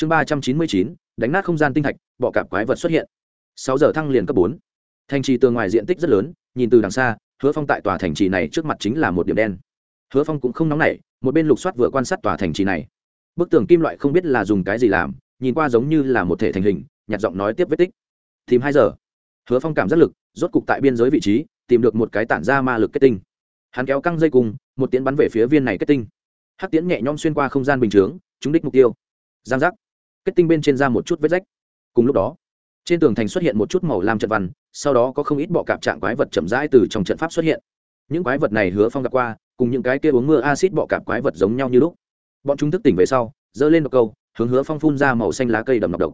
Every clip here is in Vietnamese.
chương ba trăm chín mươi chín, đánh nát không gian tinh thạch, bọ cạp quái vật xuất hiện. Sáu giờ thăng liền cấp bốn. Thành trì tường ngoài diện tích rất lớn, nhìn từ đằng xa, hứa phong tại tòa thành trì này trước mặt chính là một điểm đen. Hứa phong cũng không nóng nảy, một bên lục soát vừa quan sát tòa thành trì này. Bức tường kim loại không biết là dùng cái gì làm, nhìn qua giống như là một thể thành hình nhặt giọng nói tiếp vết tích. Tìm hai giờ. Hứa phong cảm giác lực, rốt cục tại biên giới vị trí, tìm được một cái tản ra ma lực kết tinh. Hắn kéo căng dây cùng, một tiến bắn về phía viên này kết tinh. Hắc tiến nhẹ nhom xuyên qua không gian bình chướng, trúng đích mục tiêu. Giang giác kết tinh bên trên ra một chút vết rách. Cùng lúc đó, trên tường thành xuất hiện một chút màu lam trận văn, sau đó có không ít bọ cạp trạng quái vật chậm rãi từ trong trận pháp xuất hiện. Những quái vật này hứa phong gặp qua, cùng những cái kia uống mưa acid bọ cạp quái vật giống nhau như lúc. Bọn chúng thức tỉnh về sau, giơ lên một câu, hướng hứa phong phun ra màu xanh lá cây đầm nọc độc.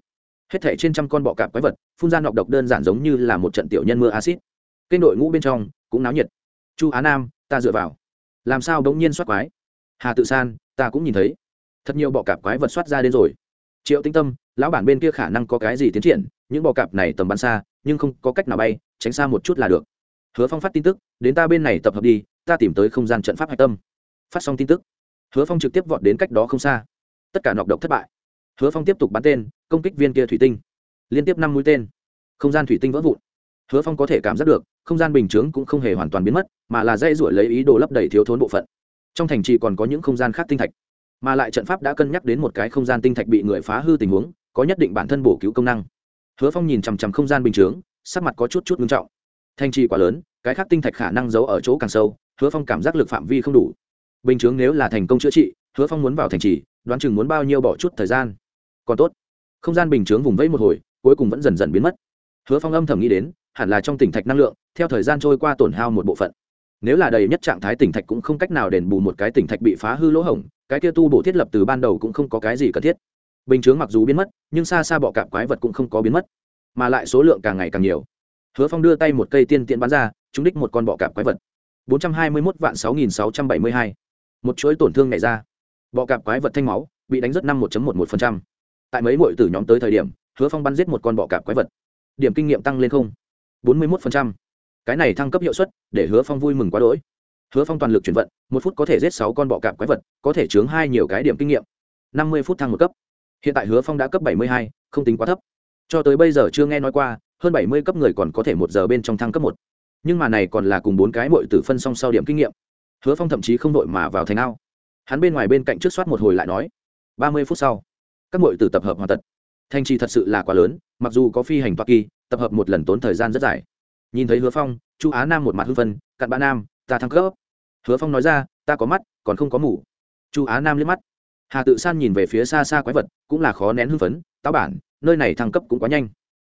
Hết thể trên trăm con bọ cạp quái vật, phun ra nọc độc đơn giản giống như là một trận tiểu nhân mưa acid kênh đội ngũ bên trong cũng náo nhiệt. Chu á nam, ta dựa vào. Làm sao bỗng nhiên soát quái? Hà tự san, ta cũng nhìn thấy. Thật nhiều bọ cạp quái vật soát ra đến rồi triệu tinh tâm, lão bản bên kia khả năng có cái gì tiến triển, những bọ cạp này tầm bắn xa, nhưng không có cách nào bay, tránh xa một chút là được. Hứa phong phát tin tức, đến ta bên này tập hợp đi, ta tìm tới không gian trận pháp hạch tâm. Phát xong tin tức, hứa phong trực tiếp vọt đến cách đó không xa. Tất cả nọc độc thất bại. Hứa phong tiếp tục bắn tên, công kích viên kia thủy tinh. Liên tiếp năm mũi tên. Không gian thủy tinh vỡ vụn. Hứa phong có thể cảm giác được, không gian bình chướng cũng không hề hoàn toàn biến mất, mà là dây ruổi lấy ý đồ lấp đầy thiếu thốn bộ phận. Trong thành trì còn có những không gian khác tinh thạch mà lại trận pháp đã cân nhắc đến một cái không gian tinh thạch bị người phá hư tình huống, có nhất định bản thân bổ cứu công năng. Hứa phong nhìn chằm chằm không gian bình chướng, sắc mặt có chút chút ngưng trọng. Thành trì quá lớn, cái khác tinh thạch khả năng giấu ở chỗ càng sâu, hứa phong cảm giác lực phạm vi không đủ. Bình chướng nếu là thành công chữa trị, hứa phong muốn vào thành trì, đoán chừng muốn bao nhiêu bỏ chút thời gian. Còn tốt. Không gian bình chướng vùng vẫy một hồi, cuối cùng vẫn dần dần biến mất. Hứa phong âm thầm nghĩ đến, hẳn là trong tỉnh thạch năng lượng, theo thời gian trôi qua tổn hao một bộ phận. Nếu là đầy nhất trạng thái tỉnh thạch cũng không cách nào đền bù một cái tỉnh thạch bị phá hư lỗ hổng cái kia tu bổ thiết lập từ ban đầu cũng không có cái gì cần thiết. Bình chướng mặc dù biến mất, nhưng xa xa bọ cạp quái vật cũng không có biến mất, mà lại số lượng càng ngày càng nhiều. Hứa phong đưa tay một cây tiên tiện bắn ra, trúng đích một con bọ cạp quái vật. Bốn trăm hai mươi mốt vạn sáu nghìn sáu trăm bảy mươi hai. Một chuỗi tổn thương nhảy ra. Bọ cạp quái vật thanh máu, bị đánh rất năm một một một tại mấy mội từ nhóm tới thời điểm, hứa phong bắn giết một con bọ cạp quái vật. Điểm kinh nghiệm tăng lên không? Bốn mươi một phần trăm. Cái này thăng cấp hiệu suất, để hứa phong vui mừng quá đỗi hứa phong toàn lực chuyển vận, một phút có thể giết sáu con bọ cạp quái vật, có thể chướng hai nhiều cái điểm kinh nghiệm. Năm mươi phút thăng một cấp. Hiện tại hứa phong đã cấp bảy mươi hai, không tính quá thấp. Cho tới bây giờ chưa nghe nói qua, hơn bảy mươi cấp người còn có thể một giờ bên trong thăng cấp một. Nhưng mà này còn là cùng bốn cái mội tử phân song sau điểm kinh nghiệm. Hứa phong thậm chí không đội mà vào thành ao. Hắn bên ngoài bên cạnh trước soát một hồi lại nói, ba mươi phút sau, các mội tử tập hợp hoàn tật thanh trì thật sự là quá lớn, mặc dù có phi hành toa kỳ, tập hợp một lần tốn thời gian rất dài. Nhìn thấy hứa phong, chu á nam một mặt hưng phân cặn bã nam, ta thăng cấp hứa phong nói ra, ta có mắt, còn không có mủ chu á nam liếc mắt. Hà tự san nhìn về phía xa xa quái vật, cũng là khó nén hưng phấn, táo bản, nơi này thăng cấp cũng quá nhanh.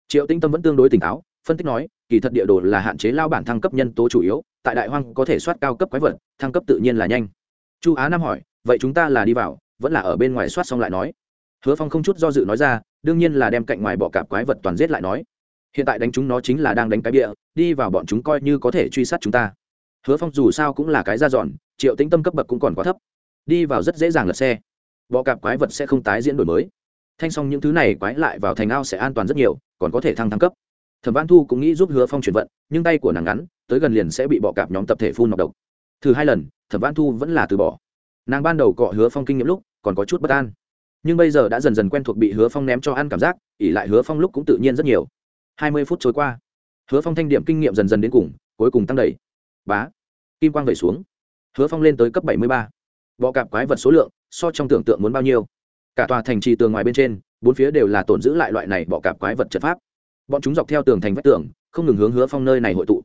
Triệu tinh tâm vẫn tương đối tỉnh táo, phân tích nói, kỳ thật địa đồ là hạn chế lao bản thăng cấp nhân tố chủ yếu, tại đại hoang có thể soát cao cấp quái vật, thăng cấp tự nhiên là nhanh. Chu á nam hỏi, vậy chúng ta là đi vào, vẫn là ở bên ngoài soát xong lại nói? Hứa phong không chút do dự nói ra, đương nhiên là đem cạnh ngoài bọ cạp quái vật toàn giết lại nói. Hiện tại đánh chúng nó chính là đang đánh cái bịa, đi vào bọn chúng coi như có thể truy sát chúng ta hứa phong dù sao cũng là cái ra dọn, triệu tĩnh tâm cấp bậc cũng còn quá thấp. Đi vào rất dễ dàng lật xe. Bọ cạp quái vật sẽ không tái diễn đổi mới. Thanh xong những thứ này quái lại vào thành ao sẽ an toàn rất nhiều, còn có thể thăng thăng cấp. Thẩm văn thu cũng nghĩ giúp hứa phong chuyển vận, nhưng tay của nàng ngắn, tới gần liền sẽ bị bọ cạp nhóm tập thể phun nọc độc. Thử hai lần, thẩm văn thu vẫn là từ bỏ. Nàng ban đầu cọ hứa phong kinh nghiệm lúc, còn có chút bất an. Nhưng bây giờ đã dần dần quen thuộc bị hứa phong ném cho ăn cảm giác ỉ lại hứa phong lúc cũng tự nhiên rất nhiều. Hai mươi phút trôi qua. Hứa phong thanh điểm kinh nghiệm dần dần đến cùng, cuối cùng tăng đầy bá. Kim quang vẩy xuống. Hứa phong lên tới cấp bảy mươi ba. Bọ cạp quái vật số lượng, so trong tưởng tượng muốn bao nhiêu. Cả tòa thành trì tường ngoài bên trên, bốn phía đều là tổn giữ lại loại này bọ cạp quái vật trận pháp. Bọn chúng dọc theo tường thành vách tường, không ngừng hướng hứa phong nơi này hội tụ.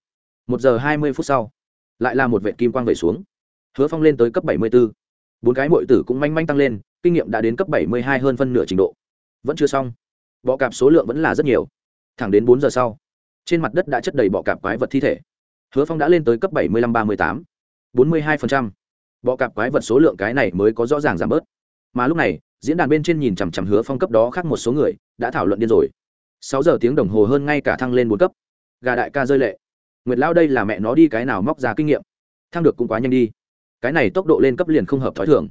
Một giờ hai mươi phút sau, lại là một vệ kim quang vẩy xuống. Hứa phong lên tới cấp bảy mươi b ố bốn cái mội tử cũng manh manh tăng lên, kinh nghiệm đã đến cấp bảy mươi hai hơn phân nửa trình độ. Vẫn chưa xong. Bọ cạp số lượng vẫn là rất nhiều. Thẳng đến bốn giờ sau, trên mặt đất đã chất đầy bọ cạp quái vật thi thể hứa phong đã lên tới cấp bảy mươi năm ba mươi tám. Bốn mươi hai bọ cạp quái vật số lượng cái này mới có rõ ràng giảm bớt. Mà lúc này, diễn đàn bên trên nhìn chằm chằm hứa phong cấp đó khác một số người, đã thảo luận điên rồi. Sáu giờ tiếng đồng hồ hơn ngay cả thăng lên bốn cấp. Gà đại ca rơi lệ. Nguyệt lao đây là mẹ nó đi cái nào móc ra kinh nghiệm. Thăng được cũng quá nhanh đi. Cái này tốc độ lên cấp liền không hợp t h ó i thường.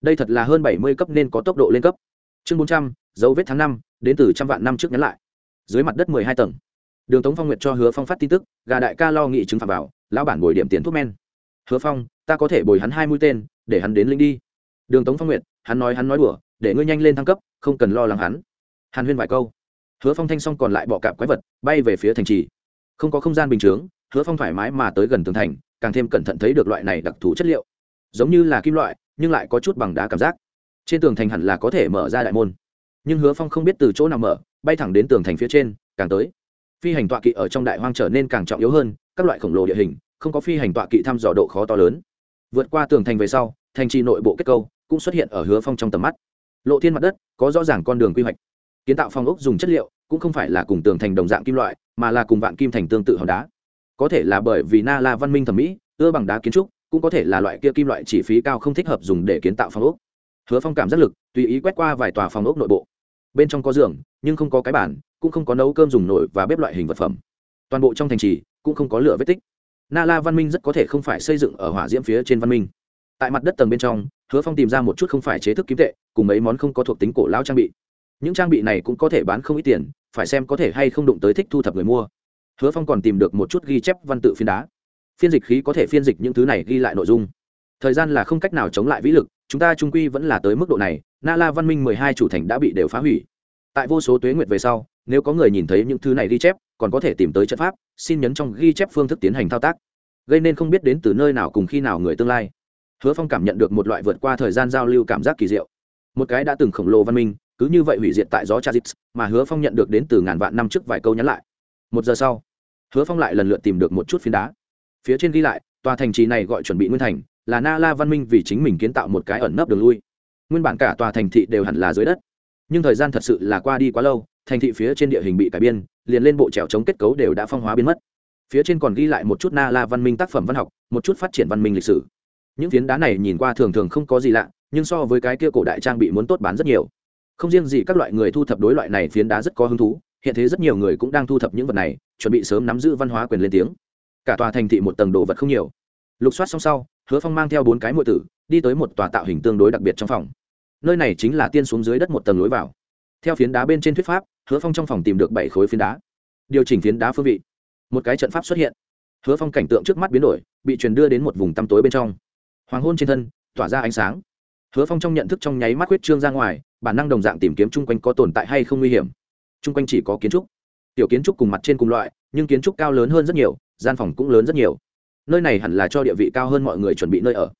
Đây thật là hơn bảy mươi cấp nên có tốc độ lên cấp. Chương bốn trăm, dấu vết tháng năm, đến từ trăm vạn năm trước nhắn lại. Dưới mặt đất mười hai tầng đường tống phong nguyệt cho hứa phong phát tin tức, gà đại ca lo nghị chứng phạm vào, lão bản bồi điểm tiền thuốc men. Hứa phong, ta có thể bồi hắn hai mũi tên, để hắn đến linh đi. Đường tống phong nguyệt hắn nói hắn nói đùa, để ngươi nhanh lên thăng cấp, không cần lo lắng hắn. Hàn huyên vài câu. Hứa phong thanh xong còn lại bọ cạp quái vật, bay về phía thành trì. Không có không gian bình chướng, hứa phong thoải mái mà tới gần tường thành, càng thêm cẩn thận thấy được loại này đặc thù chất liệu. Giống như là kim loại, nhưng lại có chút bằng đá cảm giác. Trên tường thành hẳn là có thể mở ra đại môn. Nhưng hứa phong không biết từ chỗ nào mở, bay thẳng đến tường thành phía trên, càng tới phi hành tọa kỵ ở trong đại hoang trở nên càng trọng yếu hơn, các loại khổng lồ địa hình, không có phi hành tọa kỵ thăm dò độ khó to lớn. Vượt qua tường thành về sau, thành trì nội bộ kết câu cũng xuất hiện ở hứa phong trong tầm mắt. Lộ thiên mặt đất, có rõ ràng con đường quy hoạch. Kiến tạo phong ốc dùng chất liệu, cũng không phải là cùng tường thành đồng dạng kim loại, mà là cùng vạn kim thành tương tự hòn đá. Có thể là bởi vì na la văn minh thẩm mỹ, ưa bằng đá kiến trúc, cũng có thể là loại kia kim loại chi phí cao không thích hợp dùng để kiến tạo phong ốc. Hứa phong cảm giác lực, tùy ý quét qua vài tòa phòng ốc nội bộ bên trong có giường, nhưng không có cái bản cũng không có nấu cơm dùng nổi và bếp loại hình vật phẩm. Toàn bộ trong thành trì cũng không có lửa vết tích. Na la văn minh rất có thể không phải xây dựng ở hỏa diễm phía trên văn minh. Tại mặt đất tầng bên trong, hứa phong tìm ra một chút không phải chế thức kim tệ, cùng mấy món không có thuộc tính cổ lao trang bị. Những trang bị này cũng có thể bán không ít tiền, phải xem có thể hay không đụng tới thích thu thập người mua. Hứa phong còn tìm được một chút ghi chép văn tự phiên đá. Phiên dịch khí có thể phiên dịch những thứ này ghi lại nội dung. Thời gian là không cách nào chống lại vĩ lực, chúng ta trung quy vẫn là tới mức độ này na la văn minh mười hai chủ thành đã bị đều phá hủy. Tại vô số tuế nguyệt về sau, nếu có người nhìn thấy những thứ này ghi chép, còn có thể tìm tới trận pháp, xin nhấn trong ghi chép phương thức tiến hành thao tác. Gây nên không biết đến từ nơi nào cùng khi nào người tương lai. Hứa phong cảm nhận được một loại vượt qua thời gian giao lưu cảm giác kỳ diệu. Một cái đã từng khổng lồ văn minh, cứ như vậy hủy diệt tại gió cha dịp mà hứa phong nhận được đến từ ngàn vạn năm trước vài câu nhắn lại. Một giờ sau, hứa phong lại lần lượt tìm được một chút phiến đá. Phía trên ghi lại, tòa thành trì này gọi chuẩn bị nguyên thành, là na la văn minh vì chính mình kiến tạo một cái ẩn nấp đường lui nguyên bản cả tòa thành thị đều hẳn là dưới đất. Nhưng thời gian thật sự là qua đi quá lâu, thành thị phía trên địa hình bị cải biên, liền lên bộ trèo chống kết cấu đều đã phong hóa biến mất. Phía trên còn ghi lại một chút na la văn minh tác phẩm văn học, một chút phát triển văn minh lịch sử. Những phiến đá này nhìn qua thường thường không có gì lạ, nhưng so với cái kia cổ đại trang bị muốn tốt bán rất nhiều. Không riêng gì các loại người thu thập đối loại này phiến đá rất có hứng thú, hiện thế rất nhiều người cũng đang thu thập những vật này, chuẩn bị sớm nắm giữ văn hóa quyền lên tiếng. Cả tòa thành thị một tầng đồ vật không nhiều. Lục soát xong sau, hứa phong mang theo bốn cái mọi tử, đi tới một tòa tạo hình tương đối đặc biệt trong phòng nơi này chính là tiên xuống dưới đất một tầng lối vào. Theo phiến đá bên trên thuyết pháp, hứa phong trong phòng tìm được bảy khối phiến đá. Điều chỉnh phiến đá phương vị. Một cái trận pháp xuất hiện. Hứa phong cảnh tượng trước mắt biến đổi, bị truyền đưa đến một vùng tăm tối bên trong. Hoàng hôn trên thân, tỏa ra ánh sáng. Hứa phong trong nhận thức trong nháy mắt huyết trương ra ngoài, bản năng đồng dạng tìm kiếm chung quanh có tồn tại hay không nguy hiểm. Chung quanh chỉ có kiến trúc. Tiểu kiến trúc cùng mặt trên cùng loại, nhưng kiến trúc cao lớn hơn rất nhiều, gian phòng cũng lớn rất nhiều. Nơi này hẳn là cho địa vị cao hơn mọi người chuẩn bị nơi ở.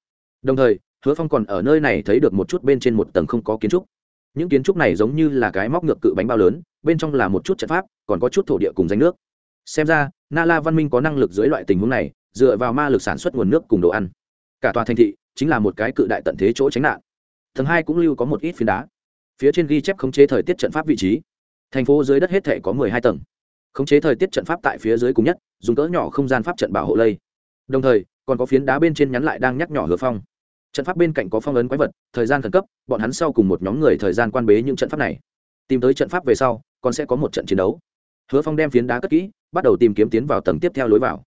Đồng thời hứa phong còn ở nơi này thấy được một chút bên trên một tầng không có kiến trúc. Những kiến trúc này giống như là cái móc ngược cự bánh bao lớn, bên trong là một chút trận pháp, còn có chút thổ địa cùng danh nước. Xem ra, na la văn minh có năng lực dưới loại tình huống này, dựa vào ma lực sản xuất nguồn nước cùng đồ ăn. Cả tòa thành thị chính là một cái cự đại tận thế chỗ tránh nạn. Tầng hai cũng lưu có một ít phiến đá. Phía trên ghi chép khống chế thời tiết trận pháp vị trí. Thành phố dưới đất hết thể có mười hai tầng. Khống chế thời tiết trận pháp tại phía dưới cùng nhất, dùng cỡ nhỏ không gian pháp trận bảo hộ lây. Đồng thời, còn có phiến đá bên trên nhắn lại đang nhắc nhỏ hứa phong trận pháp bên cạnh có phong ấn quái vật, thời gian khẩn cấp, bọn hắn sau cùng một nhóm người thời gian quan bế những trận pháp này. Tìm tới trận pháp về sau, còn sẽ có một trận chiến đấu. Hứa phong đem phiến đá cất kỹ, bắt đầu tìm kiếm tiến vào tầng tiếp theo lối vào.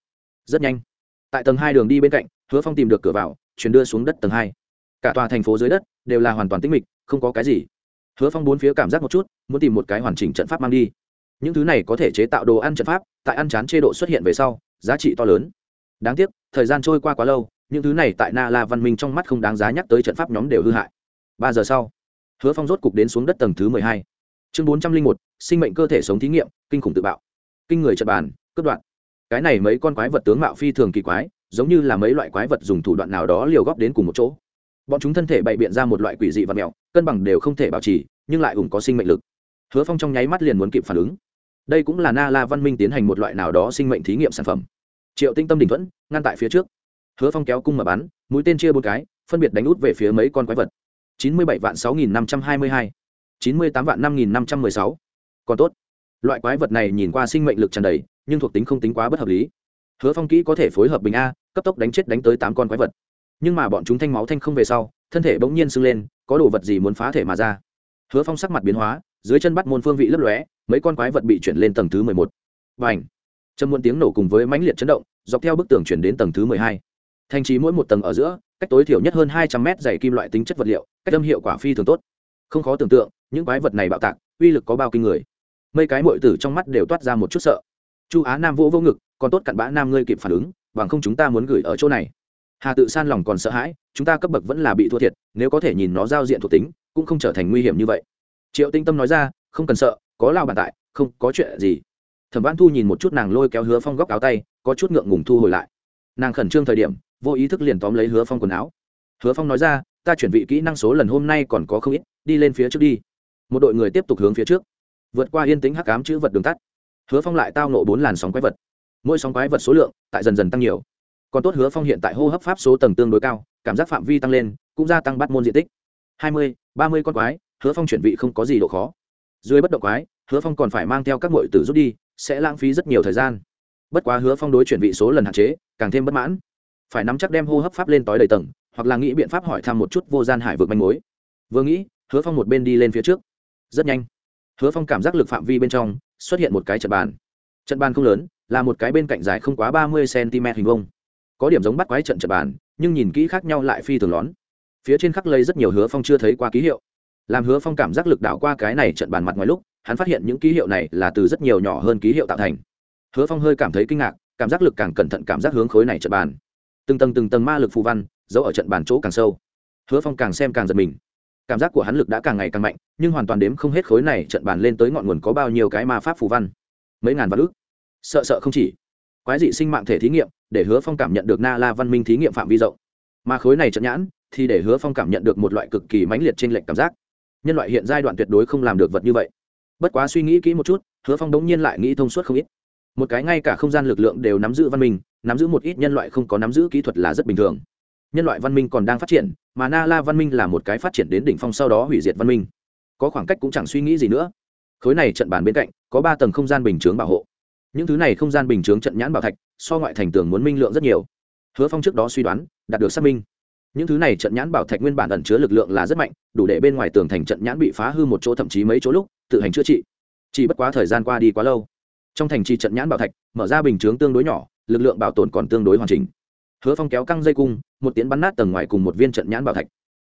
Rất nhanh, tại tầng hai đường đi bên cạnh, hứa phong tìm được cửa vào, chuyển đưa xuống đất tầng hai. Cả tòa thành phố dưới đất đều là hoàn toàn tĩnh mịch, không có cái gì. Hứa phong bốn phía cảm giác một chút, muốn tìm một cái hoàn chỉnh trận pháp mang đi. Những thứ này có thể chế tạo đồ ăn trận pháp, tại ăn chán chế độ xuất hiện về sau, giá trị to lớn. Đáng tiếc, thời gian trôi qua quá lâu những thứ này tại na la văn minh trong mắt không đáng giá nhắc tới trận pháp nhóm đều hư hại. Ba giờ sau, hứa phong rốt cục đến xuống đất tầng thứ mười hai. Chương bốn trăm linh một, sinh mệnh cơ thể sống thí nghiệm, kinh khủng tự bạo. Kinh người trật bàn, cướp đoạn cái này mấy con quái vật tướng mạo phi thường kỳ quái, giống như là mấy loại quái vật dùng thủ đoạn nào đó liều góp đến cùng một chỗ. Bọn chúng thân thể bày biện ra một loại quỷ dị và mẹo cân bằng đều không thể bảo trì, nhưng lại ủng có sinh mệnh lực. Hứa phong trong nháy mắt liền muốn kịp phản ứng. Đây cũng là na la văn minh tiến hành một loại nào đó sinh mệnh thí nghiệm sản phẩm. Triệu tinh tâm đình thuẫn, ngăn tại phía trước hứa phong kéo cung mà bắn, mũi tên chia bốn cái, phân biệt đánh út về phía mấy con quái vật. Chín mươi bảy vạn sáu nghìn năm trăm hai mươi hai, chín mươi tám vạn năm nghìn năm trăm mười sáu. Còn tốt. Loại quái vật này nhìn qua sinh mệnh lực tràn đầy, nhưng thuộc tính không tính quá bất hợp lý. Hứa phong kỹ có thể phối hợp bình a, cấp tốc đánh chết đánh tới tám con quái vật. Nhưng mà bọn chúng thanh máu thanh không về sau, thân thể bỗng nhiên sưng lên, có đồ vật gì muốn phá thể mà ra. Hứa phong sắc mặt biến hóa, dưới chân bắt môn phương vị lấp lóe, mấy con quái vật bị chuyển lên tầng thứ mười một. Và trầm muộn tiếng nổ cùng với mãnh liệt chấn động, dọc theo bức tường chuyển đến tầng thứ mười hai thành trí mỗi một tầng ở giữa, cách tối thiểu nhất hơn hai trăm mét dày kim loại tính chất vật liệu, cách âm hiệu quả phi thường tốt. Không khó tưởng tượng, những quái vật này bạo tạc, uy lực có bao kinh người. Mấy cái mội tử trong mắt đều toát ra một chút sợ. Chu á nam vỗ vô ngực, còn tốt cặn bã nam ngươi kịp phản ứng, bằng không chúng ta muốn gửi ở chỗ này. Hà tự san lòng còn sợ hãi, chúng ta cấp bậc vẫn là bị thua thiệt, nếu có thể nhìn nó giao diện thuộc tính, cũng không trở thành nguy hiểm như vậy. Triệu tinh tâm nói ra, không cần sợ, có lao bàn tại, không có chuyện gì. Thẩm văn thu nhìn một chút nàng lôi kéo hứa phong góc áo tay, có chút ngượng ngùng thu hồi lại. Nàng khẩn trương thời điểm vô ý thức liền tóm lấy hứa phong quần áo. Hứa phong nói ra, ta chuẩn bị kỹ năng số lần hôm nay còn có không ít, đi lên phía trước đi. Một đội người tiếp tục hướng phía trước. Vượt qua yên tĩnh hắc cám chữ vật đường tắt. Hứa phong lại tao nộ bốn làn sóng quái vật. Mỗi sóng quái vật số lượng tại dần dần tăng nhiều. Còn tốt hứa phong hiện tại hô hấp pháp số tầng tương đối cao, cảm giác phạm vi tăng lên, cũng gia tăng bắt môn diện tích. Hai mươi, ba mươi con quái, hứa phong chuẩn bị không có gì độ khó. Dưới bất động quái, hứa phong còn phải mang theo các mội tử rút đi, sẽ lãng phí rất nhiều thời gian. Bất quá hứa phong đối chuẩn bị số lần hạn chế, càng thêm bất mãn phải nắm chắc đem hô hấp pháp lên tối đầy tầng, hoặc là nghĩ biện pháp hỏi thăm một chút vô gian hải vực manh mối. Vừa nghĩ, hứa phong một bên đi lên phía trước. Rất nhanh, hứa phong cảm giác lực phạm vi bên trong xuất hiện một cái trận bàn. Trận bàn không lớn, là một cái bên cạnh dài không quá ba mươi cm hình vông có điểm giống bắt quái trận trận bàn, nhưng nhìn kỹ khác nhau lại phi thường lón. Phía trên khắc lây rất nhiều hứa phong chưa thấy qua ký hiệu. Làm hứa phong cảm giác lực đảo qua cái này trận bàn mặt ngoài lúc, hắn phát hiện những ký hiệu này là từ rất nhiều nhỏ hơn ký hiệu tạo thành. Hứa phong hơi cảm thấy kinh ngạc, cảm giác lực càng cẩn thận cảm giác hướng khối này trận bàn từng tầng từng tầng ma lực phù văn, giấu ở trận bàn chỗ càng sâu. Hứa phong càng xem càng giật mình. Cảm giác của hắn lực đã càng ngày càng mạnh, nhưng hoàn toàn đếm không hết khối này trận bàn lên tới ngọn nguồn có bao nhiêu cái ma pháp phù văn. Mấy ngàn vạn ước sợ sợ không chỉ. Quái dị sinh mạng thể thí nghiệm, để hứa phong cảm nhận được na la văn minh thí nghiệm phạm vi rộng. Mà khối này trận nhãn, thì để hứa phong cảm nhận được một loại cực kỳ mãnh liệt trên lệnh cảm giác. Nhân loại hiện giai đoạn tuyệt đối không làm được vật như vậy. Bất quá suy nghĩ kỹ một chút, hứa phong đống nhiên lại nghĩ thông suốt không ít. Một cái ngay cả không gian lực lượng đều nắm giữ văn minh nắm giữ một ít nhân loại không có nắm giữ kỹ thuật là rất bình thường. Nhân loại văn minh còn đang phát triển, mà na la văn minh là một cái phát triển đến đỉnh phong sau đó hủy diệt văn minh. Có khoảng cách cũng chẳng suy nghĩ gì nữa. Khối này trận bàn bên cạnh, có ba tầng không gian bình chướng bảo hộ. Những thứ này không gian bình chướng trận nhãn bảo thạch, so ngoại thành tường muốn minh lượng rất nhiều. Hứa phong trước đó suy đoán, đạt được xác minh. Những thứ này trận nhãn bảo thạch nguyên bản ẩn chứa lực lượng là rất mạnh, đủ để bên ngoài tường thành trận nhãn bị phá hư một chỗ thậm chí mấy chỗ lúc, tự hành chữa trị. Chỉ bất quá thời gian qua đi quá lâu. Trong thành trì trận nhãn bảo thạch, mở ra bình chướng tương đối nhỏ lực lượng bảo tồn còn tương đối hoàn chỉnh. Hứa phong kéo căng dây cung, một tiếng bắn nát tầng ngoài cùng một viên trận nhãn bảo thạch.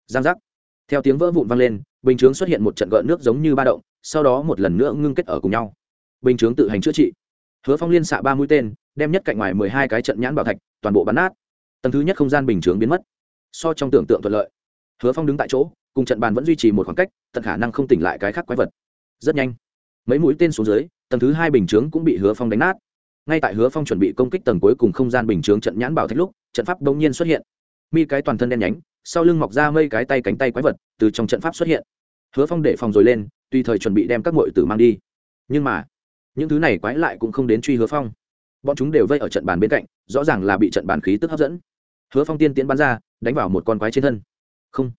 Giang giác. Theo tiếng vỡ vụn vang lên, bình chướng xuất hiện một trận gợn nước giống như ba động, sau đó một lần nữa ngưng kết ở cùng nhau. Bình chướng tự hành chữa trị. Hứa phong liên xạ ba mũi tên, đem nhất cạnh ngoài mười hai cái trận nhãn bảo thạch, toàn bộ bắn nát. Tầng thứ nhất không gian bình chướng biến mất. So trong tưởng tượng thuận lợi. Hứa phong đứng tại chỗ, cùng trận bàn vẫn duy trì một khoảng cách, tận khả năng không tỉnh lại cái khác quái vật. Rất nhanh. Mấy mũi tên xuống dưới, tầng thứ hai bình chướng cũng bị hứa phong đánh nát ngay tại hứa phong chuẩn bị công kích tầng cuối cùng không gian bình chướng trận nhãn bảo thạch lúc, trận pháp đông nhiên xuất hiện. Mi cái toàn thân đen nhánh, sau lưng mọc ra mây cái tay cánh tay quái vật, từ trong trận pháp xuất hiện. Hứa phong để phòng rồi lên, tùy thời chuẩn bị đem các mội tử mang đi. Nhưng mà, những thứ này quái lại cũng không đến truy hứa phong. Bọn chúng đều vây ở trận bàn bên cạnh, rõ ràng là bị trận bàn khí tức hấp dẫn. Hứa phong tiên tiến bắn ra, đánh vào một con quái trên thân. Không,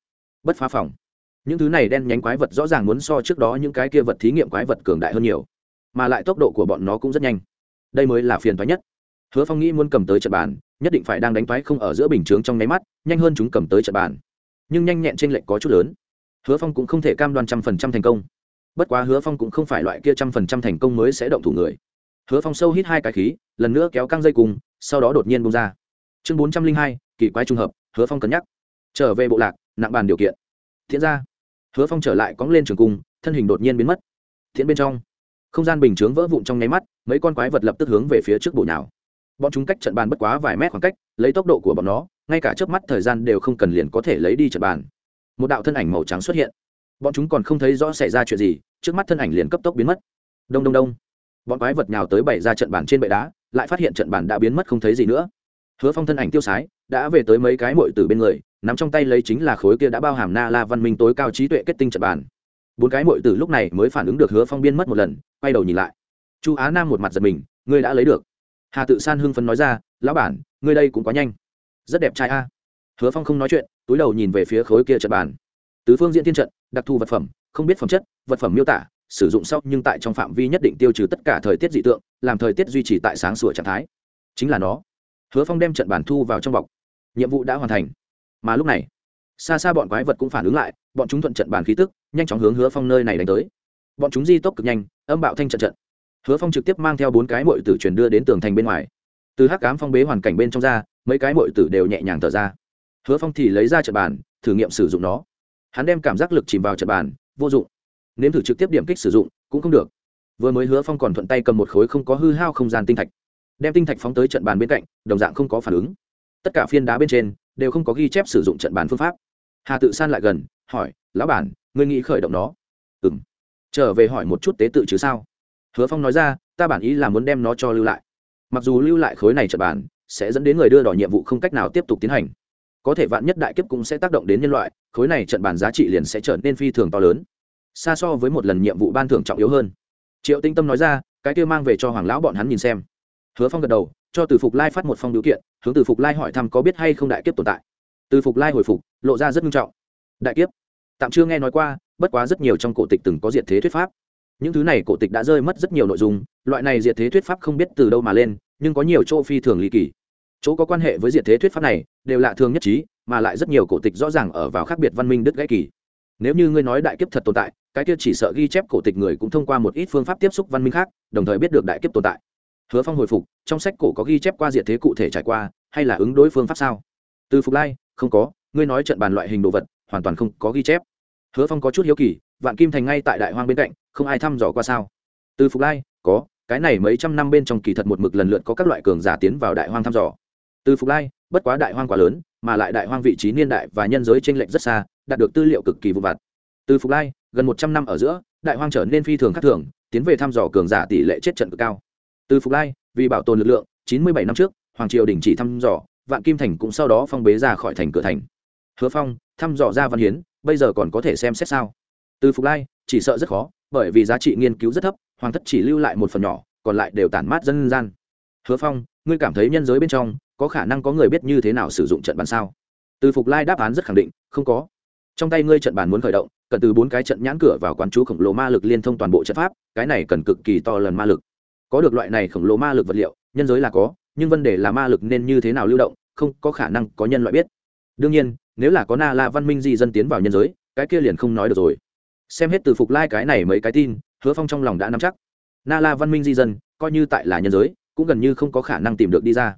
bất phá phòng. Những thứ này đen nhánh quái vật rõ ràng muốn so trước đó những cái kia vật thí nghiệm quái vật cường đại hơn nhiều, mà lại tốc độ của bọn nó cũng rất nhanh đây mới là phiền toái nhất. Hứa phong nghĩ muốn cầm tới trận bàn, nhất định phải đang đánh toái không ở giữa bình chướng trong nháy mắt, nhanh hơn chúng cầm tới trận bàn. Nhưng nhanh nhẹn trên lệnh có chút lớn. Hứa phong cũng không thể cam đoan trăm phần trăm thành công. Bất quá hứa phong cũng không phải loại kia trăm phần trăm thành công mới sẽ động thủ người. Hứa phong sâu hít hai cái khí, lần nữa kéo căng dây cùng, sau đó đột nhiên bung ra. Chương bốn trăm linh hai, kỳ quái trung hợp, hứa phong cân nhắc. Trở về bộ lạc, nặng bàn điều kiện. Thiện ra. Hứa phong trở lại cóng lên trường cung, thân hình đột nhiên biến mất. Thiện bên trong. Không gian bình chướng vỡ vụn trong nháy mắt mấy con quái vật lập tức hướng về phía trước bộ nhào. Bọn chúng cách trận bàn bất quá vài mét khoảng cách, lấy tốc độ của bọn nó, ngay cả chớp mắt thời gian đều không cần liền có thể lấy đi trận bàn. Một đạo thân ảnh màu trắng xuất hiện. Bọn chúng còn không thấy rõ xảy ra chuyện gì, trước mắt thân ảnh liền cấp tốc biến mất. Đông đông đông. Bọn quái vật nhào tới bày ra trận bàn trên bệ đá, lại phát hiện trận bàn đã biến mất không thấy gì nữa. Hứa phong thân ảnh tiêu sái, đã về tới mấy cái mội từ bên người, nắm trong tay lấy chính là khối kia đã bao hàm na la văn minh tối cao trí tuệ kết tinh trận bàn. Bốn cái mội từ lúc này mới phản ứng được hứa phong biên mất một lần, quay đầu nhìn lại chu á nam một mặt giật mình, ngươi đã lấy được. Hà tự san hưng phấn nói ra, lão bản, ngươi đây cũng quá nhanh. Rất đẹp trai a. Hứa phong không nói chuyện, túi đầu nhìn về phía khối kia trận bàn. Tứ phương diễn thiên trận, đặc thù vật phẩm, không biết phẩm chất, vật phẩm miêu tả, sử dụng sau nhưng tại trong phạm vi nhất định tiêu trừ tất cả thời tiết dị tượng, làm thời tiết duy trì tại sáng sủa trạng thái. Chính là nó. Hứa phong đem trận bàn thu vào trong bọc. Nhiệm vụ đã hoàn thành. Mà lúc này, xa xa bọn quái vật cũng phản ứng lại, bọn chúng thuận trận bàn khí tức, nhanh chóng hướng hứa phong nơi này đánh tới. Bọn chúng di tốc cực nhanh, âm bạo thanh trận trận hứa phong trực tiếp mang theo bốn cái mội tử truyền đưa đến tường thành bên ngoài. Từ hắc cám phong bế hoàn cảnh bên trong ra, mấy cái mội tử đều nhẹ nhàng thở ra. Hứa phong thì lấy ra trận bàn, thử nghiệm sử dụng nó. Hắn đem cảm giác lực chìm vào trận bàn, vô dụng. Nếm thử trực tiếp điểm kích sử dụng, cũng không được. Vừa mới hứa phong còn thuận tay cầm một khối không có hư hao không gian tinh thạch. Đem tinh thạch phóng tới trận bàn bên cạnh, đồng dạng không có phản ứng. Tất cả phiên đá bên trên, đều không có ghi chép sử dụng trận bàn phương pháp. Hà tự san lại gần, hỏi, lão bản, ngươi nghĩ khởi động nó? Ừ m trở về hỏi một chút tế tự chứ sao? Hứa phong nói ra, ta bản ý là muốn đem nó cho lưu lại. Mặc dù lưu lại khối này trận bản sẽ dẫn đến người đưa đỏ nhiệm vụ không cách nào tiếp tục tiến hành. Có thể vạn nhất đại kiếp cũng sẽ tác động đến nhân loại, khối này trận bản giá trị liền sẽ trở nên phi thường to lớn. Xa so với một lần nhiệm vụ ban thưởng trọng yếu hơn. Triệu tinh tâm nói ra, cái kia mang về cho hoàng lão bọn hắn nhìn xem. Hứa phong gật đầu, cho từ phục lai phát một phong điều kiện, hướng từ phục lai hỏi thăm có biết hay không đại kiếp tồn tại. Từ phục lai hồi phục, lộ ra rất nghiêm trọng. Đại kiếp? Tạm chưa nghe nói qua, bất quá rất nhiều trong cổ tịch từng có diệt thế thuyết pháp những thứ này cổ tịch đã rơi mất rất nhiều nội dung, loại này diệt thế thuyết pháp không biết từ đâu mà lên, nhưng có nhiều chỗ phi thường ly kỳ. Chỗ có quan hệ với diệt thế thuyết pháp này, đều lạ thường nhất trí, mà lại rất nhiều cổ tịch rõ ràng ở vào khác biệt văn minh đức gãy kỳ. Nếu như ngươi nói đại kiếp thật tồn tại, cái kia chỉ sợ ghi chép cổ tịch người cũng thông qua một ít phương pháp tiếp xúc văn minh khác, đồng thời biết được đại kiếp tồn tại. Hứa phong hồi phục, trong sách cổ có ghi chép qua diệt thế cụ thể trải qua, hay là ứng đối phương pháp sao? Từ phục lai, không có, ngươi nói trận bàn loại hình đồ vật, hoàn toàn không có ghi chép. Hứa phong có chút hiếu kỳ vạn kim thành ngay tại đại hoang bên cạnh, không ai thăm dò qua sao? Từ phục lai, có, cái này mấy trăm năm bên trong kỳ thật một mực lần lượt có các loại cường giả tiến vào đại hoang thăm dò. Từ phục lai, bất quá đại hoang quá lớn, mà lại đại hoang vị trí niên đại và nhân giới t r ê n lệch rất xa, đạt được tư liệu cực kỳ vụ vặt. Từ phục lai, gần một trăm năm ở giữa, đại hoang trở nên phi thường khắc thường, tiến về thăm dò cường giả tỷ lệ chết trận cực cao. Từ phục lai, vì bảo tồn lực lượng, chín mươi bảy năm trước, hoàng triều đình chỉ thăm dò, vạn kim thành cũng sau đó phong bế ra khỏi thành cửa thành. Hứa phong, thăm dò ra văn hiến, bây giờ còn có thể xem xét sao? Từ phục lai, chỉ sợ rất khó, bởi vì giá trị nghiên cứu rất thấp, hoàng thất chỉ lưu lại một phần nhỏ, còn lại đều tản mát dân gian. Hứa phong, ngươi cảm thấy nhân giới bên trong có khả năng có người biết như thế nào sử dụng trận bàn sao? Từ phục lai đáp án rất khẳng định, không có. Trong tay ngươi trận bàn muốn khởi động, cần từ bốn cái trận nhãn cửa vào quán chú khổng lồ ma lực liên thông toàn bộ trận pháp, cái này cần cực kỳ to lần ma lực. Có được loại này khổng lồ ma lực vật liệu, nhân giới là có, nhưng vấn đề là ma lực nên như thế nào lưu động, không có khả năng có nhân loại biết. Đương nhiên, nếu là có na la văn minh di dân tiến vào nhân giới, cái kia liền không nói được rồi xem hết từ phục lai cái này mấy cái tin, hứa phong trong lòng đã nắm chắc. Na la văn minh di dân, coi như tại là nhân giới, cũng gần như không có khả năng tìm được đi ra.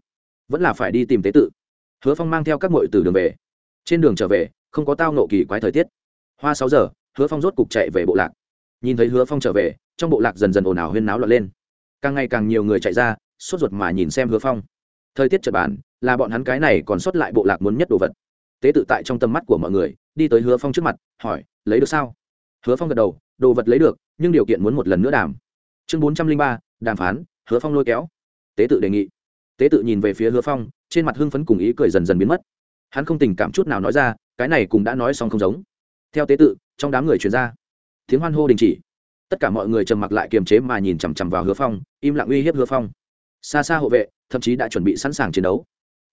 Vẫn là phải đi tìm tế tự. Hứa phong mang theo các mội từ đường về. Trên đường trở về, không có tao nộ kỳ quái thời tiết. Hoa sáu giờ, hứa phong rốt cục chạy về bộ lạc. Nhìn thấy hứa phong trở về, trong bộ lạc dần dần ồn ào huyên náo lọt lên. Càng ngày càng nhiều người chạy ra, sốt ruột mà nhìn xem hứa phong. Thời tiết trật bản, là bọn hắn cái này còn sót lại bộ lạc muốn nhất đồ vật. Tế tự tại trong tầm mắt của mọi người, đi tới hứa phong trước mặt, hỏi, lấy được sao? Hứa phong gật đầu, đồ vật lấy được, nhưng điều kiện muốn một lần nữa đàm. Chương bốn trăm linh ba, đàm phán, hứa phong lôi kéo. Tế tự đề nghị. Tế tự nhìn về phía hứa phong, trên mặt hưng phấn cùng ý cười dần dần biến mất. Hắn không tình cảm chút nào nói ra, cái này cũng đã nói xong không giống. Theo tế tự, trong đám người chuyển ra. Tiếng hoan hô đình chỉ. Tất cả mọi người trầm mặc lại kiềm chế mà nhìn chằm chằm vào hứa phong, im lặng uy hiếp hứa phong. Xa xa hộ vệ, thậm chí đã chuẩn bị sẵn sàng chiến đấu.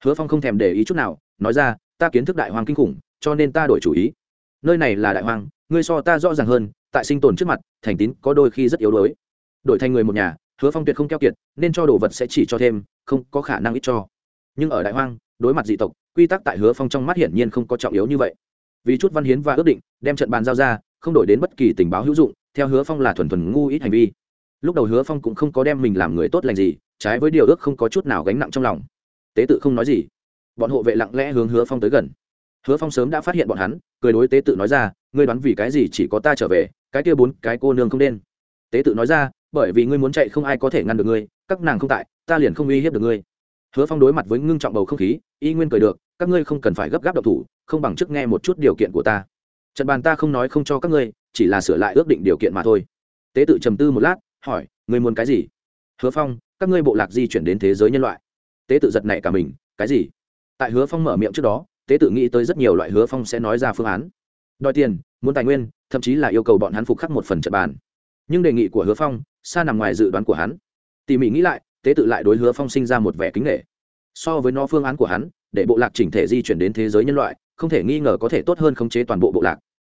Hứa phong không thèm để ý chút nào, nói ra, ta kiến thức đại hoàng kinh khủng, cho nên ta đổi chủ ý. Nơi này là đại hoàng ngươi so ta rõ ràng hơn, tại sinh tồn trước mặt, thành tín có đôi khi rất yếu đuối. Đổi thành người một nhà, hứa phong tuyệt không keo kiệt, nên cho đồ vật sẽ chỉ cho thêm, không có khả năng ít cho. Nhưng ở đại hoang, đối mặt dị tộc, quy tắc tại hứa phong trong mắt hiển nhiên không có trọng yếu như vậy. Vì chút văn hiến và ước định, đem trận bàn giao ra, không đổi đến bất kỳ tình báo hữu dụng, theo hứa phong là thuần thuần ngu ít hành vi. Lúc đầu hứa phong cũng không có đem mình làm người tốt lành gì, trái với điều ước không có chút nào gánh nặng trong lòng. Tế tự không nói gì. Bọn hộ vệ lặng lẽ hướng hứa phong tới gần hứa phong sớm đã phát hiện bọn hắn, cười đối tế tự nói ra, ngươi đoán vì cái gì chỉ có ta trở về, cái kia bốn cái cô nương không nên. tế tự nói ra, bởi vì ngươi muốn chạy không ai có thể ngăn được ngươi, các nàng không tại, ta liền không uy hiếp được ngươi. Hứa phong đối mặt với ngưng trọng bầu không khí, y nguyên cười được, các ngươi không cần phải gấp gáp độc thủ, không bằng chức nghe một chút điều kiện của ta. Trận bàn ta không nói không cho các ngươi, chỉ là sửa lại ước định điều kiện mà thôi. Tế tự trầm tư một lát, hỏi, ngươi muốn cái gì? Hứa phong, các ngươi bộ lạc di chuyển đến thế giới nhân loại. Tế tự giật nảy cả mình, cái gì? Tại hứa phong mở miệng trước đó tế tự nghĩ tới rất nhiều loại hứa phong sẽ nói ra phương án. Đòi tiền, muốn tài nguyên, thậm chí là yêu cầu bọn hắn phục khắc một phần trận bàn. Nhưng đề nghị của hứa phong xa nằm ngoài dự đoán của hắn. Tỉ mỉ nghĩ lại, tế tự lại đối hứa phong sinh ra một vẻ kính nghệ so với nó phương án của hắn, để bộ lạc chỉnh thể di chuyển đến thế giới nhân loại, không thể nghi ngờ có thể tốt hơn khống chế toàn bộ bộ lạc.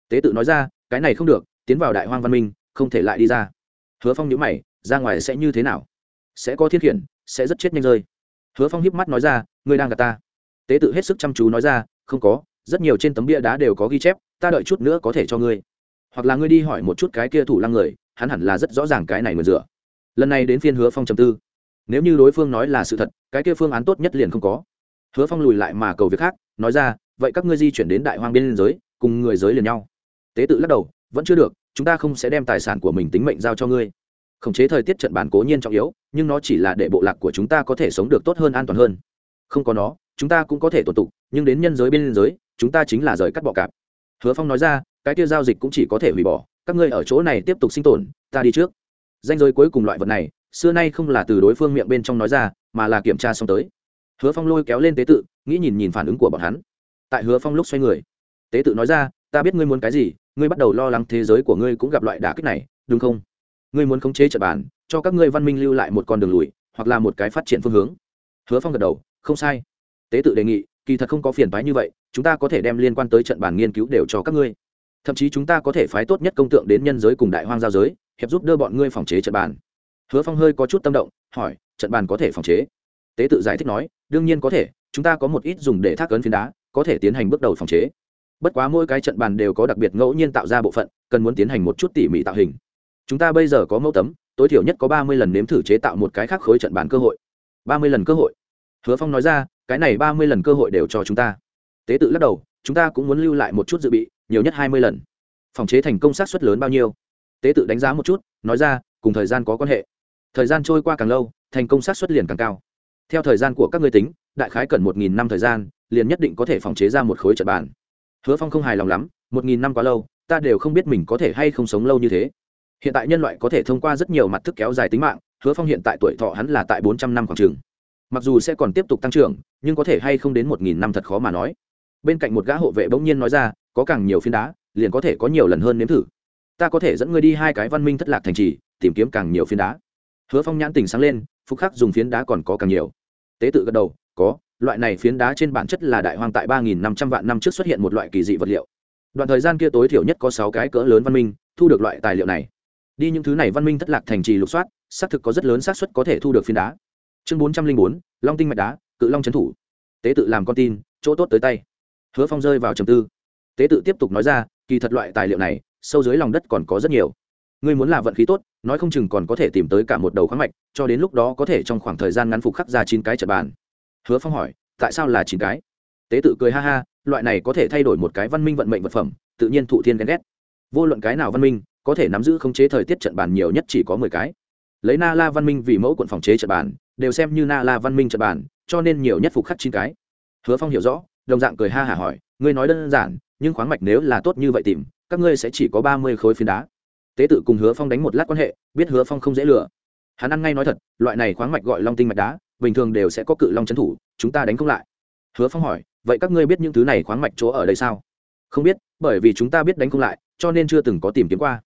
Tế tự nói ra, cái này không được, tiến vào đại hoang văn minh, không thể lại đi ra. Hứa phong nhữ mày, ra ngoài sẽ như thế nào? Sẽ có thiết khiển, sẽ rất chết nhanh rơi. Hứa phong hiếp mắt nói ra, ngươi đang gặp ta tế tự hết sức chăm chú nói ra, không có, rất nhiều trên tấm bia đá đều có ghi chép, ta đợi chút nữa có thể cho ngươi. Hoặc là ngươi đi hỏi một chút cái kia thủ lăng người, hắn hẳn là rất rõ ràng cái này mượn rửa lần này đến phiên hứa phong trầm tư. Nếu như đối phương nói là sự thật, cái kia phương án tốt nhất liền không có. Hứa phong lùi lại mà cầu việc khác, nói ra, vậy các ngươi di chuyển đến đại hoang biên giới, cùng người giới liền nhau. Tế tự lắc đầu, vẫn chưa được, chúng ta không sẽ đem tài sản của mình tính mệnh giao cho ngươi. Khống chế thời tiết trận bản cố nhiên trọng yếu, nhưng nó chỉ là để bộ lạc của chúng ta có thể sống được tốt hơn an toàn hơn. Không có nó chúng ta cũng có thể tồn tục, nhưng đến nhân giới biên giới, chúng ta chính là rời cắt bọ cạp. Hứa phong nói ra, cái kia giao dịch cũng chỉ có thể hủy bỏ, các ngươi ở chỗ này tiếp tục sinh tồn, ta đi trước. Danh giới cuối cùng loại vật này, xưa nay không là từ đối phương miệng bên trong nói ra, mà là kiểm tra xong tới. Hứa phong lôi kéo lên tế tự, nghĩ nhìn nhìn phản ứng của bọn hắn. Tại hứa phong lúc xoay người, tế tự nói ra, ta biết ngươi muốn cái gì, ngươi bắt đầu lo lắng thế giới của ngươi cũng gặp loại đả kích này, đúng không? Ngươi muốn khống chế trận bàn, cho các ngươi văn minh lưu lại một con đường lùi, hoặc là một cái phát triển phương hướng. Hứa phong gật đầu, không sai tế tự đề nghị, kỳ thật không có phiền phái như vậy, chúng ta có thể đem liên quan tới trận bàn nghiên cứu đều cho các ngươi. Thậm chí chúng ta có thể phái tốt nhất công tượng đến nhân giới cùng đại hoang giao giới, hiệp giúp đưa bọn ngươi phòng chế trận bàn. Hứa phong hơi có chút tâm động, hỏi, trận bàn có thể phòng chế? Tế tự giải thích nói, đương nhiên có thể, chúng ta có một ít dùng để thác ấn phiến đá, có thể tiến hành bước đầu phòng chế. Bất quá mỗi cái trận bàn đều có đặc biệt ngẫu nhiên tạo ra bộ phận, cần muốn tiến hành một chút tỉ mỉ tạo hình. Chúng ta bây giờ có mẫu tấm, tối thiểu nhất có ba mươi lần nếm thử chế tạo một cái khác khối trận bàn cơ hội. Ba mươi lần cơ hội. Hứa phong nói ra cái này ba mươi lần cơ hội đều cho chúng ta. Tế tự lắc đầu, chúng ta cũng muốn lưu lại một chút dự bị, nhiều nhất hai mươi lần. Phòng chế thành công sát suất lớn bao nhiêu? Tế tự đánh giá một chút, nói ra, cùng thời gian có quan hệ. Thời gian trôi qua càng lâu, thành công sát suất liền càng cao. Theo thời gian của các ngươi tính, đại khái cần một nghìn năm thời gian, liền nhất định có thể phòng chế ra một khối trận bàn. Hứa phong không hài lòng lắm, một nghìn năm quá lâu, ta đều không biết mình có thể hay không sống lâu như thế. Hiện tại nhân loại có thể thông qua rất nhiều mặt thức kéo dài tính mạng, hứa phong hiện tại tuổi thọ hắn là tại bốn trăm năm khoảng trường mặc dù sẽ còn tiếp tục tăng trưởng, nhưng có thể hay không đến một nghìn năm thật khó mà nói. Bên cạnh một gã hộ vệ bỗng nhiên nói ra, có càng nhiều phiến đá, liền có thể có nhiều lần hơn nếm thử. Ta có thể dẫn ngươi đi hai cái văn minh thất lạc thành trì, tìm kiếm càng nhiều phiến đá. Hứa phong nhãn tình sáng lên phúc khắc dùng phiến đá còn có càng nhiều. Tế tự gật đầu, có, loại này phiến đá trên bản chất là đại hoang tại ba nghìn năm trăm vạn năm trước xuất hiện một loại kỳ dị vật liệu. Đoạn thời gian kia tối thiểu nhất có sáu cái cỡ lớn văn minh, thu được loại tài liệu này. Đi những thứ này văn minh thất lạc thành trì lục soát, xác thực có rất lớn xác suất có thể thu được phiến đá chương bốn trăm linh bốn, long tinh mạch đá, cự long trấn thủ. Tế tự làm con tin, chỗ tốt tới tay. Hứa phong rơi vào trầm tư. Tế tự tiếp tục nói ra, kỳ thật loại tài liệu này, sâu dưới lòng đất còn có rất nhiều. Ngươi muốn là vận khí tốt, nói không chừng còn có thể tìm tới cả một đầu khoáng mạch, cho đến lúc đó có thể trong khoảng thời gian ngắn phục khắc ra chín cái trật bàn. Hứa phong hỏi, tại sao là chín cái? Tế tự cười ha ha, loại này có thể thay đổi một cái văn minh vận mệnh vật phẩm, tự nhiên thụ thiên ghen ghét. Vô luận cái nào văn minh, có thể nắm giữ khống chế thời tiết trận bàn nhiều nhất chỉ có mười cái. Lấy na la văn minh vì mẫu quận phòng chế trận bàn đều xem như na la văn minh trật bàn, cho nên nhiều nhất phục khắc chín cái. Hứa phong hiểu rõ, đồng dạng cười ha hả hỏi, ngươi nói đơn giản, nhưng khoáng mạch nếu là tốt như vậy tìm, các ngươi sẽ chỉ có ba mươi khối phiến đá. Tế tự cùng hứa phong đánh một lát quan hệ, biết hứa phong không dễ lừa. Hắn ăn ngay nói thật, loại này khoáng mạch gọi long tinh mạch đá, bình thường đều sẽ có cự long trấn thủ, chúng ta đánh không lại. Hứa phong hỏi, vậy các ngươi biết những thứ này khoáng mạch chỗ ở đây sao? Không biết, bởi vì chúng ta biết đánh không lại, cho nên chưa từng có tìm kiếm qua.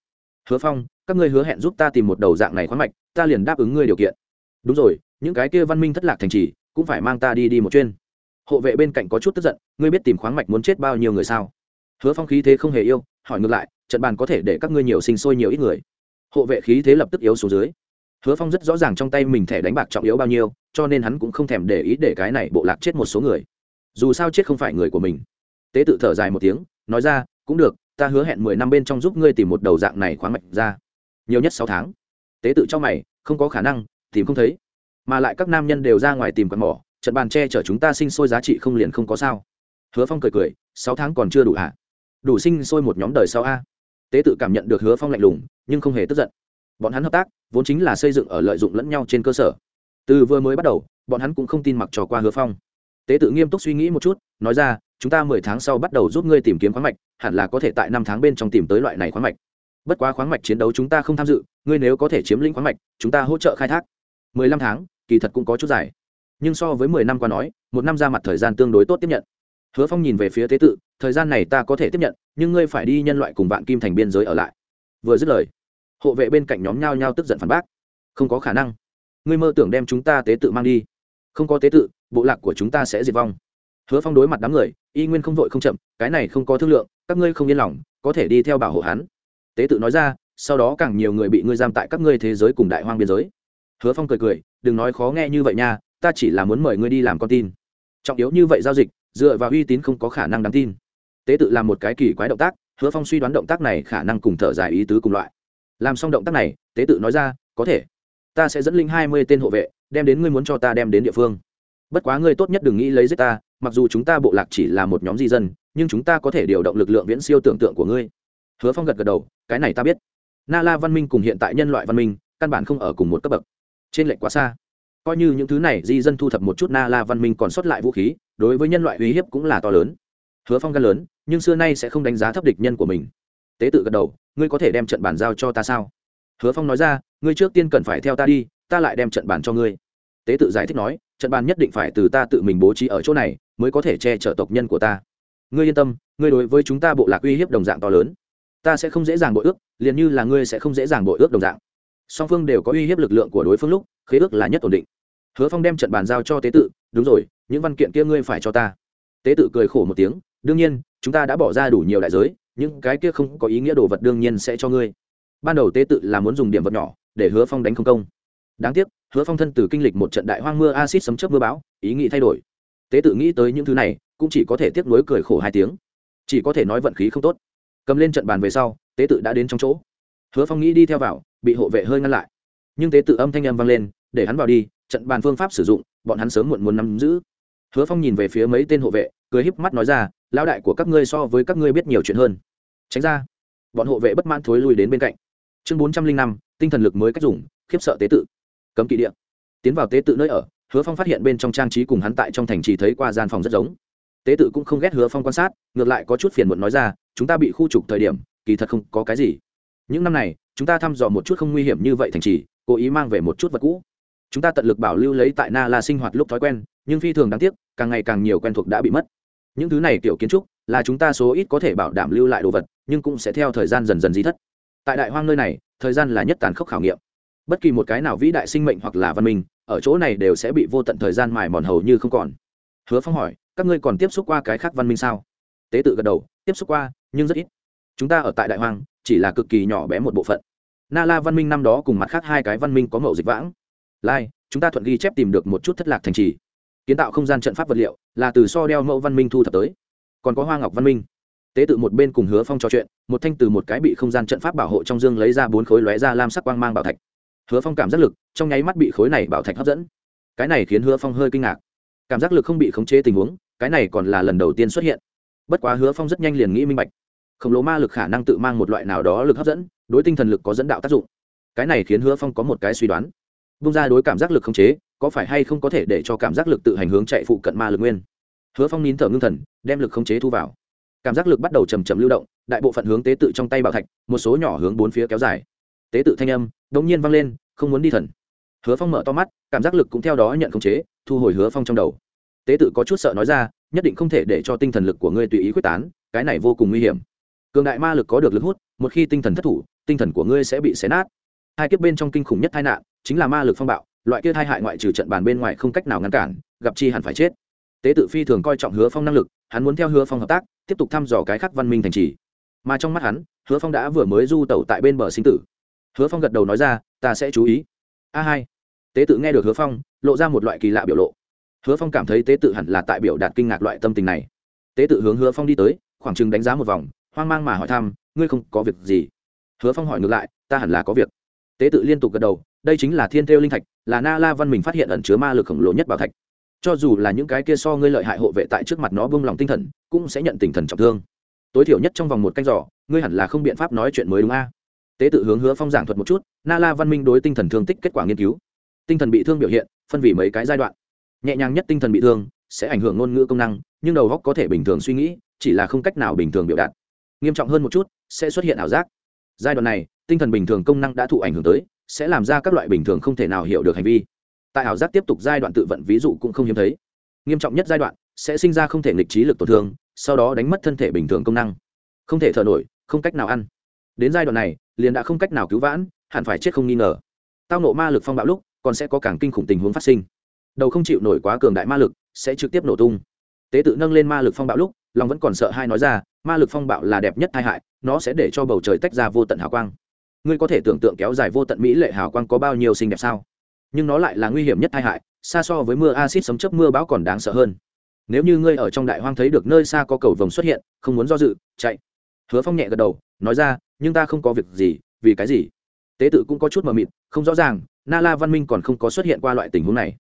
Hứa phong, các ngươi hứa hẹn giúp ta tìm một đầu dạng này khoáng mạch, ta liền đáp ứng ngươi điều kiện đúng rồi, những cái kia văn minh thất lạc thành trì, cũng phải mang ta đi đi một chuyên hộ vệ bên cạnh có chút tức giận, ngươi biết tìm khoáng mạch muốn chết bao nhiêu người sao? Hứa phong khí thế không hề yêu, hỏi ngược lại, trận bàn có thể để các ngươi nhiều sinh sôi nhiều ít người? Hộ vệ khí thế lập tức yếu xuống dưới. Hứa phong rất rõ ràng trong tay mình thẻ đánh bạc trọng yếu bao nhiêu, cho nên hắn cũng không thèm để ý để cái này bộ lạc chết một số người. Dù sao chết không phải người của mình. Tế tự thở dài một tiếng, nói ra, cũng được, ta hứa hẹn mười năm bên trong giúp ngươi tìm một đầu dạng này khoáng mạch ra. Nhiều nhất sáu tháng. Tế tự cho mày, không có khả năng tìm không thấy. Mà lại các nam nhân đều ra ngoài tìm quạt mỏ, trận bàn tre chở chúng ta sinh sôi giá trị không liền không có sao. Hứa phong cười cười, sáu tháng còn chưa đủ hả? Đủ sinh sôi một nhóm đời sau a. Tế tự cảm nhận được hứa phong lạnh lùng, nhưng không hề tức giận. Bọn hắn hợp tác, vốn chính là xây dựng ở lợi dụng lẫn nhau trên cơ sở. Từ vừa mới bắt đầu, bọn hắn cũng không tin mặc trò qua hứa phong. Tế tự nghiêm túc suy nghĩ một chút, nói ra, chúng ta mười tháng sau bắt đầu giúp ngươi tìm kiếm khoáng mạch, hẳn là có thể tại năm tháng bên trong tìm tới loại này khoáng mạch. Bất quá khoáng mạch chiến đấu chúng ta không tham dự, ngươi nếu có thể chiếm lĩnh khoáng mạch, chúng ta hỗ trợ khai thác mười lăm tháng, kỳ thật cũng có chút dài. Nhưng so với mười năm qua nói, một năm ra mặt thời gian tương đối tốt tiếp nhận. Hứa phong nhìn về phía tế tự, thời gian này ta có thể tiếp nhận, nhưng ngươi phải đi nhân loại cùng vạn kim thành biên giới ở lại. Vừa dứt lời, hộ vệ bên cạnh nhóm nhao nhao tức giận phản bác. Không có khả năng. Ngươi mơ tưởng đem chúng ta tế tự mang đi. Không có tế tự, bộ lạc của chúng ta sẽ diệt vong. Hứa phong đối mặt đám người, y nguyên không vội không chậm, cái này không có thương lượng, các ngươi không yên lòng, có thể đi theo bảo hộ hắn. Tế tự nói ra, sau đó càng nhiều người bị ngươi giam tại các ngươi thế giới cùng đại hoang biên giới hứa phong cười cười, đừng nói khó nghe như vậy nha, ta chỉ là muốn mời ngươi đi làm con tin. Trọng yếu như vậy giao dịch, dựa vào uy tín không có khả năng đáng tin. Tế tự làm một cái kỳ quái động tác, hứa phong suy đoán động tác này khả năng cùng thở dài ý tứ cùng loại. Làm xong động tác này, tế tự nói ra, có thể. Ta sẽ dẫn linh hai mươi tên hộ vệ, đem đến ngươi muốn cho ta đem đến địa phương. Bất quá ngươi tốt nhất đừng nghĩ lấy giết ta, mặc dù chúng ta bộ lạc chỉ là một nhóm di dân, nhưng chúng ta có thể điều động lực lượng viễn siêu tưởng tượng của ngươi. Hứa phong gật gật đầu, cái này ta biết. Na la văn minh cùng hiện tại nhân loại văn minh, căn bản không ở cùng một cấp bậc trên lệnh quá xa. Coi như những thứ này di dân thu thập một chút na la văn minh còn sót lại vũ khí, đối với nhân loại uy hiếp cũng là to lớn. Hứa phong gan lớn, nhưng xưa nay sẽ không đánh giá thấp địch nhân của mình. Tế tự gật đầu, ngươi có thể đem trận bàn giao cho ta sao? Hứa phong nói ra, ngươi trước tiên cần phải theo ta đi, ta lại đem trận bàn cho ngươi. Tế tự giải thích nói, trận bàn nhất định phải từ ta tự mình bố trí ở chỗ này, mới có thể che chở tộc nhân của ta. Ngươi yên tâm, ngươi đối với chúng ta bộ lạc uy hiếp đồng dạng to lớn. Ta sẽ không dễ dàng bội ước, liền như là ngươi sẽ không dễ dàng bội ước đồng dạng song phương đều có uy hiếp lực lượng của đối phương lúc, khế ước là nhất ổn định. Hứa phong đem trận bàn giao cho tế tự, đúng rồi, những văn kiện kia ngươi phải cho ta. Tế tự cười khổ một tiếng, đương nhiên, chúng ta đã bỏ ra đủ nhiều đại giới, những cái kia không có ý nghĩa đồ vật đương nhiên sẽ cho ngươi. Ban đầu tế tự là muốn dùng điểm vật nhỏ để hứa phong đánh không công. Đáng tiếc, hứa phong thân từ kinh lịch một trận đại hoang mưa acid sấm chớp mưa bão, ý nghĩ thay đổi. Tế tự nghĩ tới những thứ này, cũng chỉ có thể tiếc nuối cười khổ hai tiếng. Chỉ có thể nói vận khí không tốt. Cầm lên trận bàn về sau, tế tự đã đến trong chỗ. Hứa phong nghĩ đi theo vào bị hộ vệ hơi ngăn lại. Nhưng tế tự âm thanh âm vang lên, để hắn vào đi, trận bàn phương pháp sử dụng, bọn hắn sớm muộn muốn nắm giữ. Hứa phong nhìn về phía mấy tên hộ vệ, cười híp mắt nói ra, lão đại của các ngươi so với các ngươi biết nhiều chuyện hơn. Tránh ra, bọn hộ vệ bất mãn thối lui đến bên cạnh. Chương bốn trăm linh năm, tinh thần lực mới cách dùng, khiếp sợ tế tự. Cấm kỵ địa. Tiến vào tế tự nơi ở, hứa phong phát hiện bên trong trang trí cùng hắn tại trong thành trì thấy qua gian phòng rất giống. Tế tự cũng không ghét hứa phong quan sát, ngược lại có chút phiền muộn nói ra, chúng ta bị khu trục thời điểm, kỳ thật không có cái gì. Những năm này chúng ta thăm dò một chút không nguy hiểm như vậy thành trì, cố ý mang về một chút vật cũ. Chúng ta tận lực bảo lưu lấy tại na la sinh hoạt lúc thói quen, nhưng phi thường đáng tiếc, càng ngày càng nhiều quen thuộc đã bị mất. Những thứ này kiểu kiến trúc, là chúng ta số ít có thể bảo đảm lưu lại đồ vật, nhưng cũng sẽ theo thời gian dần dần di thất. Tại đại hoang nơi này, thời gian là nhất tàn khốc khảo nghiệm. Bất kỳ một cái nào vĩ đại sinh mệnh hoặc là văn minh, ở chỗ này đều sẽ bị vô tận thời gian mài mòn hầu như không còn. Hứa phong hỏi, các ngươi còn tiếp xúc qua cái khác văn minh sao? Tế tự gật đầu, tiếp xúc qua, nhưng rất ít. Chúng ta ở tại đại hoang, chỉ là cực kỳ nhỏ bé một bộ phận na la văn minh năm đó cùng mặt khác hai cái văn minh có mậu dịch vãng. Lai, chúng ta thuận ghi chép tìm được một chút thất lạc thành trì. Kiến tạo không gian trận pháp vật liệu là từ so đeo mẫu văn minh thu thập tới. Còn có hoa ngọc văn minh. Tế tự một bên cùng hứa phong trò chuyện, một thanh từ một cái bị không gian trận pháp bảo hộ trong dương lấy ra bốn khối lóe ra lam sắc quang mang bảo thạch. Hứa phong cảm giác lực trong nháy mắt bị khối này bảo thạch hấp dẫn. Cái này khiến hứa phong hơi kinh ngạc. Cảm giác lực không bị khống chế tình huống, cái này còn là lần đầu tiên xuất hiện. Bất quá hứa phong rất nhanh liền nghĩ minh bạch. Khổng lồ ma lực khả năng tự mang một loại nào đó lực hấp dẫn đối tinh thần lực có dẫn đạo tác dụng. Cái này khiến hứa phong có một cái suy đoán. Bung ra đối cảm giác lực không chế, có phải hay không có thể để cho cảm giác lực tự hành hướng chạy phụ cận ma lực nguyên? Hứa phong nín thở ngưng thần, đem lực không chế thu vào. Cảm giác lực bắt đầu chầm chầm lưu động, đại bộ phận hướng tế tự trong tay bảo thạch, một số nhỏ hướng bốn phía kéo dài. Tế tự thanh âm đ ỗ n g nhiên vang lên, không muốn đi thần. Hứa phong mở to mắt, cảm giác lực cũng theo đó nhận khống chế, thu hồi hứa phong trong đầu. Tế tự có chút sợ nói ra, nhất định không thể để cho tinh thần lực của ngươi tùy ý quyết tán, cái này vô cùng nguy hiểm cường đại ma lực có được lực hút, một khi tinh thần thất thủ, tinh thần của ngươi sẽ bị xé nát. Hai kiếp bên trong kinh khủng nhất tai nạn chính là ma lực phong bạo, loại kia tai hại ngoại trừ trận bàn bên ngoài không cách nào ngăn cản, gặp chi hẳn phải chết. Tế tự phi thường coi trọng hứa phong năng lực, hắn muốn theo hứa phong hợp tác, tiếp tục thăm dò cái khắc văn minh thành trì. Mà trong mắt hắn, hứa phong đã vừa mới du tẩu tại bên bờ sinh tử. Hứa phong gật đầu nói ra, ta sẽ chú ý. A hai. Tế tự nghe được hứa phong, lộ ra một loại kỳ lạ biểu lộ. Hứa phong cảm thấy tế tự hẳn là tại biểu đạt kinh ngạc loại tâm tình này. Tế tự hướng hứa phong đi tới, khoảng chừng đánh giá một vòng hoang mang mà hỏi thăm, ngươi không có việc gì? Hứa phong hỏi ngược lại, ta hẳn là có việc. Tế tự liên tục gật đầu, đây chính là thiên thêu linh thạch, là na la văn mình phát hiện ẩn chứa ma lực khổng lồ nhất bảo thạch. Cho dù là những cái kia so ngươi lợi hại hộ vệ tại trước mặt nó bông lòng tinh thần, cũng sẽ nhận tinh thần trọng thương. Tối thiểu nhất trong vòng một canh giỏ ngươi hẳn là không biện pháp nói chuyện mới đúng a. Tế tự hướng hứa phong giảng thuật một chút, na la văn minh đối tinh thần thương tích kết quả nghiên cứu. Tinh thần bị thương biểu hiện, phân vì mấy cái giai đoạn. Nhẹ nhàng nhất tinh thần bị thương, sẽ ảnh hưởng ngôn ngữ công năng, nhưng đầu góc có thể bình thường suy nghĩ, chỉ là không cách nào bình thường biểu đạt nghiêm trọng hơn một chút, sẽ xuất hiện ảo giác. Giai đoạn này, tinh thần bình thường công năng đã thụ ảnh hưởng tới, sẽ làm ra các loại bình thường không thể nào hiểu được hành vi. Tại ảo giác tiếp tục giai đoạn tự vận ví dụ cũng không hiếm thấy. Nghiêm trọng nhất giai đoạn, sẽ sinh ra không thể nghịch trí lực tổn thương, sau đó đánh mất thân thể bình thường công năng. Không thể thở nổi, không cách nào ăn. Đến giai đoạn này, liền đã không cách nào cứu vãn, hẳn phải chết không nghi ngờ. Tao nộ ma lực phong bạo lúc, còn sẽ có càng kinh khủng tình huống phát sinh. Đầu không chịu nổi quá cường đại ma lực, sẽ trực tiếp nổ tung. Tế tự nâng lên ma lực phong bạo lúc, lòng vẫn còn sợ hai nói ra ma lực phong bạo là đẹp nhất tai hại, nó sẽ để cho bầu trời tách ra vô tận hào quang. Ngươi có thể tưởng tượng kéo dài vô tận mỹ lệ hào quang có bao nhiêu xinh đẹp sao? Nhưng nó lại là nguy hiểm nhất tai hại, xa so với mưa acid sấm chớp mưa bão còn đáng sợ hơn. Nếu như ngươi ở trong đại hoang thấy được nơi xa có cầu vồng xuất hiện, không muốn do dự, chạy. Hứa phong nhẹ gật đầu, nói ra, nhưng ta không có việc gì, vì cái gì? Tế tự cũng có chút mờ mịt, không rõ ràng, na la văn minh còn không có xuất hiện qua loại tình huống này.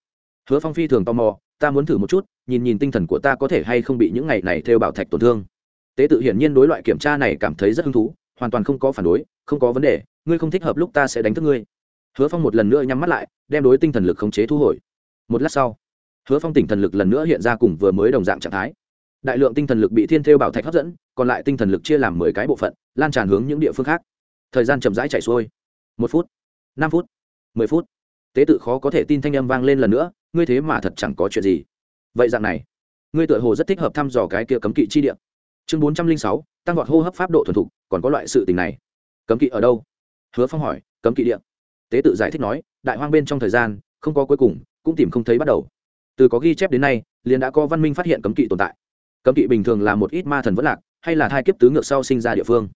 Hứa phong phi thường tò mò, ta muốn thử một chút, nhìn nhìn tinh thần của ta có thể hay không bị những ngày này theo bảo thạch tổn thương tế tự hiển nhiên đối loại kiểm tra này cảm thấy rất hứng thú, hoàn toàn không có phản đối, không có vấn đề, ngươi không thích hợp lúc ta sẽ đánh thức ngươi. Hứa phong một lần nữa nhắm mắt lại, đem đối tinh thần lực khống chế thu hồi. Một lát sau, hứa phong tỉnh thần lực lần nữa hiện ra cùng vừa mới đồng dạng trạng thái. Đại lượng tinh thần lực bị thiên thêu bảo thạch hấp dẫn, còn lại tinh thần lực chia làm mười cái bộ phận, lan tràn hướng những địa phương khác. Thời gian chậm rãi chạy xuôi. Một phút, năm phút, mười phút. Tế tự khó có thể tin thanh âm vang lên lần nữa, ngươi thế mà thật chẳng có chuyện gì. Vậy dạng này, ngươi tự hồ rất thích hợp thăm dò cái kia cấm kỵ chi địa chương bốn trăm linh sáu, tăng vọt hô hấp pháp độ thuần thục, còn có loại sự tình này. Cấm kỵ ở đâu? Hứa phong hỏi, cấm kỵ địa. Tế tự giải thích nói, đại hoang bên trong thời gian, không có cuối cùng, cũng tìm không thấy bắt đầu. Từ có ghi chép đến nay, liền đã có văn minh phát hiện cấm kỵ tồn tại. Cấm kỵ bình thường là một ít ma thần vất lạc, hay là thai kiếp tứ ngược sau sinh ra địa phương.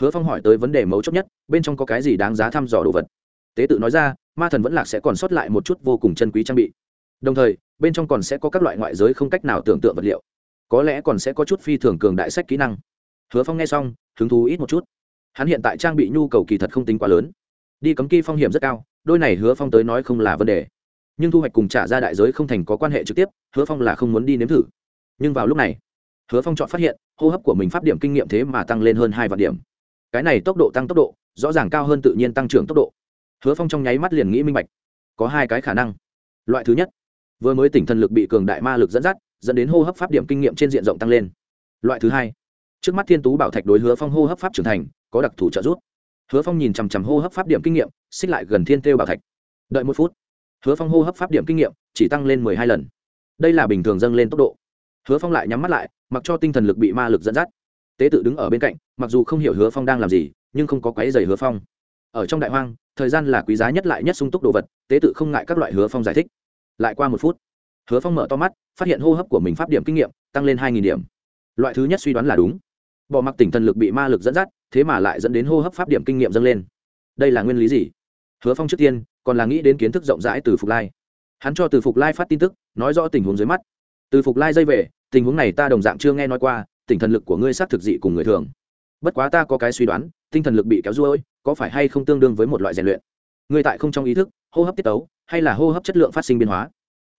Hứa phong hỏi tới vấn đề mấu chốt nhất, bên trong có cái gì đáng giá thăm dò đồ vật? Tế tự nói ra, ma thần vẫn lạc sẽ còn sót lại một chút vô cùng chân quý trang bị. Đồng thời, bên trong còn sẽ có các loại ngoại giới không cách nào tưởng tượng vật liệu có lẽ còn sẽ có chút phi thường cường đại sách kỹ năng. Hứa phong nghe xong, hứng thú ít một chút. Hắn hiện tại trang bị nhu cầu kỳ thật không tính quá lớn. Đi cấm kỳ phong hiểm rất cao, đôi này hứa phong tới nói không là vấn đề. Nhưng thu hoạch cùng trả ra đại giới không thành có quan hệ trực tiếp, hứa phong là không muốn đi nếm thử. Nhưng vào lúc này, hứa phong chọn phát hiện, hô hấp của mình p điểm kinh nghiệm thế mà tăng lên hơn hai vạn điểm. Cái này tốc độ tăng tốc độ, rõ ràng cao hơn tự nhiên tăng trưởng tốc độ. Hứa phong trong nháy mắt liền nghĩ minh bạch. Có hai cái khả năng. Loại thứ nhất, vừa mới tỉnh thần lực bị cường đại ma lực dẫn dắt dẫn đến hô hấp pháp điểm kinh nghiệm trên diện rộng tăng lên. Loại thứ hai, trước mắt thiên tú bảo thạch đối hứa phong hô hấp pháp trưởng thành, có đặc thù trợ giúp. Hứa phong nhìn chằm chằm hô hấp pháp điểm kinh nghiệm, xích lại gần thiên tiêu bảo thạch. Đợi một phút, hứa phong hô hấp pháp điểm kinh nghiệm chỉ tăng lên mười hai lần. Đây là bình thường dâng lên tốc độ. Hứa phong lại nhắm mắt lại, mặc cho tinh thần lực bị ma lực dẫn dắt. Tế tự đứng ở bên cạnh, mặc dù không hiểu hứa phong đang làm gì, nhưng không có quấy dày hứa phong. Ở trong đại hoang, thời gian là quý giá nhất lại nhất sung túc đồ vật, tế tự không ngại các loại hứa phong giải thích. Lại qua một phút hứa phong mở to mắt, phát hiện hô hấp của mình pháp điểm kinh nghiệm tăng lên hai điểm. Loại thứ nhất suy đoán là đúng. Bỏ mặc tỉnh thần lực bị ma lực dẫn dắt, thế mà lại dẫn đến hô hấp pháp điểm kinh nghiệm dâng lên. Đây là nguyên lý gì? Hứa phong trước tiên còn là nghĩ đến kiến thức rộng rãi từ phục lai. Hắn cho từ phục lai phát tin tức, nói rõ tình huống dưới mắt. Từ phục lai dây về, tình huống này ta đồng dạng chưa nghe nói qua, tỉnh thần lực của ngươi xác thực dị cùng người thường. Bất quá ta có cái suy đoán, tinh thần lực bị kéo ruôi, có phải hay không tương đương với một loại rèn luyện? Ngươi tại không trong ý thức, hô hấp tiết tấu, hay là hô hấp chất lượng phát sinh biến hóa?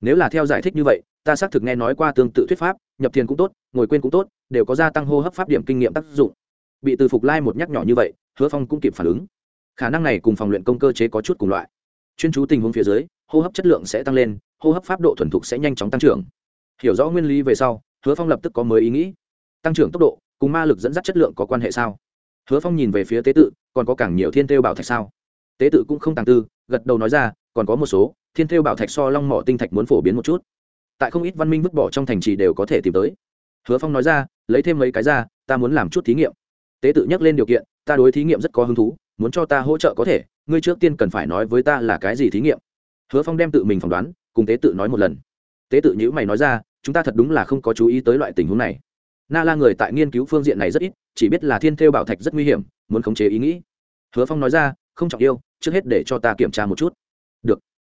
Nếu là theo giải thích như vậy, ta xác thực nghe nói qua tương tự thuyết pháp, nhập thiền cũng tốt, ngồi quên cũng tốt, đều có gia tăng hô hấp pháp điểm kinh nghiệm tác dụng. Bị từ phục lai một nhắc nhỏ như vậy, hứa phong cũng kịp phản ứng. Khả năng này cùng phòng luyện công cơ chế có chút cùng loại. Chuyên chú tình huống phía dưới, hô hấp chất lượng sẽ tăng lên, hô hấp pháp độ thuần thục sẽ nhanh chóng tăng trưởng. Hiểu rõ nguyên lý về sau, hứa phong lập tức có mới ý nghĩ. Tăng trưởng tốc độ, cùng ma lực dẫn dắt chất lượng có quan hệ sao? Hứa phong nhìn về phía tế tự, còn có càng nhiều thiên tiêu bảo thạch sao? Tế tự cũng không tàng tư, gật đầu nói ra còn có một số, thiên tiêu bảo thạch so long mỏ tinh thạch muốn phổ biến một chút. Tại không ít văn minh vứt bỏ trong thành trì đều có thể tìm tới. Hứa phong nói ra, lấy thêm mấy cái ra, ta muốn làm chút thí nghiệm. Tế tự nhắc lên điều kiện, ta đối thí nghiệm rất có hứng thú, muốn cho ta hỗ trợ có thể, ngươi trước tiên cần phải nói với ta là cái gì thí nghiệm. Hứa phong đem tự mình phỏng đoán, cùng tế tự nói một lần. Tế tự nhữ mày nói ra, chúng ta thật đúng là không có chú ý tới loại tình huống này. Na la người tại nghiên cứu phương diện này rất ít, chỉ biết là thiên thêu bảo thạch rất nguy hiểm, muốn khống chế ý nghĩ. Hứa phong nói ra, không trọng yêu, trước hết để cho ta kiểm tra một chút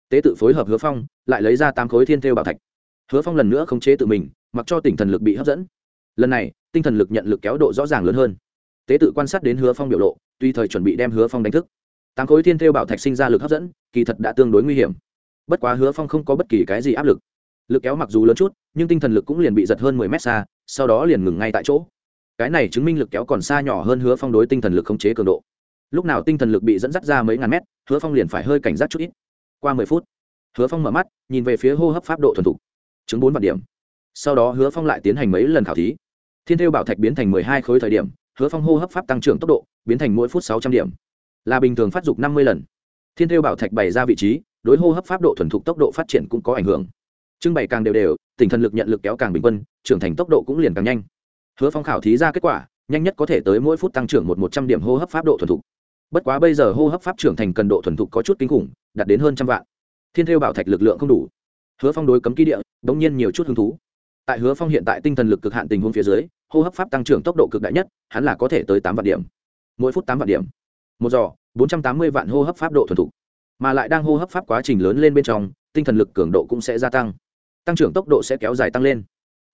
tế tự phối hợp hứa phong, lại lấy ra tám khối thiên thêu bảo thạch. Hứa phong lần nữa khống chế tự mình, mặc cho tinh thần lực bị hấp dẫn. Lần này, tinh thần lực nhận lực kéo độ rõ ràng lớn hơn. Tế tự quan sát đến hứa phong biểu lộ, tuy thời chuẩn bị đem hứa phong đánh thức, tám khối thiên thêu bảo thạch sinh ra lực hấp dẫn, kỳ thật đã tương đối nguy hiểm. Bất quá hứa phong không có bất kỳ cái gì áp lực. Lực kéo mặc dù lớn chút, nhưng tinh thần lực cũng liền bị giật hơn mười mét xa, sau đó liền ngừng ngay tại chỗ. Cái này chứng minh lực kéo còn xa nhỏ hơn hứa phong đối tinh thần lực khống chế cường độ. Lúc nào tinh thần lực bị dẫn dắt ra mấy ngàn mét, hứa phong liền phải hơi cảnh giác chút ít qua mười phút, hứa phong mở mắt, nhìn về phía hô hấp pháp độ thuần thục. Chứng bốn vạn điểm. Sau đó hứa phong lại tiến hành mấy lần khảo thí. Thiên thêu bảo thạch biến thành mười hai khối thời điểm, hứa phong hô hấp pháp tăng trưởng tốc độ, biến thành mỗi phút sáu trăm điểm. Là bình thường phát dục năm mươi lần. Thiên thêu bảo thạch bày ra vị trí, đối hô hấp pháp độ thuần thục tốc độ phát triển cũng có ảnh hưởng. Trưng bày càng đều đều tỉnh thần lực nhận lực kéo càng bình quân, trưởng thành tốc độ cũng liền càng nhanh. Hứa phong khảo thí ra kết quả, nhanh nhất có thể tới mỗi phút tăng trưởng một một trăm điểm hô hấp pháp độ thuần thục bất quá bây giờ hô hấp pháp trưởng thành cần độ thuần thục có chút kinh khủng, đạt đến hơn trăm vạn. Thiên thêu bảo thạch lực lượng không đủ. Hứa phong đối cấm ký địa đ ỗ n g nhiên nhiều chút hứng thú. Tại hứa phong hiện tại tinh thần lực cực hạn tình huống phía dưới, hô hấp pháp tăng trưởng tốc độ cực đại nhất, hắn là có thể tới tám vạn điểm. Mỗi phút tám vạn điểm. Một giò, bốn trăm tám mươi vạn hô hấp pháp độ thuần thục. Mà lại đang hô hấp pháp quá trình lớn lên bên trong, tinh thần lực cường độ cũng sẽ gia tăng. Tăng trưởng tốc độ sẽ kéo dài tăng lên.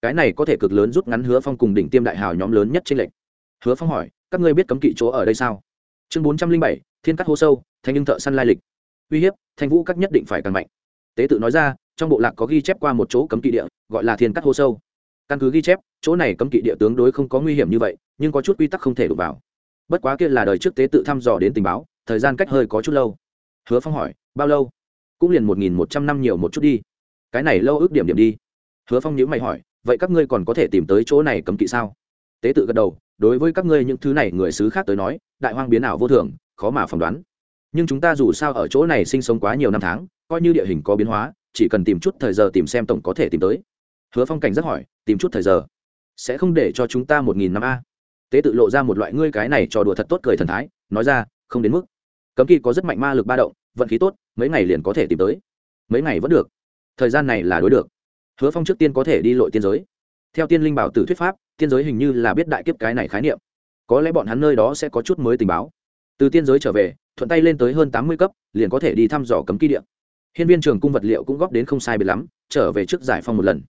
Cái này có thể cực lớn rút ngắn hứa phong cùng đỉnh tiêm đại hào nhóm lớn nhất trên lệnh hứa phong hỏi, các ngươi biết cấm kỵ chỗ ở đây sao? Chương bốn trăm linh bảy, thiên cắt hô sâu, thanh nhưng thợ săn lai lịch. Uy hiếp, thanh vũ các nhất định phải càng mạnh. Tế tự nói ra, trong bộ lạc có ghi chép qua một chỗ cấm kỵ địa, gọi là thiên cắt hô sâu. Căn cứ ghi chép, chỗ này cấm kỵ địa tướng đối không có nguy hiểm như vậy, nhưng có chút quy tắc không thể đụng vào. Bất quá kia là đời trước tế tự thăm dò đến tình báo, thời gian cách hơi có chút lâu. Hứa phong hỏi, bao lâu? Cũng liền một nghìn một trăm năm nhiều một chút đi. Cái này lâu ước điểm điểm đi. Hứa phong nhữ mày hỏi, vậy các ngươi còn có thể tìm tới chỗ này cấm kỵ sao? Tế tự gật đầu đối với các ngươi những thứ này người xứ khác tới nói, đại hoang biến ảo vô thường, khó mà phỏng đoán. Nhưng chúng ta dù sao ở chỗ này sinh sống quá nhiều năm tháng, coi như địa hình có biến hóa, chỉ cần tìm chút thời giờ tìm xem tổng có thể tìm tới. Hứa phong cảnh rất hỏi, tìm chút thời giờ, sẽ không để cho chúng ta một nghìn năm a? Tế tự lộ ra một loại ngươi cái này trò đùa thật tốt cười thần thái, nói ra, không đến mức. Cấm kỳ có rất mạnh ma lực ba động, vận khí tốt, mấy ngày liền có thể tìm tới. Mấy ngày vẫn được. Thời gian này là đối được. Hứa phong trước tiên có thể đi lội tiên giới theo tiên linh bảo tử thuyết pháp, tiên giới hình như là biết đại kiếp cái này khái niệm. Có lẽ bọn hắn nơi đó sẽ có chút mới tình báo. Từ tiên giới trở về, thuận tay lên tới hơn tám mươi cấp, liền có thể đi thăm dò cấm ký điện hiên viên trường cung vật liệu cũng góp đến không sai biệt lắm, trở về trước giải phong một lần.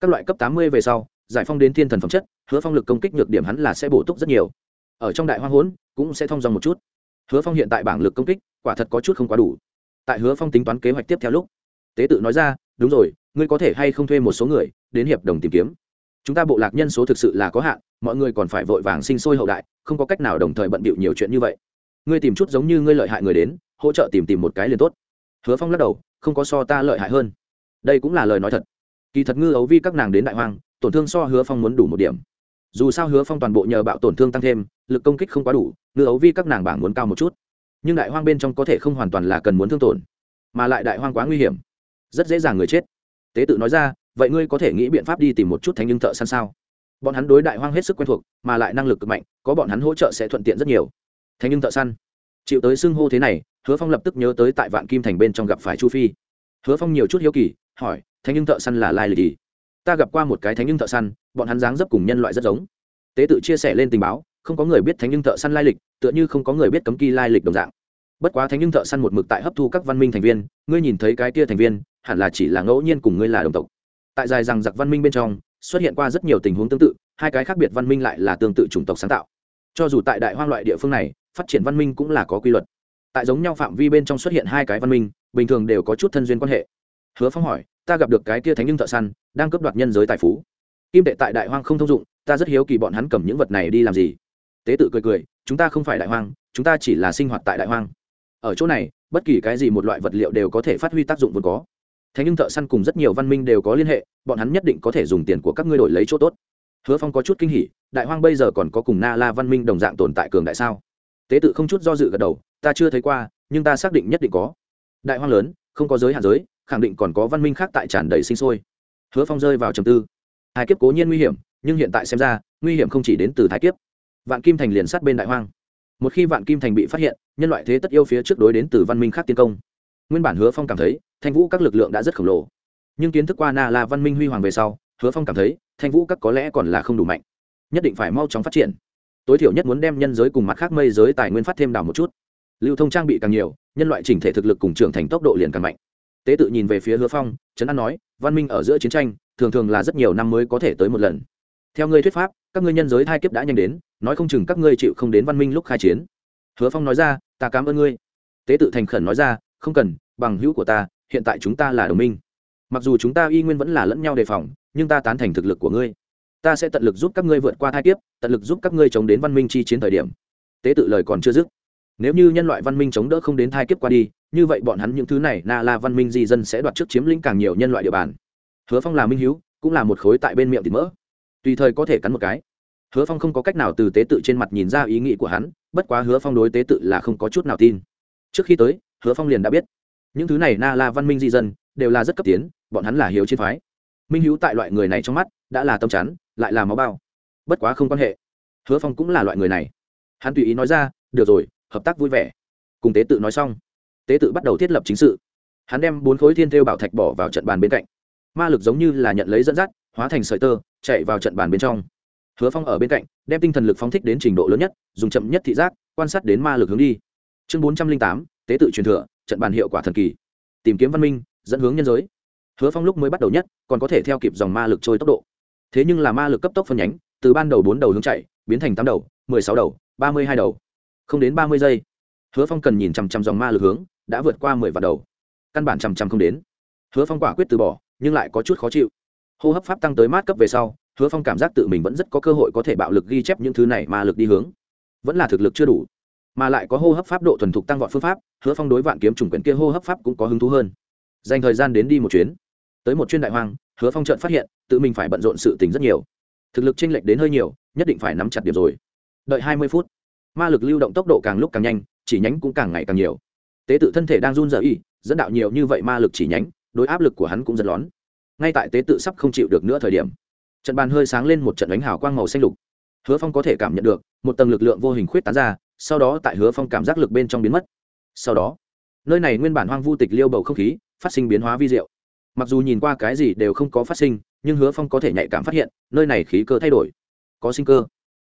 Các loại cấp tám mươi về sau, giải phong đến thiên thần phẩm chất, hứa phong lực công kích nhược điểm hắn là sẽ bổ túc rất nhiều. Ở trong đại hoa hốn cũng sẽ thông dòng một chút. Hứa phong hiện tại bảng lực công kích, quả thật có chút không quá đủ. Tại hứa phong tính toán kế hoạch tiếp theo lúc, tế tự nói ra, đúng rồi, ngươi có thể hay không thuê một số người đến hiệp đồng tìm kiếm? Chúng ta bộ lạc nhân số thực sự là có hạn, mọi người còn phải vội vàng sinh sôi hậu đại, không có cách nào đồng thời bận bịu nhiều chuyện như vậy. Ngươi tìm chút giống như ngươi lợi hại người đến, hỗ trợ tìm tìm một cái liền tốt. Hứa phong lắc đầu, không có so ta lợi hại hơn. Đây cũng là lời nói thật. Kỳ thật ngư ấu vi các nàng đến đại hoang, tổn thương so hứa phong muốn đủ một điểm. Dù sao hứa phong toàn bộ nhờ bạo tổn thương tăng thêm, lực công kích không quá đủ, ngư ấu vi các nàng bảng muốn cao một chút. Nhưng đại hoang bên trong có thể không hoàn toàn là cần muốn thương tổn, mà lại đại hoang quá nguy hiểm, rất dễ dàng người chết. Tế tự nói ra vậy ngươi có thể nghĩ biện pháp đi tìm một chút thánh nhưng thợ săn sao? Bọn hắn đối đại hoang hết sức quen thuộc, mà lại năng lực cực mạnh, có bọn hắn hỗ trợ sẽ thuận tiện rất nhiều. Thánh nhưng thợ săn. Chịu tới xưng hô thế này, hứa phong lập tức nhớ tới tại vạn kim thành bên trong gặp phải chu phi. Hứa phong nhiều chút hiếu kỳ, hỏi, thánh nhưng thợ săn là lai lịch gì? Ta gặp qua một cái thánh nhưng thợ săn, bọn hắn dáng dấp cùng nhân loại rất giống. Tế tự chia sẻ lên tình báo, không có người biết thánh nhưng thợ săn lai lịch, tựa như không có người biết cấm kỳ lai lịch đồng dạng. Bất quá thánh nhưng thợ săn một mực tại hấp thu các văn minh thành viên, ngươi nhìn thấy cái tia thành viên, hẳn là chỉ là ngẫu nhiên cùng ngươi là đồng tộc tại dài rằng giặc văn minh bên trong, xuất hiện qua rất nhiều tình huống tương tự, hai cái khác biệt văn minh lại là tương tự chủng tộc sáng tạo. Cho dù tại đại hoang loại địa phương này, phát triển văn minh cũng là có quy luật. Tại giống nhau phạm vi bên trong xuất hiện hai cái văn minh, bình thường đều có chút thân duyên quan hệ. Hứa phong hỏi, ta gặp được cái kia thánh nhưng thợ săn, đang cướp đoạt nhân giới tài phú. Kim tệ tại đại hoang không thông dụng, ta rất hiếu kỳ bọn hắn cầm những vật này đi làm gì. Tế tự cười cười, chúng ta không phải đại hoang, chúng ta chỉ là sinh hoạt tại đại hoang. Ở chỗ này, bất kỳ cái gì một loại vật liệu đều có thể phát huy tác dụng vốn có thế nhưng thợ săn cùng rất nhiều văn minh đều có liên hệ, bọn hắn nhất định có thể dùng tiền của các ngươi đổi lấy chỗ tốt. Hứa phong có chút kinh hỉ, đại hoang bây giờ còn có cùng na la văn minh đồng dạng tồn tại cường đại sao? Tế tự không chút do dự gật đầu, ta chưa thấy qua, nhưng ta xác định nhất định có. Đại hoang lớn, không có giới hạn giới, khẳng định còn có văn minh khác tại tràn đầy sinh sôi. Hứa phong rơi vào trầm tư. Hai kiếp cố nhiên nguy hiểm, nhưng hiện tại xem ra, nguy hiểm không chỉ đến từ thái kiếp. Vạn kim thành liền sát bên đại hoang. Một khi vạn kim thành bị phát hiện, nhân loại thế tất yêu phía trước đối đến từ văn minh khác tiến công nguyên bản hứa phong cảm thấy, thanh vũ các lực lượng đã rất khổng lồ. Nhưng kiến thức qua na là văn minh huy hoàng về sau, hứa phong cảm thấy, thanh vũ các có lẽ còn là không đủ mạnh. Nhất định phải mau chóng phát triển. Tối thiểu nhất muốn đem nhân giới cùng mặt khác mây giới tài nguyên phát thêm đào một chút. Lưu thông trang bị càng nhiều, nhân loại chỉnh thể thực lực cùng trưởng thành tốc độ liền càng mạnh. Tế tự nhìn về phía hứa phong, trấn an nói, văn minh ở giữa chiến tranh, thường thường là rất nhiều năm mới có thể tới một lần. Theo ngươi thuyết pháp, các ngươi nhân giới thai kiếp đã nhanh đến, nói không chừng các ngươi chịu không đến văn minh lúc khai chiến. Hứa phong nói ra, ta cảm ơn ngươi. Tế tự thành khẩn nói ra không cần, bằng hữu của ta, hiện tại chúng ta là đồng minh. Mặc dù chúng ta y nguyên vẫn là lẫn nhau đề phòng, nhưng ta tán thành thực lực của ngươi. Ta sẽ tận lực giúp các ngươi vượt qua thai kiếp, tận lực giúp các ngươi chống đến văn minh chi chiến thời điểm. Tế tự lời còn chưa dứt. Nếu như nhân loại văn minh chống đỡ không đến thai kiếp qua đi, như vậy bọn hắn những thứ này na la văn minh di dân sẽ đoạt trước chiếm lĩnh càng nhiều nhân loại địa bàn. Hứa phong là minh hữu, cũng là một khối tại bên miệng thịt mỡ. Tùy thời có thể cắn một cái. Hứa phong không có cách nào từ tế tự trên mặt nhìn ra ý nghĩ của hắn, bất quá hứa phong đối tế tự là không có chút nào tin. Trước khi tới hứa phong liền đã biết. Những thứ này na la văn minh di dân đều là rất cấp tiến, bọn hắn là hiếu chiến phái. Minh hữu tại loại người này trong mắt đã là tâm chắn, lại là máu bao. Bất quá không quan hệ. Hứa phong cũng là loại người này. Hắn tùy ý nói ra, được rồi, hợp tác vui vẻ. Cùng tế tự nói xong, tế tự bắt đầu thiết lập chính sự. Hắn đem bốn khối thiên thêu bảo thạch bỏ vào trận bàn bên cạnh. Ma lực giống như là nhận lấy dẫn dắt, hóa thành sợi tơ, chạy vào trận bàn bên trong. Hứa phong ở bên cạnh, đem tinh thần lực phóng thích đến trình độ lớn nhất, dùng chậm nhất thị giác quan sát đến ma lực hướng đi. Chương bốn trăm linh tám tế tự truyền thừa, trận bàn hiệu quả thần kỳ. Tìm kiếm văn minh, dẫn hướng nhân giới. Hứa phong lúc mới bắt đầu nhất, còn có thể theo kịp dòng ma lực trôi tốc độ. Thế nhưng là ma lực cấp tốc phân nhánh, từ ban đầu bốn đầu hướng chạy, biến thành tám đầu, mười sáu đầu, ba mươi hai đầu. Không đến ba mươi giây, hứa phong cần nhìn chằm chằm dòng ma lực hướng, đã vượt qua mười vạn đầu. Căn bản chằm chằm không đến. Hứa phong quả quyết từ bỏ, nhưng lại có chút khó chịu. Hô hấp pháp tăng tới mát cấp về sau, hứa phong cảm giác tự mình vẫn rất có cơ hội có thể bạo lực ghi chép những thứ này ma lực đi hướng. Vẫn là thực lực chưa đủ mà lại có hô hấp pháp độ thuần thục tăng vọt phương pháp, hứa phong đối vạn kiếm chủng quyển kia hô hấp pháp cũng có hứng thú hơn. Dành thời gian đến đi một chuyến. Tới một chuyên đại hoang, hứa phong trợn phát hiện, tự mình phải bận rộn sự tình rất nhiều. Thực lực chênh lệch đến hơi nhiều, nhất định phải nắm chặt điểm rồi. Đợi hai mươi phút, ma lực lưu động tốc độ càng lúc càng nhanh, chỉ nhánh cũng càng ngày càng nhiều. Tế tự thân thể đang run rẩy y dẫn đạo nhiều như vậy ma lực chỉ nhánh, đối áp lực của hắn cũng rất lón. Ngay tại tế tự sắp không chịu được nữa thời điểm, trận bàn hơi sáng lên một trận đánh hào quang màu xanh lục. Hứa phong có thể cảm nhận được, một tầng lực lượng vô hình khuyết tán ra sau đó tại hứa phong cảm giác lực bên trong biến mất. Sau đó, nơi này nguyên bản hoang vu tịch liêu bầu không khí phát sinh biến hóa vi diệu. Mặc dù nhìn qua cái gì đều không có phát sinh, nhưng hứa phong có thể nhạy cảm phát hiện, nơi này khí cơ thay đổi. Có sinh cơ.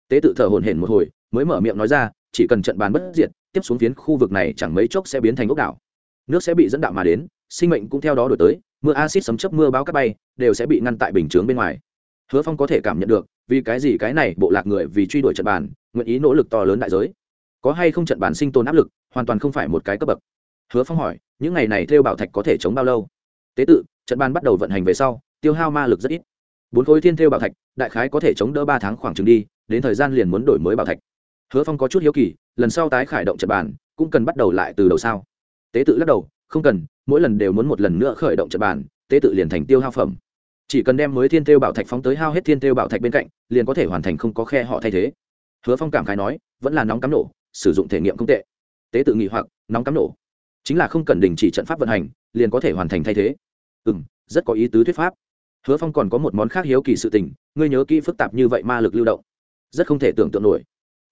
Tế tự thở hổn hển một hồi, mới mở miệng nói ra, chỉ cần trận bàn bất diệt, tiếp xuống phiến khu vực này chẳng mấy chốc sẽ biến thành ốc đảo. Nước sẽ bị dẫn đạo mà đến, sinh mệnh cũng theo đó đổi tới, mưa acid sấm chấp mưa báo cát bay, đều sẽ bị ngăn tại bình chướng bên ngoài. Hứa phong có thể cảm nhận được, vì cái gì cái này bộ lạc người vì truy đuổi trận bàn, nguyện ý nỗ lực to lớn đại giới có hay không trận bàn sinh tồn áp lực, hoàn toàn không phải một cái cấp bậc. Hứa phong hỏi, những ngày này theo bảo thạch có thể chống bao lâu? Tế tự, trận bàn bắt đầu vận hành về sau, tiêu hao ma lực rất ít. Bốn khối thiên theo bảo thạch, đại khái có thể chống đỡ ba tháng khoảng chừng đi, đến thời gian liền muốn đổi mới bảo thạch. Hứa phong có chút hiếu kỳ, lần sau tái khởi động trận bàn cũng cần bắt đầu lại từ đầu sao? Tế tự lắc đầu, không cần, mỗi lần đều muốn một lần nữa khởi động trận bàn tế tự liền thành tiêu hao phẩm. Chỉ cần đem mới thiên tiêu bảo thạch phóng tới hao hết thiên tiêu bảo thạch bên cạnh, liền có thể hoàn thành không có khe họ thay thế. Hứa phong cảm khái nói, vẫn là nóng cắm nổ sử dụng thể nghiệm không tệ. Tế tự nghị hoặc, nóng cắm nổ. Chính là không cần đình chỉ trận pháp vận hành, liền có thể hoàn thành thay thế. Ừ m rất có ý tứ thuyết pháp. Hứa phong còn có một món khác hiếu kỳ sự tình, ngươi nhớ kỹ phức tạp như vậy ma lực lưu động. Rất không thể tưởng tượng nổi.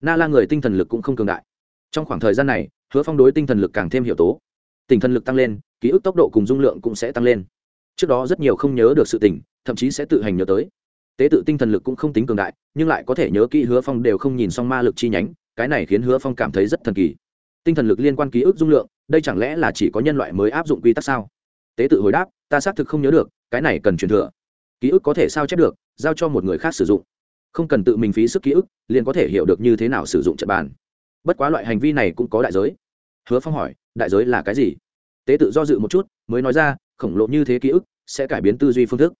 Na la người tinh thần lực cũng không cường đại. Trong khoảng thời gian này, hứa phong đối tinh thần lực càng thêm hiệu tố. Tinh thần lực tăng lên, ký ức tốc độ cùng dung lượng cũng sẽ tăng lên. Trước đó rất nhiều không nhớ được sự tình, thậm chí sẽ tự hành nhớ tới. Tế tự tinh thần lực cũng không tính cường đại, nhưng lại có thể nhớ kỹ hứa phong đều không nhìn xong ma lực chi nhánh cái này khiến hứa phong cảm thấy rất thần kỳ. Tinh thần lực liên quan ký ức dung lượng, đây chẳng lẽ là chỉ có nhân loại mới áp dụng quy tắc sao? Tế tự hồi đáp, ta xác thực không nhớ được, cái này cần truyền thừa. Ký ức có thể sao chép được, giao cho một người khác sử dụng. Không cần tự mình phí sức ký ức, liền có thể hiểu được như thế nào sử dụng trận bàn. Bất quá loại hành vi này cũng có đại giới. Hứa phong hỏi, đại giới là cái gì? Tế tự do dự một chút, mới nói ra, khổng lồ như thế ký ức sẽ cải biến tư duy phương thức.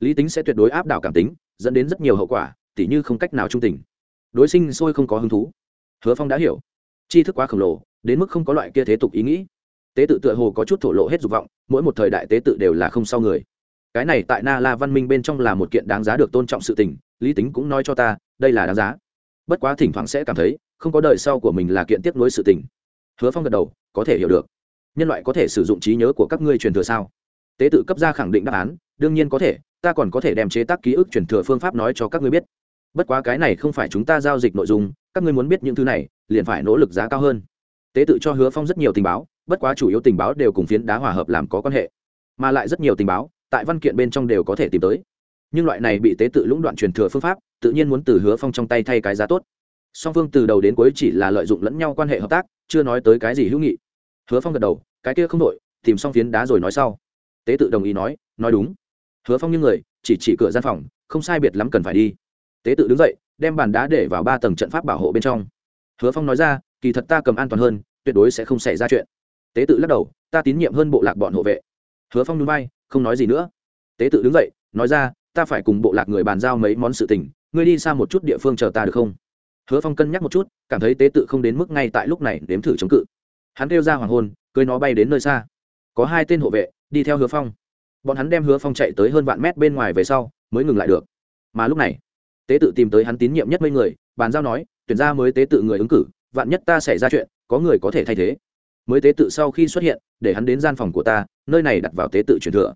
Lý tính sẽ tuyệt đối áp đảo cảm tính, dẫn đến rất nhiều hậu quả, tỉ như không cách nào trung tình. Đối sinh sôi không có hứng thú hứa phong đã hiểu. Tri thức quá khổng lồ, đến mức không có loại kia thế tục ý nghĩ. Tế tự tựa hồ có chút thổ lộ hết dục vọng, mỗi một thời đại tế tự đều là không sau người. Cái này tại na la văn minh bên trong là một kiện đáng giá được tôn trọng sự tình, lý tính cũng nói cho ta, đây là đáng giá. Bất quá thỉnh thoảng sẽ cảm thấy, không có đời sau của mình là kiện tiếp nối sự tình. Hứa phong gật đầu, có thể hiểu được. Nhân loại có thể sử dụng trí nhớ của các ngươi truyền thừa sao? Tế tự cấp ra khẳng định đáp án, đương nhiên có thể, ta còn có thể đem chế tác ký ức truyền thừa phương pháp nói cho các ngươi biết bất quá cái này không phải chúng ta giao dịch nội dung, các ngươi muốn biết những thứ này, liền phải nỗ lực giá cao hơn. Tế tự cho hứa phong rất nhiều tình báo, bất quá chủ yếu tình báo đều cùng phiến đá hòa hợp làm có quan hệ. Mà lại rất nhiều tình báo, tại văn kiện bên trong đều có thể tìm tới. Nhưng loại này bị tế tự lũng đoạn truyền thừa phương pháp, tự nhiên muốn từ hứa phong trong tay thay cái giá tốt. Song phương từ đầu đến cuối chỉ là lợi dụng lẫn nhau quan hệ hợp tác, chưa nói tới cái gì hữu nghị. Hứa phong gật đầu, cái kia không đội tìm xong phiến đá rồi nói sau. Tế tự đồng ý nói nói đúng. Hứa phong như người, chỉ chỉ cửa gian phòng, không sai biệt lắm cần phải đi tế tự đứng dậy, đem bàn đá để vào ba tầng trận pháp bảo hộ bên trong. Hứa phong nói ra, kỳ thật ta cầm an toàn hơn, tuyệt đối sẽ không xảy ra chuyện. Tế tự lắc đầu, ta tín nhiệm hơn bộ lạc bọn hộ vệ. Hứa phong núi bay không nói gì nữa. Tế tự đứng dậy, nói ra, ta phải cùng bộ lạc người bàn giao mấy món sự tình, ngươi đi xa một chút địa phương chờ ta được không? Hứa phong cân nhắc một chút, cảm thấy tế tự không đến mức ngay tại lúc này đếm thử chống cự. Hắn kêu ra hoàng hôn, cưới nó bay đến nơi xa. Có hai tên hộ vệ, đi theo hứa phong. Bọn hắn đem hứa phong chạy tới hơn vạn mét bên ngoài về sau, mới ngừng lại được. Mà lúc này tế tự tìm tới hắn tín nhiệm nhất mấy người, bàn giao nói, tuyển ra mới tế tự người ứng cử, vạn nhất ta xảy ra chuyện, có người có thể thay thế. Mới tế tự sau khi xuất hiện, để hắn đến gian phòng của ta, nơi này đặt vào tế tự truyền thừa.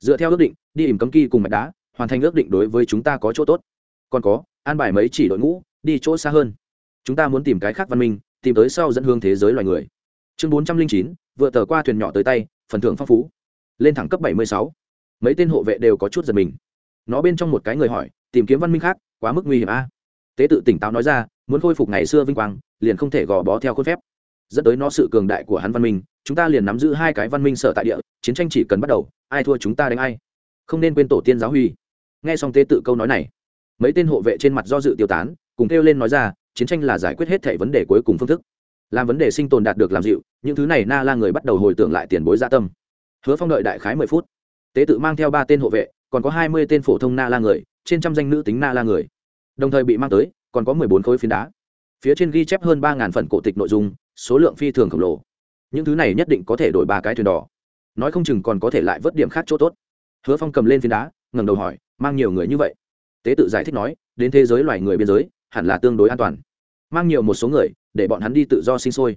Dựa theo ước định, đi ìm cấm kỳ cùng mạch đá, hoàn thành ước định đối với chúng ta có chỗ tốt. Còn có, an bài mấy chỉ đội ngũ, đi chỗ xa hơn. Chúng ta muốn tìm cái khác văn minh, tìm tới sau dẫn hương thế giới loài người. Chương bốn trăm linh chín, vừa tờ qua thuyền nhỏ tới tay, phần thưởng phong phú. Lên thẳng cấp bảy mươi sáu. Mấy tên hộ vệ đều có chút giật mình. Nó bên trong một cái người hỏi, tìm kiếm văn minh khác quá mức nguy hiểm a. Tế tự tỉnh táo nói ra, muốn khôi phục ngày xưa vinh quang, liền không thể gò bó theo khuôn phép. Dẫn tới nó sự cường đại của hắn văn minh, chúng ta liền nắm giữ hai cái văn minh sở tại địa, chiến tranh chỉ cần bắt đầu, ai thua chúng ta đánh ai. Không nên quên tổ tiên giáo huy nghe xong tế tự câu nói này, mấy tên hộ vệ trên mặt do dự tiêu tán, cùng kêu lên nói ra, chiến tranh là giải quyết hết thảy vấn đề cuối cùng phương thức. Làm vấn đề sinh tồn đạt được làm dịu, những thứ này na la người bắt đầu hồi tưởng lại tiền bối gia tâm. Hứa phong đợi đại khái mười phút. Tế tự mang theo ba tên hộ vệ, còn có hai mươi tên phổ thông na la người trên trăm danh nữ tính na la người. Đồng thời bị mang tới, còn có mười bốn khối phiến đá. Phía trên ghi chép hơn ba ngàn phần cổ tịch nội dung, số lượng phi thường khổng lồ. Những thứ này nhất định có thể đổi ba cái thuyền đỏ. Nói không chừng còn có thể lại vớt điểm khác chỗ tốt. Hứa phong cầm lên phiến đá, ngẩng đầu hỏi, mang nhiều người như vậy? Tế tự giải thích nói, đến thế giới loài người biên giới, hẳn là tương đối an toàn. Mang nhiều một số người, để bọn hắn đi tự do sinh sôi.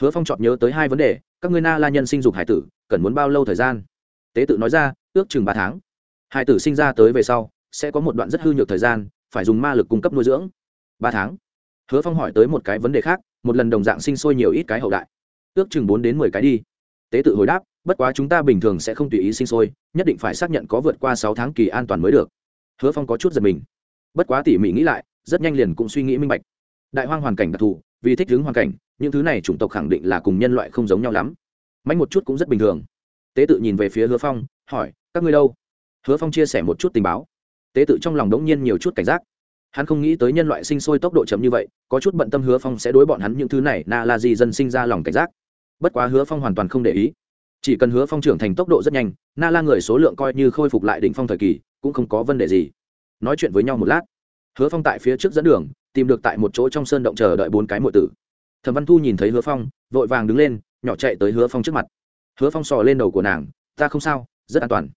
Hứa phong chọn nhớ tới hai vấn đề, các ngươi na la nhân sinh dục hải tử, cần muốn bao lâu thời gian? Tế tự nói ra, ước chừng ba tháng. Hải tử sinh ra tới về sau sẽ có một đoạn rất hư nhược thời gian, phải dùng ma lực cung cấp nuôi dưỡng. Ba tháng. Hứa phong hỏi tới một cái vấn đề khác, một lần đồng dạng sinh sôi nhiều ít cái hậu đại. Ước chừng bốn đến mười cái đi. Tế tự hồi đáp, bất quá chúng ta bình thường sẽ không tùy ý sinh sôi, nhất định phải xác nhận có vượt qua sáu tháng kỳ an toàn mới được. Hứa phong có chút giật mình. Bất quá tỉ mỉ nghĩ lại, rất nhanh liền cũng suy nghĩ minh bạch. Đại hoang hoàn cảnh đặc thù, vì thích ứng hoàn cảnh, những thứ này chủng tộc khẳng định là cùng nhân loại không giống nhau lắm. Mạnh một chút cũng rất bình thường. Tế tự nhìn về phía hứa phong, hỏi, các ngươi đâu? Hứa phong chia sẻ một chút tình báo tế tự trong lòng đống nhiên nhiều chút cảnh giác. Hắn không nghĩ tới nhân loại sinh sôi tốc độ chậm như vậy, có chút bận tâm hứa phong sẽ đối bọn hắn những thứ này, na là gì dân sinh ra lòng cảnh giác. Bất quá hứa phong hoàn toàn không để ý. Chỉ cần hứa phong trưởng thành tốc độ rất nhanh, na la người số lượng coi như khôi phục lại đỉnh phong thời kỳ, cũng không có vấn đề gì. Nói chuyện với nhau một lát, hứa phong tại phía trước dẫn đường, tìm được tại một chỗ trong sơn động chờ đợi bốn cái mọi tử. Thẩm văn thu nhìn thấy hứa phong, vội vàng đứng lên, nhỏ chạy tới hứa phong trước mặt. Hứa phong sò lên đầu của nàng, ta không sao, rất an toàn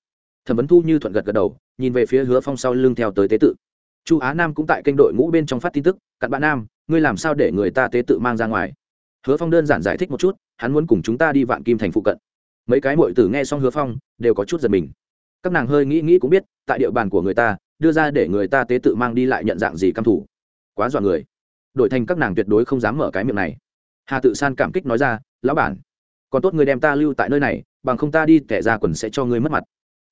thẩm vấn thu như thuận gật gật đầu, nhìn về phía hứa phong sau lưng theo tới tế tự. Chu á nam cũng tại kênh đội ngũ bên trong phát tin tức, cặn bạn nam, ngươi làm sao để người ta tế tự mang ra ngoài? Hứa phong đơn giản giải thích một chút, hắn muốn cùng chúng ta đi vạn kim thành phụ cận. Mấy cái mội tử nghe xong hứa phong, đều có chút giật mình. Các nàng hơi nghĩ nghĩ cũng biết, tại địa bàn của người ta, đưa ra để người ta tế tự mang đi lại nhận dạng gì căm thủ. Quá dọa người. Đổi thành các nàng tuyệt đối không dám mở cái miệng này. Hà tự san cảm kích nói ra, lão bản, còn tốt người đem ta lưu tại nơi này, bằng không ta đi tẻ ra quần sẽ cho ngươi mất mặt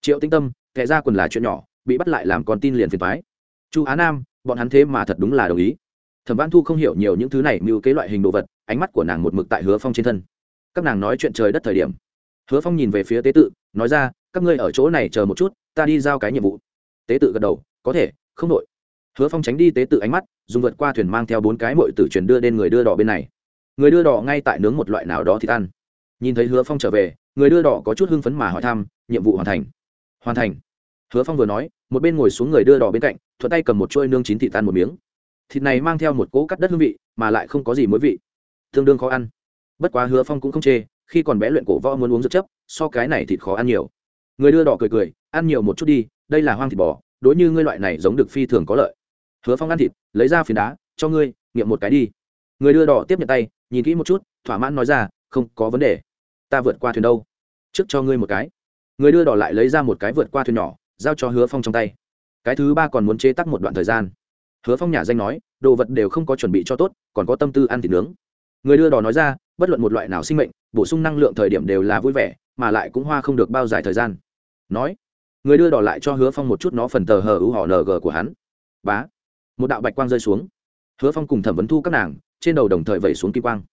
triệu tinh tâm, kẻ ra quần là chuyện nhỏ, bị bắt lại làm con tin liền phiền thoái chu á nam, bọn hắn thế mà thật đúng là đồng ý. Thẩm văn thu không hiểu nhiều những thứ này mưu kế loại hình đồ vật, ánh mắt của nàng một mực tại hứa phong trên thân. Các nàng nói chuyện trời đất thời điểm. Hứa phong nhìn về phía tế tự, nói ra, các ngươi ở chỗ này chờ một chút, ta đi giao cái nhiệm vụ. Tế tự gật đầu, có thể, không đội hứa phong tránh đi tế tự ánh mắt, dùng vượt qua thuyền mang theo bốn cái mội tử truyền đưa đến người đưa đỏ bên này. Người đưa đỏ ngay tại nướng một loại nào đó thì ăn. Nhìn thấy hứa phong trở về, người đưa đỏ có chút hưng phấn mà hỏi thăm, nhiệm vụ hoàn thành hoàn thành. Hứa phong vừa nói, một bên ngồi xuống người đưa đỏ bên cạnh, thuận tay cầm một chuôi nương chín thịt tan một miếng. Thịt này mang theo một cỗ cắt đất hương vị, mà lại không có gì mới vị. Tương đương khó ăn. Bất quá hứa phong cũng không chê, khi còn bé luyện cổ võ muốn uống dược chấp so cái này thịt khó ăn nhiều. Người đưa đỏ cười cười, ăn nhiều một chút đi, đây là hoang thịt bò, đối như ngươi loại này giống được phi thường có lợi. Hứa phong ăn thịt, lấy ra phiến đá, cho ngươi, nghiệm một cái đi. Người đưa đỏ tiếp nhận tay, nhìn kỹ một chút, thỏa mãn nói ra, không có vấn đề. Ta vượt qua thuyền đâu. Trước cho ngươi một cái người đưa đỏ lại lấy ra một cái vượt qua thuyền nhỏ, giao cho hứa phong trong tay. Cái thứ ba còn muốn chế tắc một đoạn thời gian. Hứa phong nhà danh nói, đồ vật đều không có chuẩn bị cho tốt, còn có tâm tư ăn thịt nướng. Người đưa đỏ nói ra, bất luận một loại nào sinh mệnh, bổ sung năng lượng thời điểm đều là vui vẻ, mà lại cũng hoa không được bao dài thời gian. Nói, người đưa đỏ lại cho hứa phong một chút nó phần tờ hờ ưu họ ng của hắn. Bá, một đạo bạch quang rơi xuống. Hứa phong cùng thẩm vấn thu các nàng, trên đầu đồng thời vẩy xuống kim quang.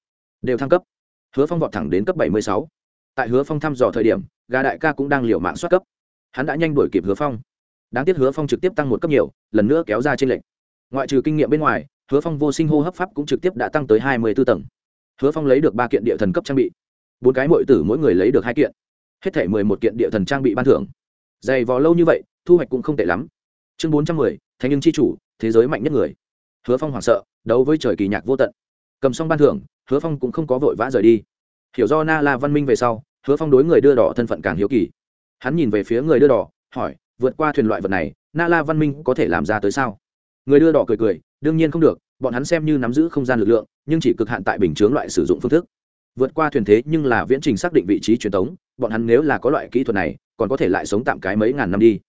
Đều thăng cấp. Hứa phong vọt thẳng đến cấp bảy mươi sáu. Tại hứa phong thăm dò thời điểm gà đại ca cũng đang liều mạng soát cấp. Hắn đã nhanh đuổi kịp hứa phong. Đáng tiếc hứa phong trực tiếp tăng một cấp nhiều, lần nữa kéo ra trên lệnh ngoại trừ kinh nghiệm bên ngoài, hứa phong vô sinh hô hấp pháp cũng trực tiếp đã tăng tới hai mươi b ố tầng. Hứa phong lấy được ba kiện địa thần cấp trang bị. Bốn cái mọi tử mỗi người lấy được hai kiện. Hết thể mười một kiện địa thần trang bị ban thưởng. Dày vò lâu như vậy, thu hoạch cũng không tệ lắm. Chương bốn trăm mười thanh nhưng c h i chủ, thế giới mạnh nhất người. Hứa phong hoảng sợ, đấu với trời kỳ nhạc vô tận. Cầm xong ban thưởng, hứa phong cũng không có vội vã rời đi. Hiểu do na la văn minh về sau hứa phong đối người đưa đỏ thân phận càng hiếu kỳ. Hắn nhìn về phía người đưa đỏ, hỏi, vượt qua thuyền loại vật này, na la văn minh có thể làm ra tới sao? Người đưa đỏ cười cười, đương nhiên không được, bọn hắn xem như nắm giữ không gian lực lượng, nhưng chỉ cực hạn tại bình chướng loại sử dụng phương thức. Vượt qua thuyền thế nhưng là viễn trình xác định vị trí truyền thống, bọn hắn nếu là có loại kỹ thuật này, còn có thể lại sống tạm cái mấy ngàn năm đi.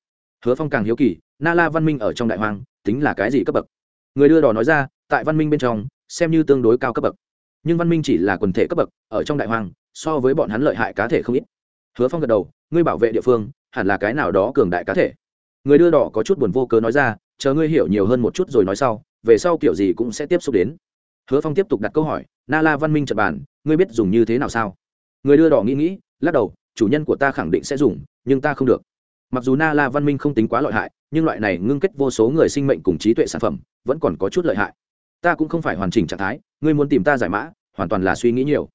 Hứa phong càng hiếu kỳ, na la văn minh ở trong đại hoang, tính là cái gì cấp bậc? Người đưa đỏ nói ra, tại văn minh bên trong, xem như tương đối cao cấp bậc. Nhưng văn minh chỉ là quần thể cấp bậc, ở trong đại hoang so với bọn hắn lợi hại cá thể không ít. Hứa phong gật đầu, ngươi bảo vệ địa phương, hẳn là cái nào đó cường đại cá thể? Người đưa đỏ có chút buồn vô cớ nói ra, chờ ngươi hiểu nhiều hơn một chút rồi nói sau, về sau kiểu gì cũng sẽ tiếp xúc đến. Hứa phong tiếp tục đặt câu hỏi, na la văn minh trật bàn, ngươi biết dùng như thế nào sao? Người đưa đỏ nghĩ nghĩ, lắc đầu, chủ nhân của ta khẳng định sẽ dùng, nhưng ta không được. Mặc dù na la văn minh không tính quá lợi hại, nhưng loại này ngưng kết vô số người sinh mệnh cùng trí tuệ sản phẩm, vẫn còn có chút lợi hại. Ta cũng không phải hoàn chỉnh trạng thái, ngươi muốn tìm ta giải mã, hoàn toàn là suy nghĩ nhiều.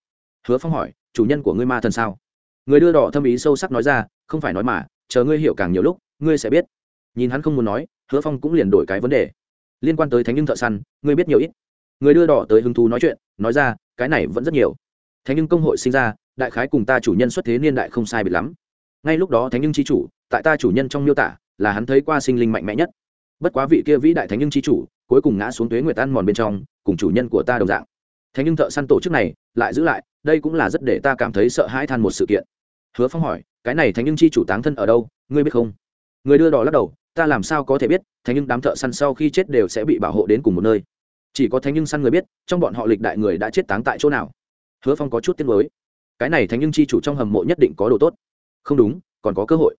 Hứa phong hỏi chủ nhân của ngươi ma thần sao? Người đưa đỏ thâm ý sâu sắc nói ra, không phải nói mà, chờ ngươi hiểu càng nhiều lúc, ngươi sẽ biết. Nhìn hắn không muốn nói, hứa phong cũng liền đổi cái vấn đề. Liên quan tới thánh nhưng thợ săn, ngươi biết nhiều ít. Người đưa đỏ tới hứng thú nói chuyện, nói ra, cái này vẫn rất nhiều. Thánh nhưng công hội sinh ra, đại khái cùng ta chủ nhân xuất thế niên đại không sai biệt lắm. Ngay lúc đó thánh nhưng c h i chủ, tại ta chủ nhân trong miêu tả, là hắn thấy qua sinh linh mạnh mẽ nhất. Bất quá vị kia vĩ đại thánh nhưng c h i chủ, cuối cùng ngã xuống tuế nguyệt ăn mòn bên trong, cùng chủ nhân của ta đồng dạng thế nhưng thợ săn tổ chức này lại giữ lại, đây cũng là rất để ta cảm thấy sợ hãi than một sự kiện. Hứa phong hỏi, cái này thánh nhưng chi chủ táng thân ở đâu, ngươi biết không? Người đưa đỏ lắc đầu, ta làm sao có thể biết, thánh nhưng đám thợ săn sau khi chết đều sẽ bị bảo hộ đến cùng một nơi. Chỉ có thánh nhưng săn người biết, trong bọn họ lịch đại người đã chết táng tại chỗ nào. Hứa phong có chút tiếng mới cái này thánh nhưng chi chủ trong hầm mộ nhất định có đồ tốt. Không đúng, còn có cơ hội.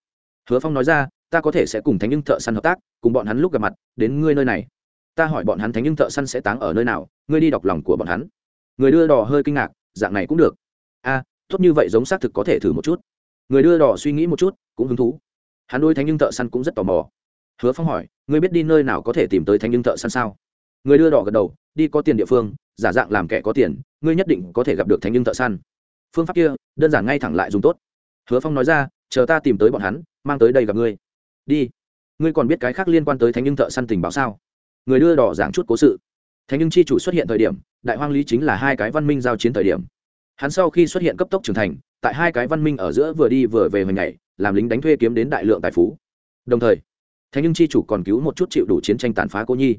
Hứa phong nói ra, ta có thể sẽ cùng thánh nhưng thợ săn hợp tác, cùng bọn hắn lúc gặp mặt, đến ngươi nơi này. Ta hỏi bọn hắn thánh nhưng thợ săn sẽ táng ở nơi nào, ngươi đi đọc lòng của bọn hắn người đưa đỏ hơi kinh ngạc, dạng này cũng được. A, tốt như vậy giống xác thực có thể thử một chút. Người đưa đỏ suy nghĩ một chút, cũng hứng thú. Hắn đôi thánh nhưng thợ săn cũng rất tò mò. Hứa phong hỏi người biết đi nơi nào có thể tìm tới thánh nhưng thợ săn sao? Người đưa đỏ gật đầu, đi có tiền địa phương, giả dạng làm kẻ có tiền, ngươi nhất định có thể gặp được thánh nhưng thợ săn. Phương pháp kia, đơn giản ngay thẳng lại dùng tốt. Hứa phong nói ra, chờ ta tìm tới bọn hắn, mang tới đây gặp ngươi. Đi. Ngươi còn biết cái khác liên quan tới thánh nhưng thợ săn tình báo sao? Người đưa đỏ giảng chút cố sự thánh nhưng chi chủ xuất hiện thời điểm, đại hoang lý chính là hai cái văn minh giao chiến thời điểm. Hắn sau khi xuất hiện cấp tốc trưởng thành, tại hai cái văn minh ở giữa vừa đi vừa về hồi ngày, làm lính đánh thuê kiếm đến đại lượng tài phú. Đồng thời, thánh nhưng chi chủ còn cứu một chút chịu đủ chiến tranh tàn phá cô nhi.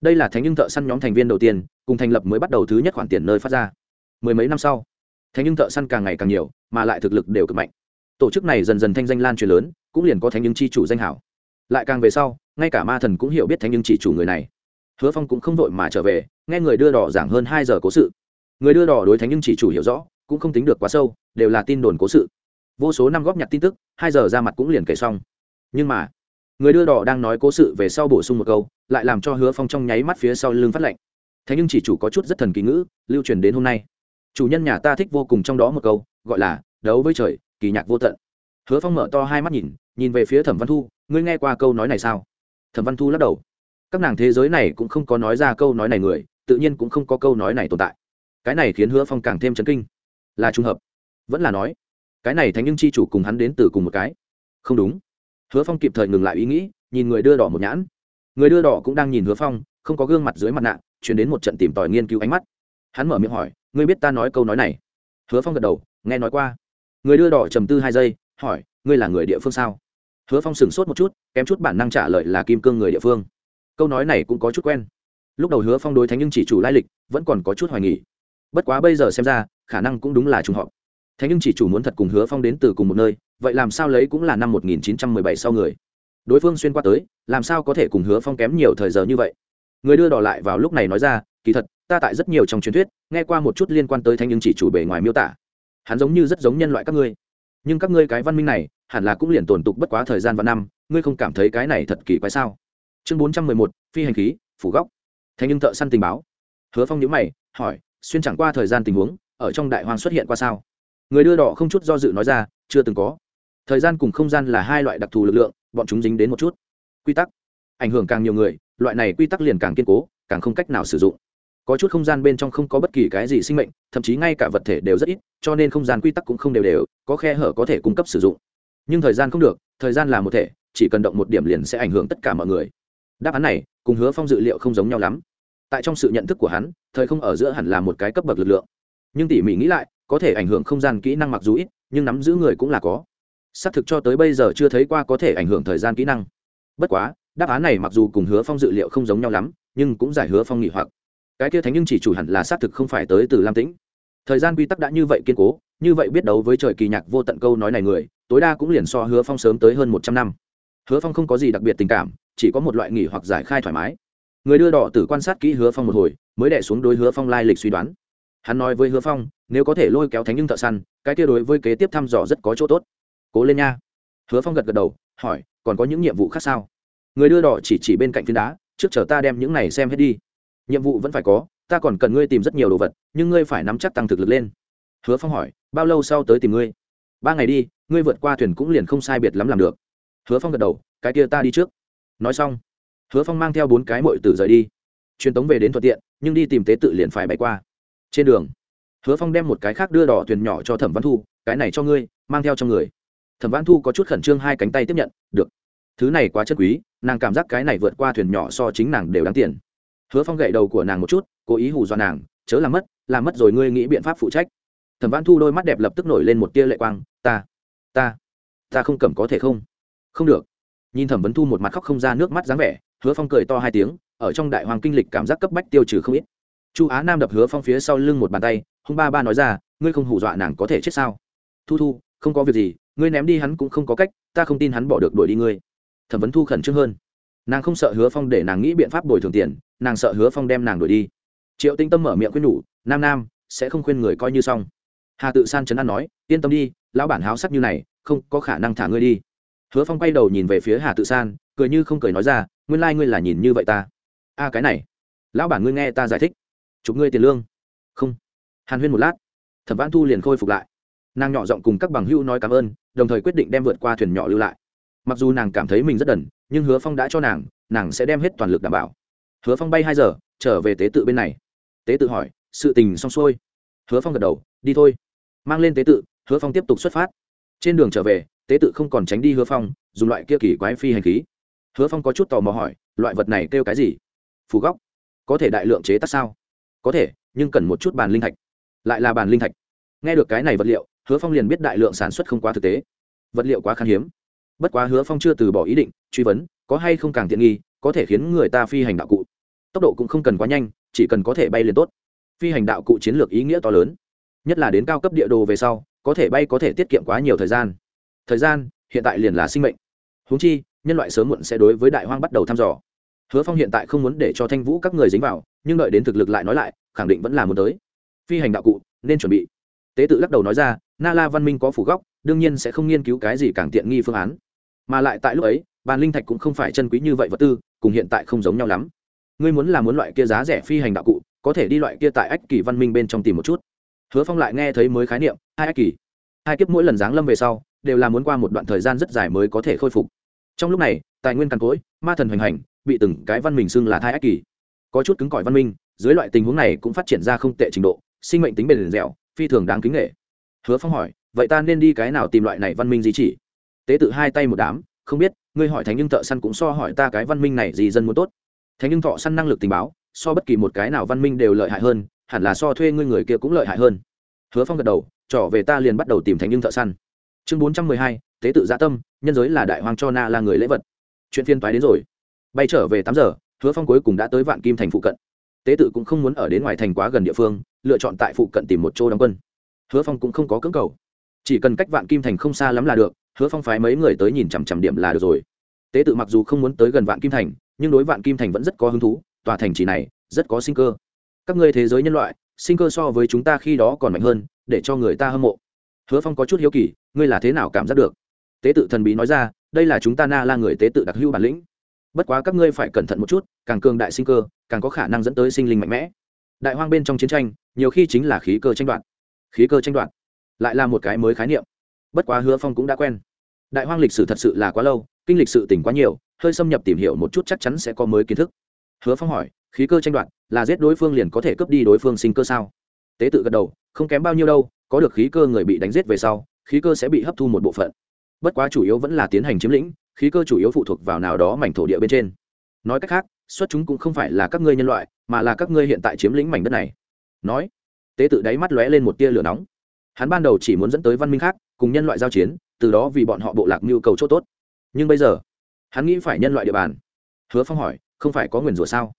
Đây là thánh nhưng thợ săn nhóm thành viên đầu tiên, cùng thành lập mới bắt đầu thứ nhất khoản tiền nơi phát ra. Mười mấy năm sau, thánh nhưng thợ săn càng ngày càng nhiều, mà lại thực lực đều cực mạnh. Tổ chức này dần dần thanh danh lan truyền lớn, cũng liền có thánh nhưng chi chủ danh hảo. Lại càng về sau, ngay cả ma thần cũng hiểu biết thánh nhưng chỉ chủ người này hứa phong cũng không vội mà trở về, nghe người đưa đỏ giảng hơn hai giờ cố sự. Người đưa đỏ đối thánh nhưng chỉ chủ hiểu rõ, cũng không tính được quá sâu, đều là tin đồn cố sự. Vô số năm góp nhặt tin tức, hai giờ ra mặt cũng liền kể xong. Nhưng mà, người đưa đỏ đang nói cố sự về sau bổ sung một câu, lại làm cho hứa phong trong nháy mắt phía sau lưng phát lệnh thế nhưng chỉ chủ có chút rất thần kỳ ngữ, lưu truyền đến hôm nay. Chủ nhân nhà ta thích vô cùng trong đó một câu, gọi là đấu với trời, kỳ nhạc vô tận. Hứa phong mở to hai mắt nhìn nhìn về phía thẩm văn thu, ngươi nghe qua câu nói này sao? Thẩm văn thu lắc đầu các nàng thế giới này cũng không có nói ra câu nói này người, tự nhiên cũng không có câu nói này tồn tại. Cái này khiến hứa phong càng thêm chấn kinh. Là trùng hợp. Vẫn là nói, cái này thánh nhưng chi chủ cùng hắn đến từ cùng một cái. Không đúng. Hứa phong kịp thời ngừng lại ý nghĩ, nhìn người đưa đỏ một nhãn. Người đưa đỏ cũng đang nhìn hứa phong, không có gương mặt dưới mặt nạ, chuyển đến một trận tìm tòi nghiên cứu ánh mắt. Hắn mở miệng hỏi, ngươi biết ta nói câu nói này? Hứa phong gật đầu, nghe nói qua. Người đưa đỏ trầm tư hai giây, hỏi, ngươi là người địa phương sao? Hứa phong sửng sốt một chút, kém chút bản năng trả lời là kim cương người địa phương câu nói này cũng có chút quen. Lúc đầu hứa phong đối thánh nhưng chỉ chủ lai lịch, vẫn còn có chút hoài nghỉ bất quá bây giờ xem ra, khả năng cũng đúng là trùng hợp. Thánh nhưng chỉ chủ muốn thật cùng hứa phong đến từ cùng một nơi, vậy làm sao lấy cũng là năm 1917 sau người. Đối phương xuyên qua tới, làm sao có thể cùng hứa phong kém nhiều thời giờ như vậy? Người đưa đỏ lại vào lúc này nói ra, kỳ thật, ta tại rất nhiều trong truyền thuyết, nghe qua một chút liên quan tới thánh nhưng chỉ chủ bề ngoài miêu tả. Hắn giống như rất giống nhân loại các ngươi. Nhưng các ngươi cái văn minh này, hẳn là cũng liền tồn tục bất quá thời gian và năm, ngươi không cảm thấy cái này thật kỳ quái sao? Chương bốn trăm mười một, phi hành khí, phủ góc. Thế nhưng thợ săn tình báo. Hứa phong nhữ mày, hỏi, xuyên chẳng qua thời gian tình huống, ở trong đại hoàng xuất hiện qua sao? Người đưa đỏ không chút do dự nói ra, chưa từng có. Thời gian cùng không gian là hai loại đặc thù lực lượng, bọn chúng dính đến một chút. Quy tắc. Ảnh hưởng càng nhiều người, loại này quy tắc liền càng kiên cố, càng không cách nào sử dụng. Có chút không gian bên trong không có bất kỳ cái gì sinh mệnh, thậm chí ngay cả vật thể đều rất ít, cho nên không gian quy tắc cũng không đều đều, có khe hở có thể cung cấp sử dụng. Nhưng thời gian không được, thời gian là một thể, chỉ cần động một điểm liền sẽ ảnh hưởng tất cả mọi người đáp án này, cùng hứa phong dự liệu không giống nhau lắm. Tại trong sự nhận thức của hắn, thời không ở giữa hẳn là một cái cấp bậc lực lượng. Nhưng tỉ mỉ nghĩ lại, có thể ảnh hưởng không gian kỹ năng mặc dù ít, nhưng nắm giữ người cũng là có. Xác thực cho tới bây giờ chưa thấy qua có thể ảnh hưởng thời gian kỹ năng. Bất quá, đáp án này mặc dù cùng hứa phong dự liệu không giống nhau lắm, nhưng cũng giải hứa phong nghị hoặc. Cái kia thánh nhưng chỉ chủ hẳn là xác thực không phải tới từ lam tĩnh. Thời gian quy tắc đã như vậy kiên cố, như vậy biết đấu với trời kỳ nhạc vô tận câu nói này người, tối đa cũng liền so hứa phong sớm tới hơn một trăm năm. Hứa phong không có gì đặc biệt tình cảm chỉ có một loại nghỉ hoặc giải khai thoải mái. Người đưa đỏ tử quan sát kỹ hứa phong một hồi, mới đẻ xuống đối hứa phong lai lịch suy đoán. Hắn nói với hứa phong, nếu có thể lôi kéo thánh nhưng thợ săn, cái kia đối với kế tiếp thăm dò rất có chỗ tốt. Cố lên nha. Hứa phong gật gật đầu, hỏi, còn có những nhiệm vụ khác sao? Người đưa đỏ chỉ chỉ bên cạnh phiến đá, trước chờ ta đem những này xem hết đi. Nhiệm vụ vẫn phải có, ta còn cần ngươi tìm rất nhiều đồ vật, nhưng ngươi phải nắm chắc tăng thực lực lên. Hứa phong hỏi, bao lâu sau tới tìm ngươi? Ba ngày đi, ngươi vượt qua thuyền cũng liền không sai biệt lắm làm được. Hứa phong gật đầu, cái kia ta đi trước nói xong, hứa phong mang theo bốn cái mội tử rời đi. Truyền tống về đến thuận tiện, nhưng đi tìm tế tự liền phải bay qua. Trên đường, hứa phong đem một cái khác đưa đỏ thuyền nhỏ cho thẩm văn thu, cái này cho ngươi, mang theo trong người. Thẩm văn thu có chút khẩn trương hai cánh tay tiếp nhận, được. Thứ này quá chất quý, nàng cảm giác cái này vượt qua thuyền nhỏ so chính nàng đều đáng tiền. Hứa phong gậy đầu của nàng một chút, cố ý hù dọa nàng, chớ làm mất làm mất rồi ngươi nghĩ biện pháp phụ trách. Thẩm văn thu đôi mắt đẹp lập tức nổi lên một tia lệ quang, ta ta ta không cầm có thể không? Không được nhìn thẩm vấn thu một mặt khóc không ra nước mắt dáng vẻ, hứa phong cười to hai tiếng, ở trong đại hoàng kinh lịch cảm giác cấp bách tiêu trừ không ít. Chu á nam đập hứa phong phía sau lưng một bàn tay, hung ba ba nói ra, ngươi không hù dọa nàng có thể chết sao? Thu thu, không có việc gì, ngươi ném đi hắn cũng không có cách, ta không tin hắn bỏ được đuổi đi ngươi. Thẩm vấn thu khẩn trương hơn. Nàng không sợ hứa phong để nàng nghĩ biện pháp bồi thường tiền, nàng sợ hứa phong đem nàng đuổi đi. Triệu tinh tâm mở miệng khuyên nhủ, nam nam, sẽ không khuyên người coi như xong. Hà tự san chấn an nói, yên tâm đi, lão bản háo sắc như này, không có khả năng thả ngươi đi hứa phong quay đầu nhìn về phía hà tự san, cười như không cười nói ra, nguyên lai、like、ngươi là nhìn như vậy ta. A, cái này, lão bản ngươi nghe ta giải thích. Chụp ngươi tiền lương. Không. Hàn huyên một lát, thẩm văn thu liền khôi phục lại. Nàng nhỏ giọng cùng các bằng hữu nói cảm ơn, đồng thời quyết định đem vượt qua thuyền nhỏ lưu lại. Mặc dù nàng cảm thấy mình rất đần, nhưng hứa phong đã cho nàng nàng sẽ đem hết toàn lực đảm bảo. Hứa phong bay hai giờ, trở về tế tự bên này. Tế tự hỏi, sự tình xong xuôi? Hứa phong gật đầu, đi thôi. Mang lên tế tự, hứa phong tiếp tục xuất phát. Trên đường trở về tế tự không còn tránh đi hứa phong, dùng loại kia kỳ quái phi hành khí. Hứa phong có chút tò mò hỏi, loại vật này kêu cái gì? Phù góc. Có thể đại lượng chế tác sao? Có thể, nhưng cần một chút bàn linh thạch. Lại là bàn linh thạch. Nghe được cái này vật liệu, hứa phong liền biết đại lượng sản xuất không quá thực tế. Vật liệu quá khan hiếm. Bất quá hứa phong chưa từ bỏ ý định, truy vấn, có hay không càng tiện nghi, có thể khiến người ta phi hành đạo cụ. Tốc độ cũng không cần quá nhanh, chỉ cần có thể bay liền tốt. Phi hành đạo cụ chiến lược ý nghĩa to lớn. Nhất là đến cao cấp địa đồ về sau, có thể bay có thể tiết kiệm quá nhiều thời gian thời gian, hiện tại liền là sinh mệnh. Húng chi, nhân loại sớm muộn sẽ đối với đại hoang bắt đầu thăm dò. Hứa phong hiện tại không muốn để cho thanh vũ các người dính vào, nhưng đợi đến thực lực lại nói lại, khẳng định vẫn là muốn tới. Phi hành đạo cụ, nên chuẩn bị. Tế tự lắc đầu nói ra, na la văn minh có phủ góc, đương nhiên sẽ không nghiên cứu cái gì càng tiện nghi phương án. Mà lại tại lúc ấy, bàn linh thạch cũng không phải chân quý như vậy vật tư, cùng hiện tại không giống nhau lắm. Ngươi muốn là muốn loại kia giá rẻ phi hành đạo cụ, có thể đi loại kia tại ách kỳ văn minh bên trong tìm một chút. Hứa phong lại nghe thấy mới khái niệm, hai ách kỳ. Hai kiếp mỗi lần giáng lâm về sau đều là muốn qua một đoạn thời gian rất dài mới có thể khôi phục. Trong lúc này, tài nguyên càn cối ma thần hoành hành, bị từng cái văn minh xưng là thai ác kỳ. Có chút cứng cỏi văn minh, dưới loại tình huống này cũng phát triển ra không tệ trình độ, sinh mệnh tính bền dẻo, phi thường đáng kính nghệ hứa phong hỏi, vậy ta nên đi cái nào tìm loại này văn minh gì chỉ? Tế tự hai tay một đám, không biết, ngươi hỏi thánh nhưng thợ săn cũng so hỏi ta cái văn minh này gì dân muốn tốt. Thánh nhưng thọ săn năng lực tình báo, so bất kỳ một cái nào văn minh đều lợi hại hơn, hẳn là so thuê ngươi người kia cũng lợi hại hơn. Hứa phong gật đầu trỏ về ta liền bắt đầu tìm thánh nhưng thợ săn chương bốn trăm mười hai, tế tự gia tâm, nhân giới là đại hoàng cho na là người lễ vật. Chuyện phiên toái đến rồi. Bay trở về tám giờ, hứa phong cuối cùng đã tới vạn kim thành phụ cận. Tế tự cũng không muốn ở đến ngoài thành quá gần địa phương, lựa chọn tại phụ cận tìm một chỗ đóng quân. Hứa phong cũng không có cưỡng cầu. Chỉ cần cách vạn kim thành không xa lắm là được, hứa phong phái mấy người tới nhìn chằm chằm điểm là được rồi. Tế tự mặc dù không muốn tới gần vạn kim thành, nhưng đối vạn kim thành vẫn rất có hứng thú, tòa thành chỉ này rất có sinh cơ. Các ngươi thế giới nhân loại, sinh cơ so với chúng ta khi đó còn mạnh hơn, để cho người ta hâm mộ. Hứa phong có chút hiếu kỳ ngươi là thế nào cảm giác được? Tế tự thần bí nói ra, đây là chúng ta na la người tế tự đặc hữu bản lĩnh. Bất quá các ngươi phải cẩn thận một chút, càng cường đại sinh cơ, càng có khả năng dẫn tới sinh linh mạnh mẽ. Đại hoang bên trong chiến tranh, nhiều khi chính là khí cơ tranh đoạt. Khí cơ tranh đoạt, lại là một cái mới khái niệm. Bất quá hứa phong cũng đã quen. Đại hoang lịch sử thật sự là quá lâu, kinh lịch sự tỉnh quá nhiều, hơi xâm nhập tìm hiểu một chút chắc chắn sẽ có mới kiến thức. Hứa phong hỏi, khí cơ tranh đoạt, là giết đối phương liền có thể cướp đi đối phương sinh cơ sao? Tế tự gật đầu, không kém bao nhiêu đâu, có được khí cơ người bị đánh giết về sau khí cơ sẽ bị hấp thu một bộ phận. Bất quá chủ yếu vẫn là tiến hành chiếm lĩnh, khí cơ chủ yếu phụ thuộc vào nào đó mảnh thổ địa bên trên. Nói cách khác, xuất chúng cũng không phải là các ngươi nhân loại, mà là các ngươi hiện tại chiếm lĩnh mảnh đất này. Nói, tế tự đáy mắt lóe lên một tia lửa nóng. Hắn ban đầu chỉ muốn dẫn tới văn minh khác, cùng nhân loại giao chiến, từ đó vì bọn họ bộ lạc nhu cầu chỗ tốt. Nhưng bây giờ, hắn nghĩ phải nhân loại địa bàn. Hứa phong hỏi, không phải có nguyền rủa sao?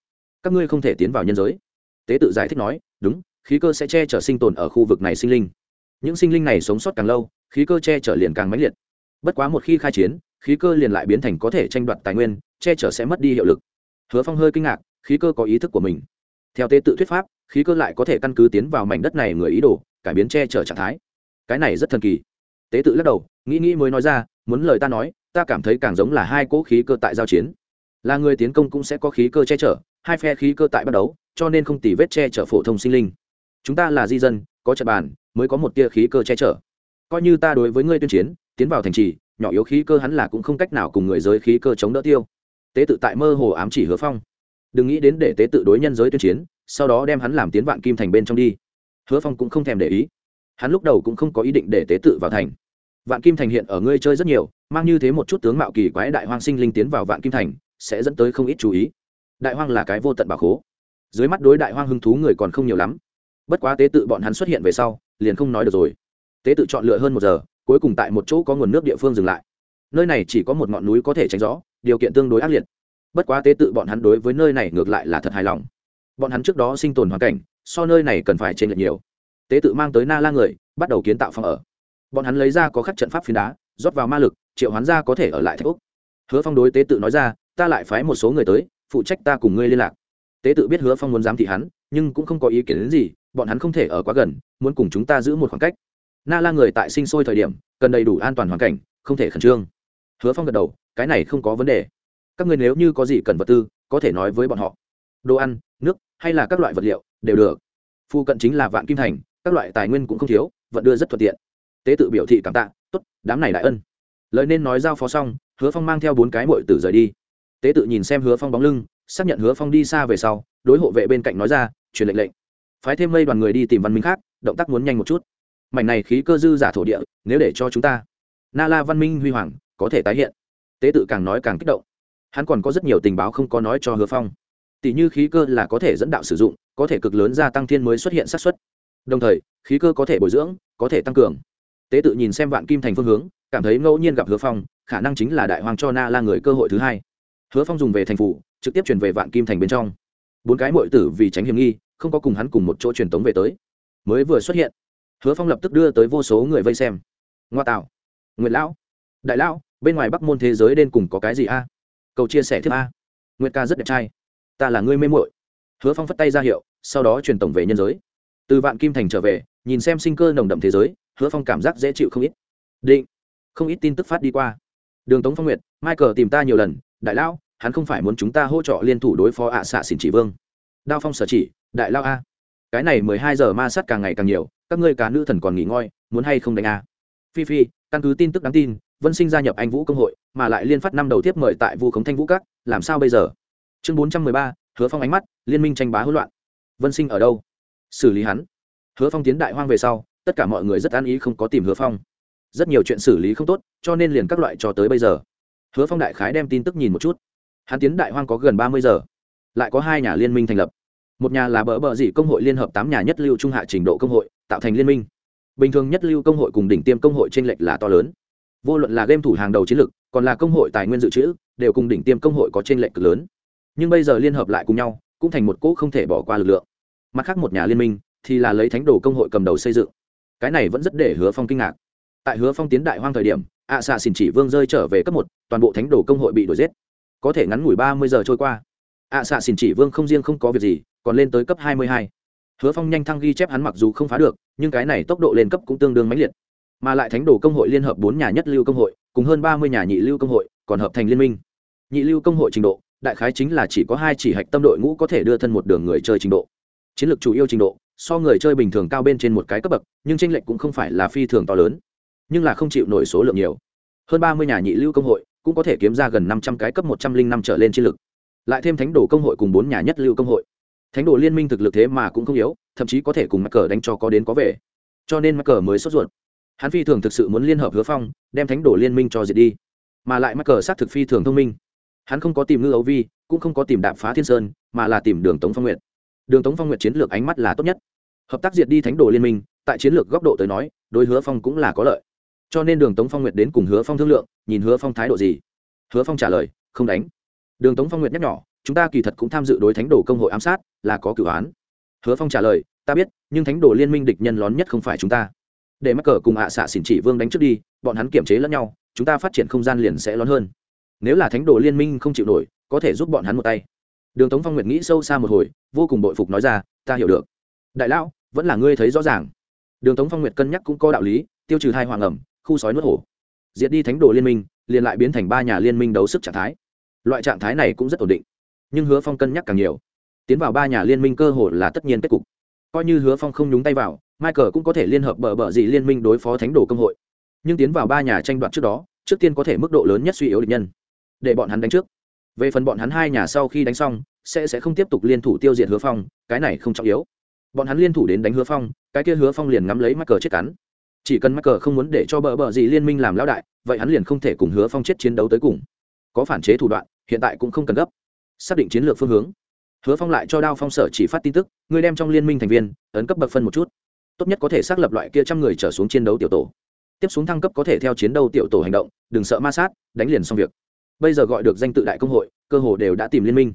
Các ngươi không thể tiến vào nhân giới. Tế tự giải thích nói, đúng, khí cơ sẽ che chở sinh tồn ở khu vực này sinh linh. Những sinh linh này sống sót càng lâu khí cơ che chở liền càng mãnh liệt. Bất quá một khi khai chiến, khí cơ liền lại biến thành có thể tranh đoạt tài nguyên, che chở sẽ mất đi hiệu lực. Hứa phong hơi kinh ngạc, khí cơ có ý thức của mình. Theo tế tự thuyết pháp, khí cơ lại có thể căn cứ tiến vào mảnh đất này người ý đồ, cải biến che chở trạng thái. Cái này rất thần kỳ. Tế tự lắc đầu, nghĩ nghĩ mới nói ra, muốn lời ta nói, ta cảm thấy càng giống là hai cỗ khí cơ tại giao chiến. Là người tiến công cũng sẽ có khí cơ che chở, hai phe khí cơ tại bắt đấu cho nên không tỉ vết che chở phổ thông sinh linh. Chúng ta là di dân, có trận bàn, mới có một tia khí cơ che chở coi như ta đối với ngươi tuyên chiến, tiến vào thành trì, nhỏ yếu khí cơ hắn là cũng không cách nào cùng người giới khí cơ chống đỡ tiêu. Tế tự tại mơ hồ ám chỉ hứa phong. Đừng nghĩ đến để tế tự đối nhân giới tuyên chiến, sau đó đem hắn làm tiến vạn kim thành bên trong đi. Hứa phong cũng không thèm để ý. Hắn lúc đầu cũng không có ý định để tế tự vào thành. Vạn kim thành hiện ở ngươi chơi rất nhiều, mang như thế một chút tướng mạo kỳ quái đại hoang sinh linh tiến vào vạn kim thành, sẽ dẫn tới không ít chú ý. Đại hoang là cái vô tận bà khố. Dưới mắt đối đại hoang hứng thú người còn không nhiều lắm. Bất quá tế tự bọn hắn xuất hiện về sau, liền không nói được rồi tế tự chọn lựa hơn một giờ, cuối cùng tại một chỗ có nguồn nước địa phương dừng lại. Nơi này chỉ có một ngọn núi có thể tránh gió, điều kiện tương đối ác liệt. Bất quá tế tự bọn hắn đối với nơi này ngược lại là thật hài lòng. Bọn hắn trước đó sinh tồn hoàn cảnh, so nơi này cần phải trên lệch nhiều. Tế tự mang tới na la người, bắt đầu kiến tạo phòng ở. Bọn hắn lấy ra có khắc trận pháp phiến đá, rót vào ma lực, triệu hoán ra có thể ở lại thạch úc hứa phong đối tế tự nói ra, ta lại phái một số người tới, phụ trách ta cùng ngươi liên lạc. Tế tự biết hứa phong muốn giám thị hắn, nhưng cũng không có ý kiến đến gì, bọn hắn không thể ở quá gần, muốn cùng chúng ta giữ một khoảng cách na la người tại sinh sôi thời điểm, cần đầy đủ an toàn hoàn cảnh, không thể khẩn trương. Hứa phong gật đầu, cái này không có vấn đề. Các người nếu như có gì cần vật tư, có thể nói với bọn họ. Đồ ăn, nước, hay là các loại vật liệu, đều được. Phu cận chính là vạn kim thành, các loại tài nguyên cũng không thiếu, vận đưa rất thuận tiện. Tế tự biểu thị cảm tạ t ố t đám này đại ân. Lời nên nói giao phó xong, hứa phong mang theo bốn cái mội tử rời đi. Tế tự nhìn xem hứa phong bóng lưng, xác nhận hứa phong đi xa về sau, đối hộ vệ bên cạnh nói ra, truyền lệnh lệnh. Phái thêm mây đoàn người đi tìm văn minh khác, động tác muốn nhanh một chút mảnh này khí cơ dư giả thổ địa, nếu để cho chúng ta na la văn minh huy hoàng, có thể tái hiện. Tế tự càng nói càng kích động. Hắn còn có rất nhiều tình báo không có nói cho hứa phong. Tỷ như khí cơ là có thể dẫn đạo sử dụng, có thể cực lớn gia tăng thiên mới xuất hiện sát suất. Đồng thời, khí cơ có thể bồi dưỡng, có thể tăng cường. Tế tự nhìn xem vạn kim thành phương hướng, cảm thấy ngẫu nhiên gặp hứa phong, khả năng chính là đại hoàng cho na la người cơ hội thứ hai. Hứa phong dùng về thành phủ, trực tiếp chuyển về vạn kim thành bên trong. Bốn cái mội tử vì tránh hiểm nghi, không có cùng hắn cùng một chỗ truyền tống về tới. Mới vừa xuất hiện hứa phong lập tức đưa tới vô số người vây xem. Ngoa tạo. Nguyệt lão. Đại lão, bên ngoài bắc môn thế giới đen cùng có cái gì a? Cầu chia sẻ thứ a. Nguyệt ca rất đẹp trai. Ta là ngươi mê mội hứa phong phất tay ra hiệu, sau đó truyền tổng về nhân giới. Từ vạn kim thành trở về, nhìn xem sinh cơ nồng đậm thế giới, hứa phong cảm giác dễ chịu không ít. Định. Không ít tin tức phát đi qua. Đường tống phong nguyệt, michael tìm ta nhiều lần, đại lão, hắn không phải muốn chúng ta hỗ trợ liên thủ đối phó ạ à xạ xỉn chỉ vương. Đao phong sở chỉ, đại lao a. Cái này mười hai giờ ma sát càng ngày càng nhiều các ngươi cá nữ thần còn nghỉ ngơi, muốn hay không đánh a? Phi phi, căn cứ tin tức đáng tin, vân sinh gia nhập anh vũ công hội, mà lại liên phát năm đầu tiếp mời tại vu khống thanh vũ các, làm sao bây giờ? Chương bốn trăm mười ba, hứa phong ánh mắt, liên minh tranh bá hỗn loạn. Vân sinh ở đâu? Xử lý hắn. Hứa phong tiến đại hoang về sau, tất cả mọi người rất an ý không có tìm hứa phong. Rất nhiều chuyện xử lý không tốt, cho nên liền các loại cho tới bây giờ. Hứa phong đại khái đem tin tức nhìn một chút. Hắn tiến đại hoang có gần ba mươi giờ, lại có hai nhà liên minh thành lập. Một nhà là bỡ bỡ dị công hội liên hợp tám nhà nhất lưu trung hạ trình độ công hội tạo thành liên minh. Bình thường nhất lưu công hội cùng đỉnh tiêm công hội t r ê n lệch là to lớn. Vô luận là game thủ hàng đầu chiến lược, còn là công hội tài nguyên dự trữ, đều cùng đỉnh tiêm công hội có t r ê n lệch cực lớn. Nhưng bây giờ liên hợp lại cùng nhau, cũng thành một cỗ không thể bỏ qua lực lượng. Mặt khác một nhà liên minh thì là lấy thánh đồ công hội cầm đầu xây dựng. Cái này vẫn rất để hứa phong kinh ngạc. Tại hứa phong tiến đại hoang thời điểm ạ xạ xỉn chỉ vương rơi trở về cấp một, toàn bộ thánh đồ công hội bị đuổi giết. Có thể ngắn ngủi ba mươi giờ trôi qua. Ạ xạ xỉn chỉ vương không riêng không có việc gì, còn lên tới cấp hai mươi hai. Hứa phong nhanh thăng ghi chép hắn mặc dù không phá được nhưng cái này tốc độ lên cấp cũng tương đương mãnh liệt. Mà lại thánh đồ công hội liên hợp bốn nhà nhất lưu công hội, cùng hơn ba mươi nhà nhị lưu công hội, còn hợp thành liên minh. Nhị lưu công hội trình độ, đại khái chính là chỉ có hai chỉ hạch tâm đội ngũ có thể đưa thân một đường người chơi trình độ. Chiến lược chủ yêu trình độ, so người chơi bình thường cao bên trên một cái cấp bậc, nhưng tranh lệch cũng không phải là phi thường to lớn, nhưng là không chịu nổi số lượng nhiều. Hơn ba mươi nhà nhị lưu công hội cũng có thể kiếm ra gần năm trăm cái cấp một trăm linh năm trở lên chiến lược. Lại thêm thánh đồ công hội cùng bốn nhà nhất lưu công hội thánh đồ liên minh thực lực thế mà cũng không yếu, thậm chí có thể cùng mắc cờ đánh cho có đến có về. Cho nên mắc cờ mới sốt ruột. Hắn phi thường thực sự muốn liên hợp hứa phong, đem thánh đồ liên minh cho diệt đi. Mà lại mắc cờ xác thực phi thường thông minh. Hắn không có tìm ngư ấu vi, cũng không có tìm đạp phá thiên sơn, mà là tìm đường tống phong nguyệt. Đường tống phong nguyệt chiến lược ánh mắt là tốt nhất. Hợp tác diệt đi thánh đồ liên minh, tại chiến lược góc độ tới nói, đối hứa phong cũng là có lợi. Cho nên đường tống phong nguyệt đến cùng hứa phong thương lượng, nhìn hứa phong thái độ gì. Hứa phong trả lời, không đánh. Đường tống phong nguyệt nhắc nhỏ chúng ta kỳ thật cũng tham dự đối thánh đồ công hội ám sát, là có cử án. Hứa phong trả lời, ta biết, nhưng thánh đồ liên minh địch nhân lón nhất không phải chúng ta. Để mắc cờ cùng ạ xạ xỉn chỉ vương đánh trước đi, bọn hắn kiểm chế lẫn nhau, chúng ta phát triển không gian liền sẽ lón hơn. Nếu là thánh đồ liên minh không chịu nổi, có thể giúp bọn hắn một tay. Đường tống phong nguyệt nghĩ sâu xa một hồi, vô cùng bội phục nói ra, ta hiểu được. Đại lão, vẫn là ngươi thấy rõ ràng. Đường tống phong nguyệt cân nhắc cũng có đạo lý, tiêu trừ hai hoàng ẩm, khu sói nước hổ. Diệt đi thánh đồ liên minh, liền lại biến thành ba nhà liên minh đấu sức trạng thái. Loại trạng thái này cũng rất ổn định nhưng hứa phong cân nhắc càng nhiều. Tiến vào ba nhà liên minh cơ hội là tất nhiên kết cục. Coi như hứa phong không nhúng tay vào, michael cũng có thể liên hợp bờ bờ gì liên minh đối phó thánh đồ công hội. Nhưng tiến vào ba nhà tranh đoạt trước đó, trước tiên có thể mức độ lớn nhất suy yếu địch nhân. Để bọn hắn đánh trước. Về phần bọn hắn hai nhà sau khi đánh xong, sẽ sẽ không tiếp tục liên thủ tiêu diệt hứa phong, cái này không trọng yếu. Bọn hắn liên thủ đến đánh hứa phong, cái kia hứa phong liền ngắm lấy mắc cờ chết cắn. Chỉ cần mắc cờ không muốn để cho bờ bờ gì liên minh làm lão đại, vậy hắn liền không thể cùng hứa phong chết chiến đấu tới cùng. Có phản chế thủ đoạn, hiện tại cũng không cần gấp xác định chiến lược phương hướng. Hứa phong lại cho đao phong sở chỉ phát tin tức, người đem trong liên minh thành viên, ấn cấp bậc phân một chút. Tốt nhất có thể xác lập loại kia trăm người trở xuống chiến đấu tiểu tổ. Tiếp xuống thăng cấp có thể theo chiến đấu tiểu tổ hành động, đừng sợ ma sát, đánh liền xong việc. Bây giờ gọi được danh tự đại công hội, cơ hồ đều đã tìm liên minh.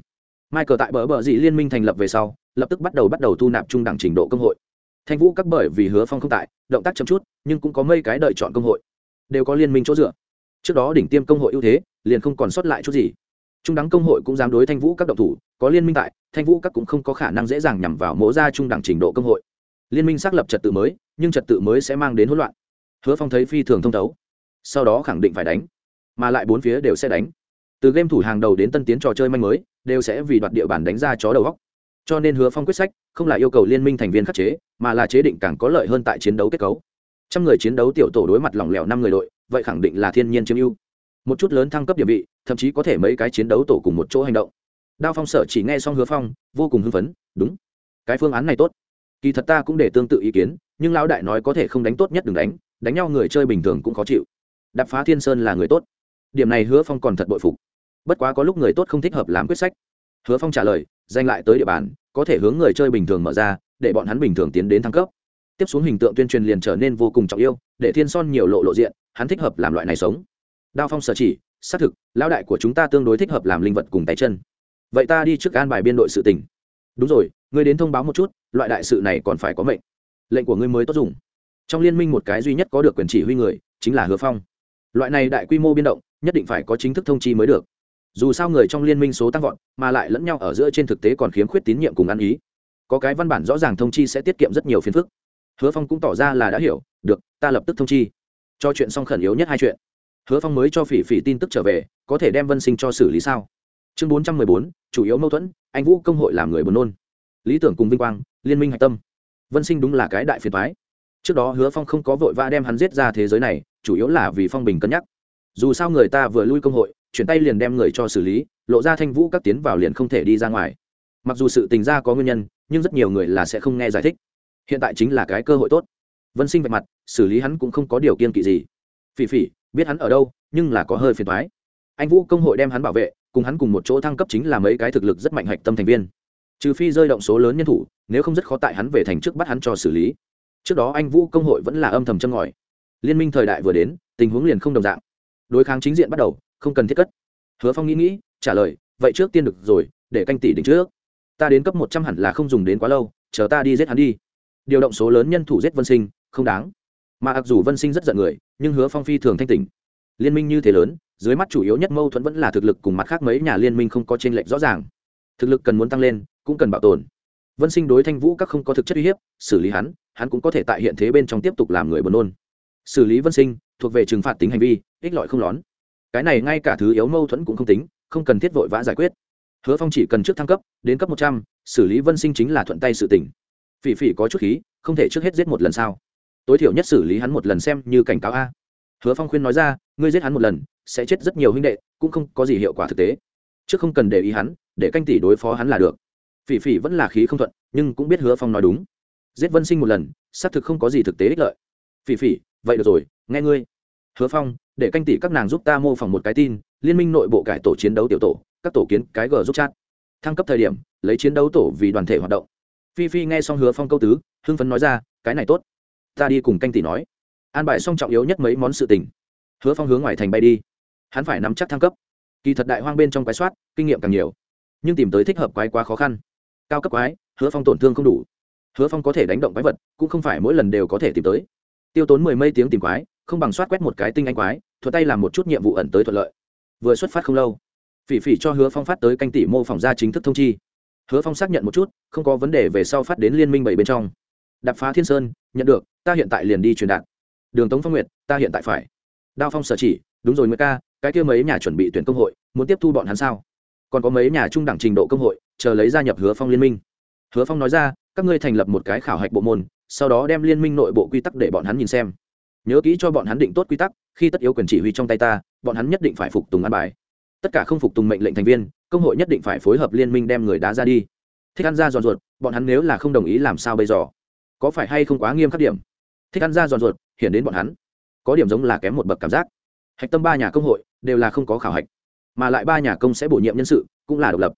Michael tại bờ bờ dị liên minh thành lập về sau, lập tức bắt đầu bắt đầu thu nạp trung đẳng trình độ công hội. Thanh vũ các bởi vì hứa phong không tại, động tác chậm chút, nhưng cũng có mấy cái đợi chọn công hội. Đều có liên minh chỗ dựa. Trước đó đỉnh tiêm công hội ưu thế, liền không còn sót lại chút gì trung đẳng công hội cũng dám đối thanh vũ các động thủ, có liên minh tại, thanh vũ các cũng không có khả năng dễ dàng nhằm vào mỗ ra trung đẳng trình độ công hội. Liên minh xác lập trật tự mới, nhưng trật tự mới sẽ mang đến hỗn loạn. Hứa phong thấy phi thường thông thấu, sau đó khẳng định phải đánh, mà lại bốn phía đều sẽ đánh. Từ game thủ hàng đầu đến tân tiến trò chơi manh mới, đều sẽ vì đoạt địa bàn đánh ra chó đầu góc cho nên hứa phong quyết sách, không là yêu cầu liên minh thành viên khắc chế, mà là chế định càng có lợi hơn tại chiến đấu kết cấu. Trăm người chiến đấu tiểu tổ đối mặt lỏng lẻo năm người đội, vậy khẳng định là thiên nhiên chiếm ưu một chút lớn thăng cấp địa vị, thậm chí có thể mấy cái chiến đấu tổ cùng một chỗ hành động. Đao phong sở chỉ nghe xong hứa phong, vô cùng hưng phấn, đúng, cái phương án này tốt. Kỳ thật ta cũng để tương tự ý kiến, nhưng lão đại nói có thể không đánh tốt nhất đừng đánh đánh nhau người chơi bình thường cũng khó chịu. Đập phá thiên sơn là người tốt. Điểm này hứa phong còn thật bội phục. Bất quá có lúc người tốt không thích hợp làm quyết sách. Hứa phong trả lời, danh lại tới địa bàn, có thể hướng người chơi bình thường mở ra, để bọn hắn bình thường tiến đến thăng cấp. Tiếp xuống hình tượng tuyên truyền liền trở nên vô cùng trọng yêu, để thiên son nhiều lộ lộ diện, hắn thích hợp làm loại này sống đao phong sở chỉ, xác thực, lão đại của chúng ta tương đối thích hợp làm linh vật cùng tay chân. Vậy ta đi trước an bài biên đội sự tình. Đúng rồi, ngươi đến thông báo một chút, loại đại sự này còn phải có mệnh. Lệnh của ngươi mới tốt dùng. Trong liên minh một cái duy nhất có được quyền chỉ huy người, chính là hứa phong. Loại này đại quy mô biên động, nhất định phải có chính thức thông chi mới được. Dù sao người trong liên minh số tăng vọt, mà lại lẫn nhau ở giữa trên thực tế còn khiếm khuyết tín nhiệm cùng ăn ý. Có cái văn bản rõ ràng thông chi sẽ tiết kiệm rất nhiều phiền phức. Hứa phong cũng tỏ ra là đã hiểu, được, ta lập tức thông chi. Cho chuyện xong khẩn yếu nhất hai chuyện hứa phong mới cho phỉ phỉ tin tức trở về, có thể đem vân sinh cho xử lý sao? Chương bốn trăm mười bốn, chủ yếu mâu thuẫn, anh vũ công hội làm người buồn nôn. Lý tưởng cùng vinh quang, liên minh hạch tâm. Vân sinh đúng là cái đại phiền thoái trước đó hứa phong không có vội vã đem hắn giết ra thế giới này, chủ yếu là vì phong bình cân nhắc. Dù sao người ta vừa lui công hội, chuyển tay liền đem người cho xử lý, lộ ra thanh vũ các tiến vào liền không thể đi ra ngoài. Mặc dù sự tình ra có nguyên nhân, nhưng rất nhiều người là sẽ không nghe giải thích. Hiện tại chính là cái cơ hội tốt. Vân sinh vạch mặt, xử lý hắn cũng không có điều kiên kỵ gì. Phỉ phỉ biết hắn ở đâu, nhưng là có hơi phiền thoái anh vũ công hội đem hắn bảo vệ, cùng hắn cùng một chỗ thăng cấp chính là mấy cái thực lực rất mạnh hạch tâm thành viên. Trừ phi rơi động số lớn nhân thủ, nếu không rất khó tại hắn về thành trước bắt hắn cho xử lý. Trước đó anh vũ công hội vẫn là âm thầm châm ngòi. Liên minh thời đại vừa đến, tình huống liền không đồng dạng. Đối kháng chính diện bắt đầu, không cần thiết cất. Hứa phong nghĩ nghĩ, trả lời, vậy trước tiên được rồi, để canh tỷ đỉnh trước. Ta đến cấp một trăm hẳn là không dùng đến quá lâu, chờ ta đi giết hắn đi. Điều động số lớn nhân thủ giết vân sinh, không đáng. Mà ặc dù vân sinh rất giận người nhưng hứa phong phi thường thanh tỉnh liên minh như thế lớn, dưới mắt chủ yếu nhất mâu thuẫn vẫn là thực lực cùng mặt khác mấy nhà liên minh không có t r ê n lệch rõ ràng. Thực lực cần muốn tăng lên, cũng cần bảo tồn. Vân sinh đối thanh vũ các không có thực chất uy hiếp, xử lý hắn hắn cũng có thể tại hiện thế bên trong tiếp tục làm người buồn nôn. Xử lý vân sinh, thuộc về trừng phạt tính hành vi, ích lợi không lón. Cái này ngay cả thứ yếu mâu thuẫn cũng không tính, không cần thiết vội vã giải quyết. Hứa phong chỉ cần trước thăng cấp, đến cấp một trăm, xử lý vân sinh chính là thuận tay sự tỉnh phỉ phỉ có chút khí, không thể trước hết giết một lần sao? Tối thiểu nhất xử lý hắn một lần xem như cảnh cáo a. Hứa phong khuyên nói ra, ngươi giết hắn một lần, sẽ chết rất nhiều huynh đệ, cũng không có gì hiệu quả thực tế. Chứ không cần để ý hắn, để canh tỷ đối phó hắn là được. Phỉ phỉ vẫn là khí không thuận, nhưng cũng biết hứa phong nói đúng. Giết vân sinh một lần, xác thực không có gì thực tế ích lợi. Phỉ phỉ, vậy được rồi, nghe ngươi. Hứa phong, để canh tỷ các nàng giúp ta mô phỏng một cái tin, liên minh nội bộ cải tổ chiến đấu tiểu tổ, các tổ kiến cái g giúp chat. Thăng cấp thời điểm, lấy chiến đấu tổ vì đoàn thể hoạt động. Phi phi nghe xong hứa phong câu tứ, hưng phấn nói ra, cái này tốt ta đi cùng canh tỷ nói. An bài xong trọng yếu nhất mấy món sự tình. Hứa phong hướng ngoài thành bay đi. Hắn phải nắm chắc thăng cấp. Kỳ thật đại hoang bên trong quái soát, kinh nghiệm càng nhiều. Nhưng tìm tới thích hợp quái quá khó khăn. Cao cấp quái, hứa phong tổn thương không đủ. Hứa phong có thể đánh động quái vật, cũng không phải mỗi lần đều có thể tìm tới. Tiêu tốn mười mấy tiếng tìm quái, không bằng soát quét một cái tinh anh quái thuật tay làm một chút nhiệm vụ ẩn tới thuận lợi. Vừa xuất phát không lâu, phỉ phỉ cho hứa phong phát tới canh tỷ mô phỏng ra chính thức thông chi. Hứa phong xác nhận một chút, không có vấn đề về sau phát đến liên minh bảy bên trong đập phá thiên sơn, nhận được, ta hiện tại liền đi truyền đạt. Đường tống phong nguyệt, ta hiện tại phải. Đao phong sở chỉ, đúng rồi mới ca, cái kia mấy nhà chuẩn bị tuyển công hội, muốn tiếp thu bọn hắn sao? Còn có mấy nhà trung đẳng trình độ công hội, chờ lấy gia nhập hứa phong liên minh. Hứa phong nói ra, các ngươi thành lập một cái khảo hạch bộ môn, sau đó đem liên minh nội bộ quy tắc để bọn hắn nhìn xem. Nhớ kỹ cho bọn hắn định tốt quy tắc, khi tất yếu quyền chỉ huy trong tay ta, bọn hắn nhất định phải phục tùng ăn bài. Tất cả không phục tùng mệnh lệnh thành viên, công hội nhất định phải phối hợp liên minh đem người đá ra đi. Thích ăn ra giòn ruột, bọn hắn nếu là không đồng ý làm sao bây giờ? Có phải hay không quá nghiêm khắc điểm? Thích ăn ra giòn ruột hiện đến bọn hắn. Có điểm giống là kém một bậc cảm giác. Hạch tâm ba nhà công hội, đều là không có khảo hạch. Mà lại ba nhà công sẽ bổ nhiệm nhân sự, cũng là độc lập.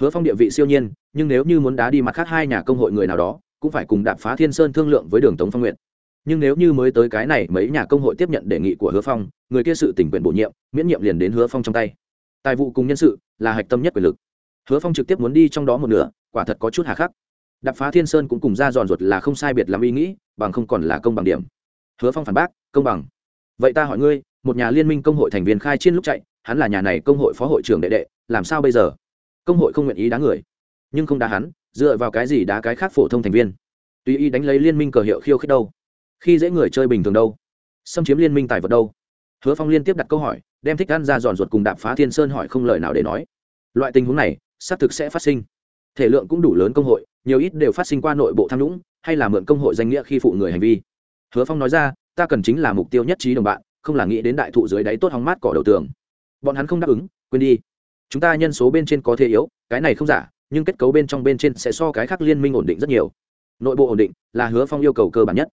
Hứa phong địa vị siêu nhiên, nhưng nếu như muốn đá đi mặt khác hai nhà công hội người nào đó, cũng phải cùng đạp phá thiên sơn thương lượng với đường tống phong nguyện nhưng nếu như mới tới cái này, mấy nhà công hội tiếp nhận đề nghị của hứa phong, người kia sự tỉnh quyền bổ nhiệm, miễn nhiệm liền đến hứa phong trong tay. Tài vụ cùng nhân sự là hạch tâm nhất quyền lực. Hứa phong trực tiếp muốn đi trong đó một nửa, quả thật có chút hà khắc đập phá thiên sơn cũng cùng ra giòn ruột là không sai biệt làm ý nghĩ, bằng không còn là công bằng điểm. Hứa phong phản bác, công bằng. Vậy ta hỏi ngươi, một nhà liên minh công hội thành viên khai chiên lúc chạy, hắn là nhà này công hội phó hội trưởng đệ đệ, làm sao bây giờ? Công hội không nguyện ý đá người. Nhưng không đá hắn, dựa vào cái gì đá cái khác phổ thông thành viên? Tùy ý đánh lấy liên minh cờ hiệu khiêu khích đâu. Khi dễ người chơi bình thường đâu. Xâm chiếm liên minh tài vật đâu. Hứa phong liên tiếp đặt câu hỏi, đem thích ăn ra giòn ruột cùng đạp phá thiên sơn hỏi không lời nào để nói. Loại tình huống này, xác thực sẽ phát sinh thể lượng cũng đủ lớn công hội, nhiều ít đều phát sinh qua nội bộ tham nhũng, hay là mượn công hội danh nghĩa khi phụ người hành vi. Hứa phong nói ra, ta cần chính là mục tiêu nhất trí đồng bạn, không là nghĩ đến đại thụ dưới đáy tốt hóng mát cỏ đầu tường. Bọn hắn không đáp ứng, quên đi. Chúng ta nhân số bên trên có thể yếu, cái này không giả, nhưng kết cấu bên trong bên trên sẽ so cái khác liên minh ổn định rất nhiều. Nội bộ ổn định là hứa phong yêu cầu cơ bản nhất.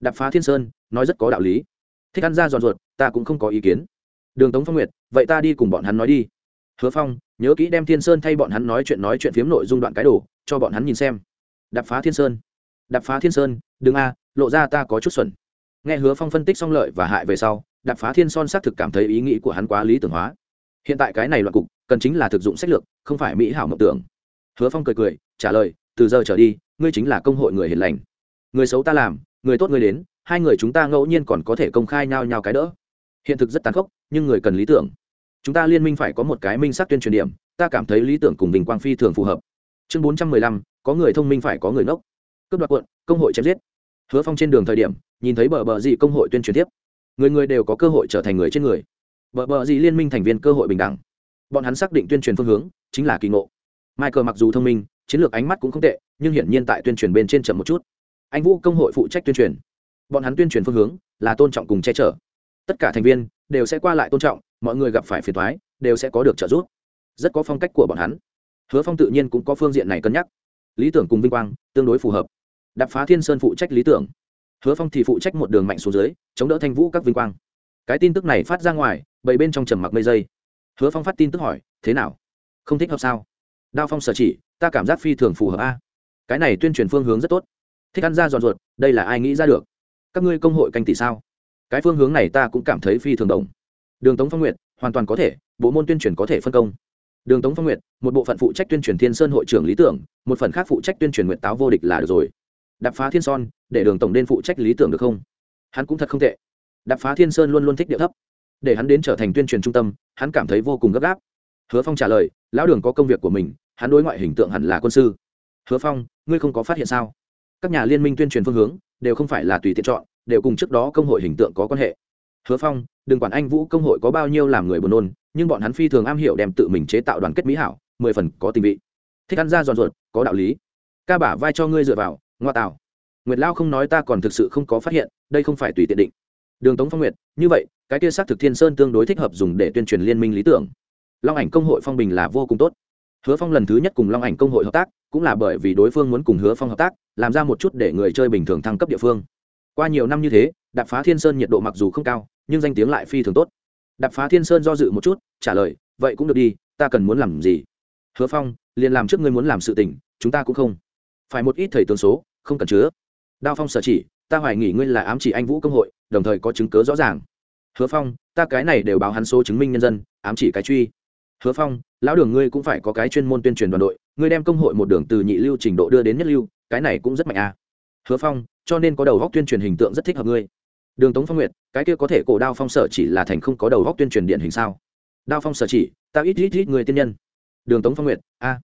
Đập phá thiên sơn, nói rất có đạo lý. Thích ăn ra giòn ruột, ta cũng không có ý kiến. Đường tống phong nguyệt, vậy ta đi cùng bọn hắn nói đi. Hứa phong nhớ kỹ đem thiên sơn thay bọn hắn nói chuyện nói chuyện phiếm nội dung đoạn cái đồ, cho bọn hắn nhìn xem. Đập phá thiên sơn. Đập phá thiên sơn, đừng a, lộ ra ta có chút xuẩn. Nghe hứa phong phân tích xong lợi và hại về sau đập phá thiên son xác thực cảm thấy ý nghĩ của hắn quá lý tưởng hóa. Hiện tại cái này loạn cục, cần chính là thực dụng sách lược, không phải mỹ hảo mộng tưởng. Hứa phong cười cười, trả lời, từ giờ trở đi, ngươi chính là công hội người hiền lành. Người xấu ta làm, người tốt ngươi đến, hai người chúng ta ngẫu nhiên còn có thể công khai nhau nhau cái đỡ. Hiện thực rất tàn khốc, nhưng người cần lý tưởng chúng ta liên minh phải có một cái minh sắc tuyên truyền điểm, ta cảm thấy lý tưởng cùng bình quang phi thường phù hợp. Chương bốn trăm mười lăm, có người thông minh phải có người ngốc. Cướp đoạt quận, công hội chém giết. Hứa phong trên đường thời điểm, nhìn thấy bờ bờ gì công hội tuyên truyền tiếp. Người người đều có cơ hội trở thành người trên người. Bờ bờ gì liên minh thành viên cơ hội bình đẳng. Bọn hắn xác định tuyên truyền phương hướng, chính là kỳ ngộ. Michael mặc dù thông minh, chiến lược ánh mắt cũng không tệ, nhưng hiển nhiên tại tuyên truyền bên trên chậm một chút. Anh vũ công hội phụ trách tuyên truyền. Bọn hắn tuyên truyền phương hướng là tôn trọng cùng che chở. Tất cả thành viên đều sẽ qua lại tôn trọng mọi người gặp phải phiền thoái, đều sẽ có được trợ giúp. Rất có phong cách của bọn hắn. Hứa phong tự nhiên cũng có phương diện này cân nhắc. Lý tưởng cùng vinh quang, tương đối phù hợp. Đập phá thiên sơn phụ trách lý tưởng. Hứa phong thì phụ trách một đường mạnh xuống dưới, chống đỡ thanh vũ các vinh quang. Cái tin tức này phát ra ngoài, bầy bên trong trầm mặc mây dây. Hứa phong phát tin tức hỏi, thế nào? Không thích hợp sao? Đao phong sở chỉ, ta cảm giác phi thường phù hợp a. Cái này tuyên truyền phương hướng rất tốt. Thích ăn ra giòn ruột, đây là ai nghĩ ra được? Các ngươi công hội canh tỷ sao? Cái phương hướng này ta cũng cảm thấy phi thường đồng đường tống phong nguyện hoàn toàn có thể, bộ môn tuyên truyền có thể phân công. Đường tống phong nguyện một bộ phận phụ trách tuyên truyền thiên sơn hội trưởng lý tưởng, một phần khác phụ trách tuyên truyền nguyện táo vô địch là được rồi. Đập phá thiên son để đường tổng đen phụ trách lý tưởng được không? Hắn cũng thật không tệ. Đập phá thiên sơn luôn luôn thích địa thấp. Để hắn đến trở thành tuyên truyền trung tâm, hắn cảm thấy vô cùng gấp gáp. Hứa phong trả lời, lão đường có công việc của mình, hắn đối ngoại hình tượng hẳn là quân sư. Hứa phong, ngươi không có phát hiện sao? Các nhà liên minh tuyên truyền phương hướng đều không phải là tùy tiện chọn, đều cùng trước đó công hội hình tượng có quan hệ hứa phong, đừng quản anh vũ công hội có bao nhiêu làm người buồn nôn, nhưng bọn hắn phi thường am hiểu đem tự mình chế tạo đoàn kết mỹ hảo, mười phần có tình vị. Thích ăn ra giòn ruột, có đạo lý. Ca bả vai cho ngươi dựa vào, ngoa tạo. Nguyệt lao không nói ta còn thực sự không có phát hiện, đây không phải tùy tiện định. Đường tống phong nguyệt, như vậy, cái kia xác thực thiên sơn tương đối thích hợp dùng để tuyên truyền liên minh lý tưởng. Long ảnh công hội phong bình là vô cùng tốt. Hứa phong lần thứ nhất cùng long ảnh công hội hợp tác, cũng là bởi vì đối phương muốn cùng hứa phong hợp tác, làm ra một chút để người chơi bình thường thăng cấp địa phương. Qua nhiều năm như thế, đạp phá thiên sơn nhiệt độ mặc dù không cao nhưng danh tiếng lại phi thường tốt. Đạp phá thiên sơn do dự một chút, trả lời, vậy cũng được đi, ta cần muốn làm gì? Hứa phong, liền làm trước ngươi muốn làm sự tình, chúng ta cũng không. Phải một ít thầy tướng số, không cần chứa. Đao phong sở chỉ, ta hoài nghỉ ngươi là ám chỉ anh vũ công hội, đồng thời có chứng cớ rõ ràng. Hứa phong, ta cái này đều báo hắn số chứng minh nhân dân, ám chỉ cái truy. Hứa phong, lão đường ngươi cũng phải có cái chuyên môn tuyên truyền đoàn đội, ngươi đem công hội một đường từ nhị lưu trình độ đưa đến nhất lưu, cái này cũng rất mạnh à. hứa phong, cho nên có đầu góc tuyên truyền hình tượng rất thích hợp ngươi đường tống phong nguyệt, cái kia có thể cổ đao phong sở chỉ là thành không có đầu góc tuyên truyền điện hình sao? Đao phong sở chỉ, ta ít ít ít người tiên nhân. Đường tống phong nguyệt, a.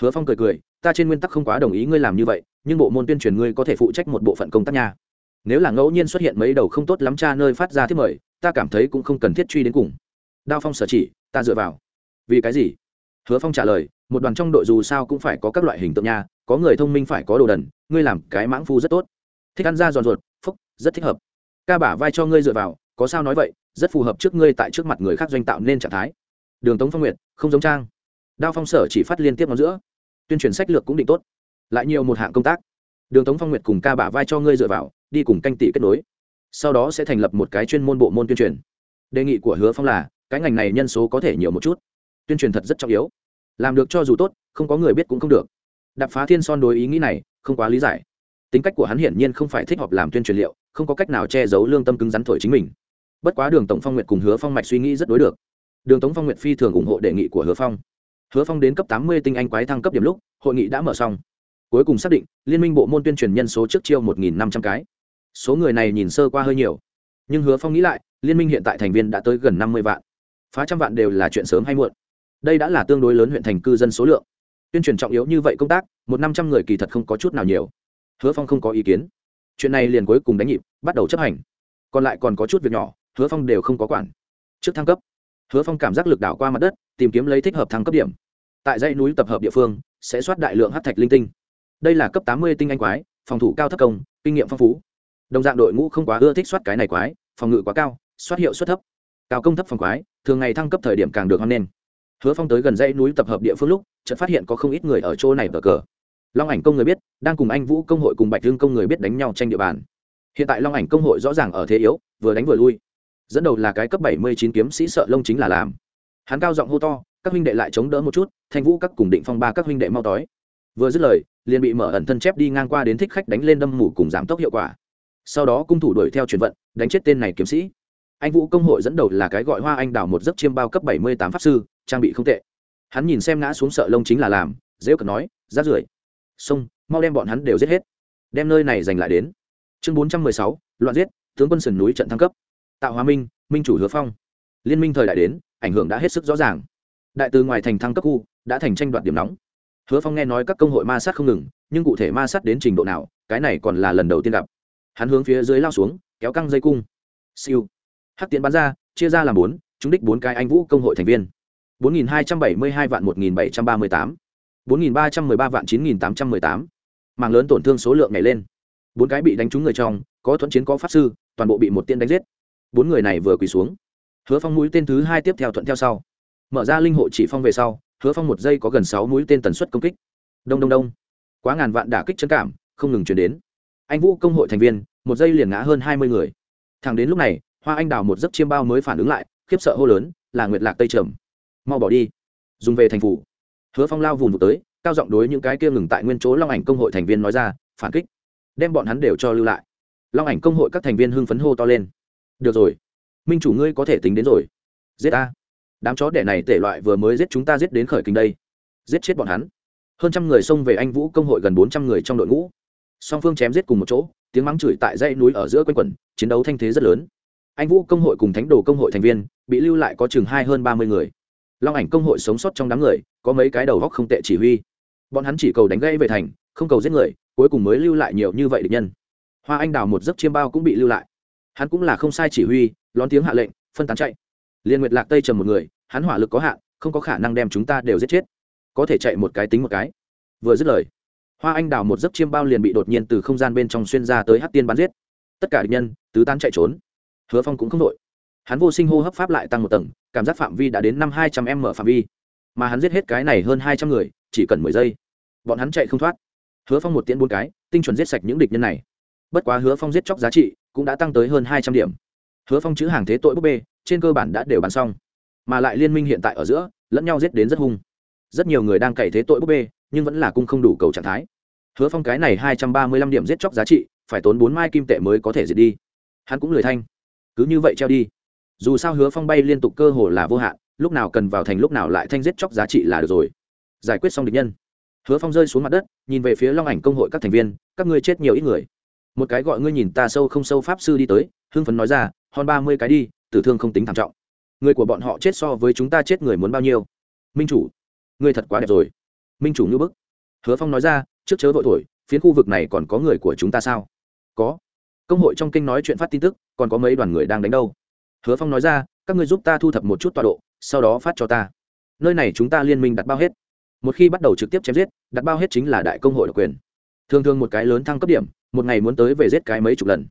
Hứa phong cười cười, ta trên nguyên tắc không quá đồng ý ngươi làm như vậy, nhưng bộ môn tuyên truyền ngươi có thể phụ trách một bộ phận công tác nha. Nếu là ngẫu nhiên xuất hiện mấy đầu không tốt lắm cha nơi phát ra thiết mời, ta cảm thấy cũng không cần thiết truy đến cùng. Đao phong sở chỉ, ta dựa vào. Vì cái gì? Hứa phong trả lời, một đoàn trong đội dù sao cũng phải có các loại hình tượng nha, có người thông minh phải có đồ đần, ngươi làm cái mãng phu rất tốt. Thích ăn da giòn ruột, phúc, rất thích hợp ca bả vai cho ngươi dựa vào, có sao nói vậy, rất phù hợp trước ngươi tại trước mặt người khác doanh tạo nên trạng thái. Đường tống phong nguyệt, không giống trang. Đao phong sở chỉ phát liên tiếp ngón giữa. Tuyên truyền sách lược cũng định tốt. Lại nhiều một hạng công tác. Đường tống phong nguyệt cùng ca bả vai cho ngươi dựa vào, đi cùng canh tỷ kết nối. Sau đó sẽ thành lập một cái chuyên môn bộ môn tuyên truyền. Đề nghị của hứa phong là, cái ngành này nhân số có thể nhiều một chút. Tuyên truyền thật rất trọng yếu. Làm được cho dù tốt, không có người biết cũng không được. Đạp phá thiên son đối ý nghĩ này, không quá lý giải tính cách của hắn hiển nhiên không phải thích hợp làm tuyên truyền liệu, không có cách nào che giấu lương tâm cứng rắn thổi chính mình. Bất quá đường tổng phong nguyệt cùng hứa phong mạch suy nghĩ rất đối được. Đường tống phong nguyệt phi thường ủng hộ đề nghị của hứa phong. Hứa phong đến cấp tám mươi tinh anh quái thăng cấp điểm lúc, hội nghị đã mở xong. Cuối cùng xác định, liên minh bộ môn tuyên truyền nhân số trước chiêu một nghìn năm trăm cái. Số người này nhìn sơ qua hơi nhiều. Nhưng hứa phong nghĩ lại, liên minh hiện tại thành viên đã tới gần năm mươi vạn. Phá trăm vạn đều là chuyện sớm hay muộn. Đây đã là tương đối lớn huyện thành cư dân số lượng. Tuyên truyền trọng yếu như vậy công tác, một năm trăm người kỳ thật không có chút nào nhiều hứa phong không có ý kiến. Chuyện này liền cuối cùng đánh nhịp, bắt đầu chấp hành. Còn lại còn có chút việc nhỏ, hứa phong đều không có quản. Trước thăng cấp, hứa phong cảm giác lực đảo qua mặt đất, tìm kiếm lấy thích hợp thăng cấp điểm. Tại dãy núi tập hợp địa phương, sẽ soát đại lượng hát thạch linh tinh. Đây là cấp tám mươi tinh anh quái, phòng thủ cao thấp công, kinh nghiệm phong phú. Đồng dạng đội ngũ không quá ưa thích soát cái này quái, phòng ngự quá cao, soát hiệu suất thấp. Cao công thấp phòng quái, thường ngày thăng cấp thời điểm càng được hoan nghênh. Hứa phong tới gần dãy núi tập hợp địa phương lúc, chợt phát hiện có không ít người ở chỗ này cờ cờ long ảnh công người biết, đang cùng anh vũ công hội cùng bạch dương công người biết đánh nhau tranh địa bàn. Hiện tại long ảnh công hội rõ ràng ở thế yếu, vừa đánh vừa lui. Dẫn đầu là cái cấp bảy mươi chín kiếm sĩ sợ lông chính là làm. Hắn cao giọng hô to, các huynh đệ lại chống đỡ một chút, thanh vũ các cùng định phong ba các huynh đệ mau tói. Vừa dứt lời, liền bị mở ẩn thân chép đi ngang qua đến thích khách đánh lên đâm mủ cùng giảm tốc hiệu quả. Sau đó cung thủ đuổi theo chuyển vận, đánh chết tên này kiếm sĩ. Anh vũ công hội dẫn đầu là cái gọi hoa anh đào một giấc chiêm bao cấp bảy mươi tám pháp sư, trang bị không tệ. Hắn nhìn xem ngã xuống sợ lông chính là làm dễ cờ nói rát rưởi xông, mau đem bọn hắn đều giết hết. Đem nơi này giành lại đến. Chương bốn trăm mười sáu, loạn giết, tướng quân sườn núi trận thăng cấp. Tạo hòa minh minh chủ hứa phong. Liên minh thời đại đến, ảnh hưởng đã hết sức rõ ràng. Đại từ ngoài thành thăng cấp khu, đã thành tranh đoạt điểm nóng. Hứa phong nghe nói các công hội ma sát không ngừng, nhưng cụ thể ma sát đến trình độ nào, cái này còn là lần đầu tiên gặp. Hắn hướng phía dưới lao xuống, kéo căng dây cung. Siêu. Hắc tiến bắn ra, chia ra làm bốn, trúng đích bốn cái anh vũ công hội thành viên. bốn nghìn hai trăm bảy mươi hai vạn một nghìn bảy trăm ba mươi tám bốn nghìn ba trăm mười ba vạn chín nghìn tám trăm mười tám. Mạng lớn tổn thương số lượng nhảy lên. Bốn cái bị đánh trúng người trong, có thuận chiến có pháp sư, toàn bộ bị một tiên đánh giết. Bốn người này vừa quỳ xuống. Hứa phong mũi tên thứ hai tiếp theo thuận theo sau. Mở ra linh hộ chỉ phong về sau, hứa phong một giây có gần sáu mũi tên tần suất công kích. Đông đông đông. Quá ngàn vạn đả kích chân cảm, không ngừng truyền đến. Anh vũ công hội thành viên, một giây liền ngã hơn hai mươi người. Thẳng đến lúc này, hoa anh đào một giấc chiêm bao mới phản ứng lại, khiếp sợ hô lớn, là nguyệt lạc tây trầm. Mau bỏ đi. Dùng về thành phủ hứa phong lao vùng tới, cao giọng đối những cái kia ngừng tại nguyên chỗ long ảnh công hội thành viên nói ra, phản kích. Đem bọn hắn đều cho lưu lại. Long ảnh công hội các thành viên hưng phấn hô to lên. Được rồi. Minh chủ ngươi có thể tính đến rồi. Giết a đám chó đẻ này tể loại vừa mới giết chúng ta giết đến khởi kinh đây. Giết chết bọn hắn. Hơn trăm người xông về anh vũ công hội gần bốn trăm người trong đội ngũ. Song phương chém giết cùng một chỗ, tiếng mắng chửi tại dãy núi ở giữa quanh quẩn, chiến đấu thanh thế rất lớn. Anh vũ công hội cùng thánh đồ công hội thành viên, bị lưu lại có chừng hai hơn ba mươi người long ảnh công hội sống sót trong đám người, có mấy cái đầu góc không tệ chỉ huy. Bọn hắn chỉ cầu đánh gây về thành, không cầu giết người, cuối cùng mới lưu lại nhiều như vậy địch nhân. Hoa anh đào một giấc chiêm bao cũng bị lưu lại. Hắn cũng là không sai chỉ huy, lón tiếng hạ lệnh, phân tán chạy. Liên nguyệt lạc tây trầm một người, hắn hỏa lực có hạn, không có khả năng đem chúng ta đều giết chết. Có thể chạy một cái tính một cái. Vừa dứt lời, hoa anh đào một giấc chiêm bao liền bị đột nhiên từ không gian bên trong xuyên ra tới hát tiên bắn giết. Tất cả địch nhân, tứ tán chạy trốn. Hứa phong cũng không đội hắn vô sinh hô hấp pháp lại tăng một tầng, cảm giác phạm vi đã đến năm hai trăm m phạm vi. Mà hắn giết hết cái này hơn hai trăm người, chỉ cần mười giây. Bọn hắn chạy không thoát. Hứa phong một tiễn bốn cái, tinh chuẩn giết sạch những địch nhân này. Bất quá hứa phong giết chóc giá trị cũng đã tăng tới hơn hai trăm điểm. Hứa phong chữ hàng thế tội búp bê, trên cơ bản đã đều bán xong. Mà lại liên minh hiện tại ở giữa, lẫn nhau giết đến rất hung. Rất nhiều người đang cày thế tội búp bê, nhưng vẫn là cung không đủ cầu trạng thái. Hứa phong cái này hai trăm ba mươi lăm điểm giết chóc giá trị, phải tốn bốn mai kim tệ mới có thể diệt đi. Hắn cũng lười thanh. Cứ như vậy treo đi dù sao hứa phong bay liên tục cơ hồ là vô hạn, lúc nào cần vào thành lúc nào lại thanh giết chóc giá trị là được rồi. Giải quyết xong địch nhân. Hứa phong rơi xuống mặt đất, nhìn về phía long ảnh công hội các thành viên, các ngươi chết nhiều ít người. Một cái gọi ngươi nhìn ta sâu không sâu pháp sư đi tới, hưng phấn nói ra, hòn ba mươi cái đi, tử thương không tính thảm trọng. Người của bọn họ chết so với chúng ta chết người muốn bao nhiêu? Minh chủ, ngươi thật quá đẹp rồi. Minh chủ như bức. Hứa phong nói ra, trước chớ vội thổi, phiến khu vực này còn có người của chúng ta sao? Có. Công hội trong kinh nói chuyện phát tin tức, còn có mấy đoàn người đang đánh đâu? Hứa phong nói ra, các ngươi giúp ta thu thập một chút tọa độ, sau đó phát cho ta. Nơi này chúng ta liên minh đặt bao hết. Một khi bắt đầu trực tiếp chém giết, đặt bao hết chính là đại công hội độc quyền. Thường thường một cái lớn thăng cấp điểm, một ngày muốn tới về giết cái mấy chục lần.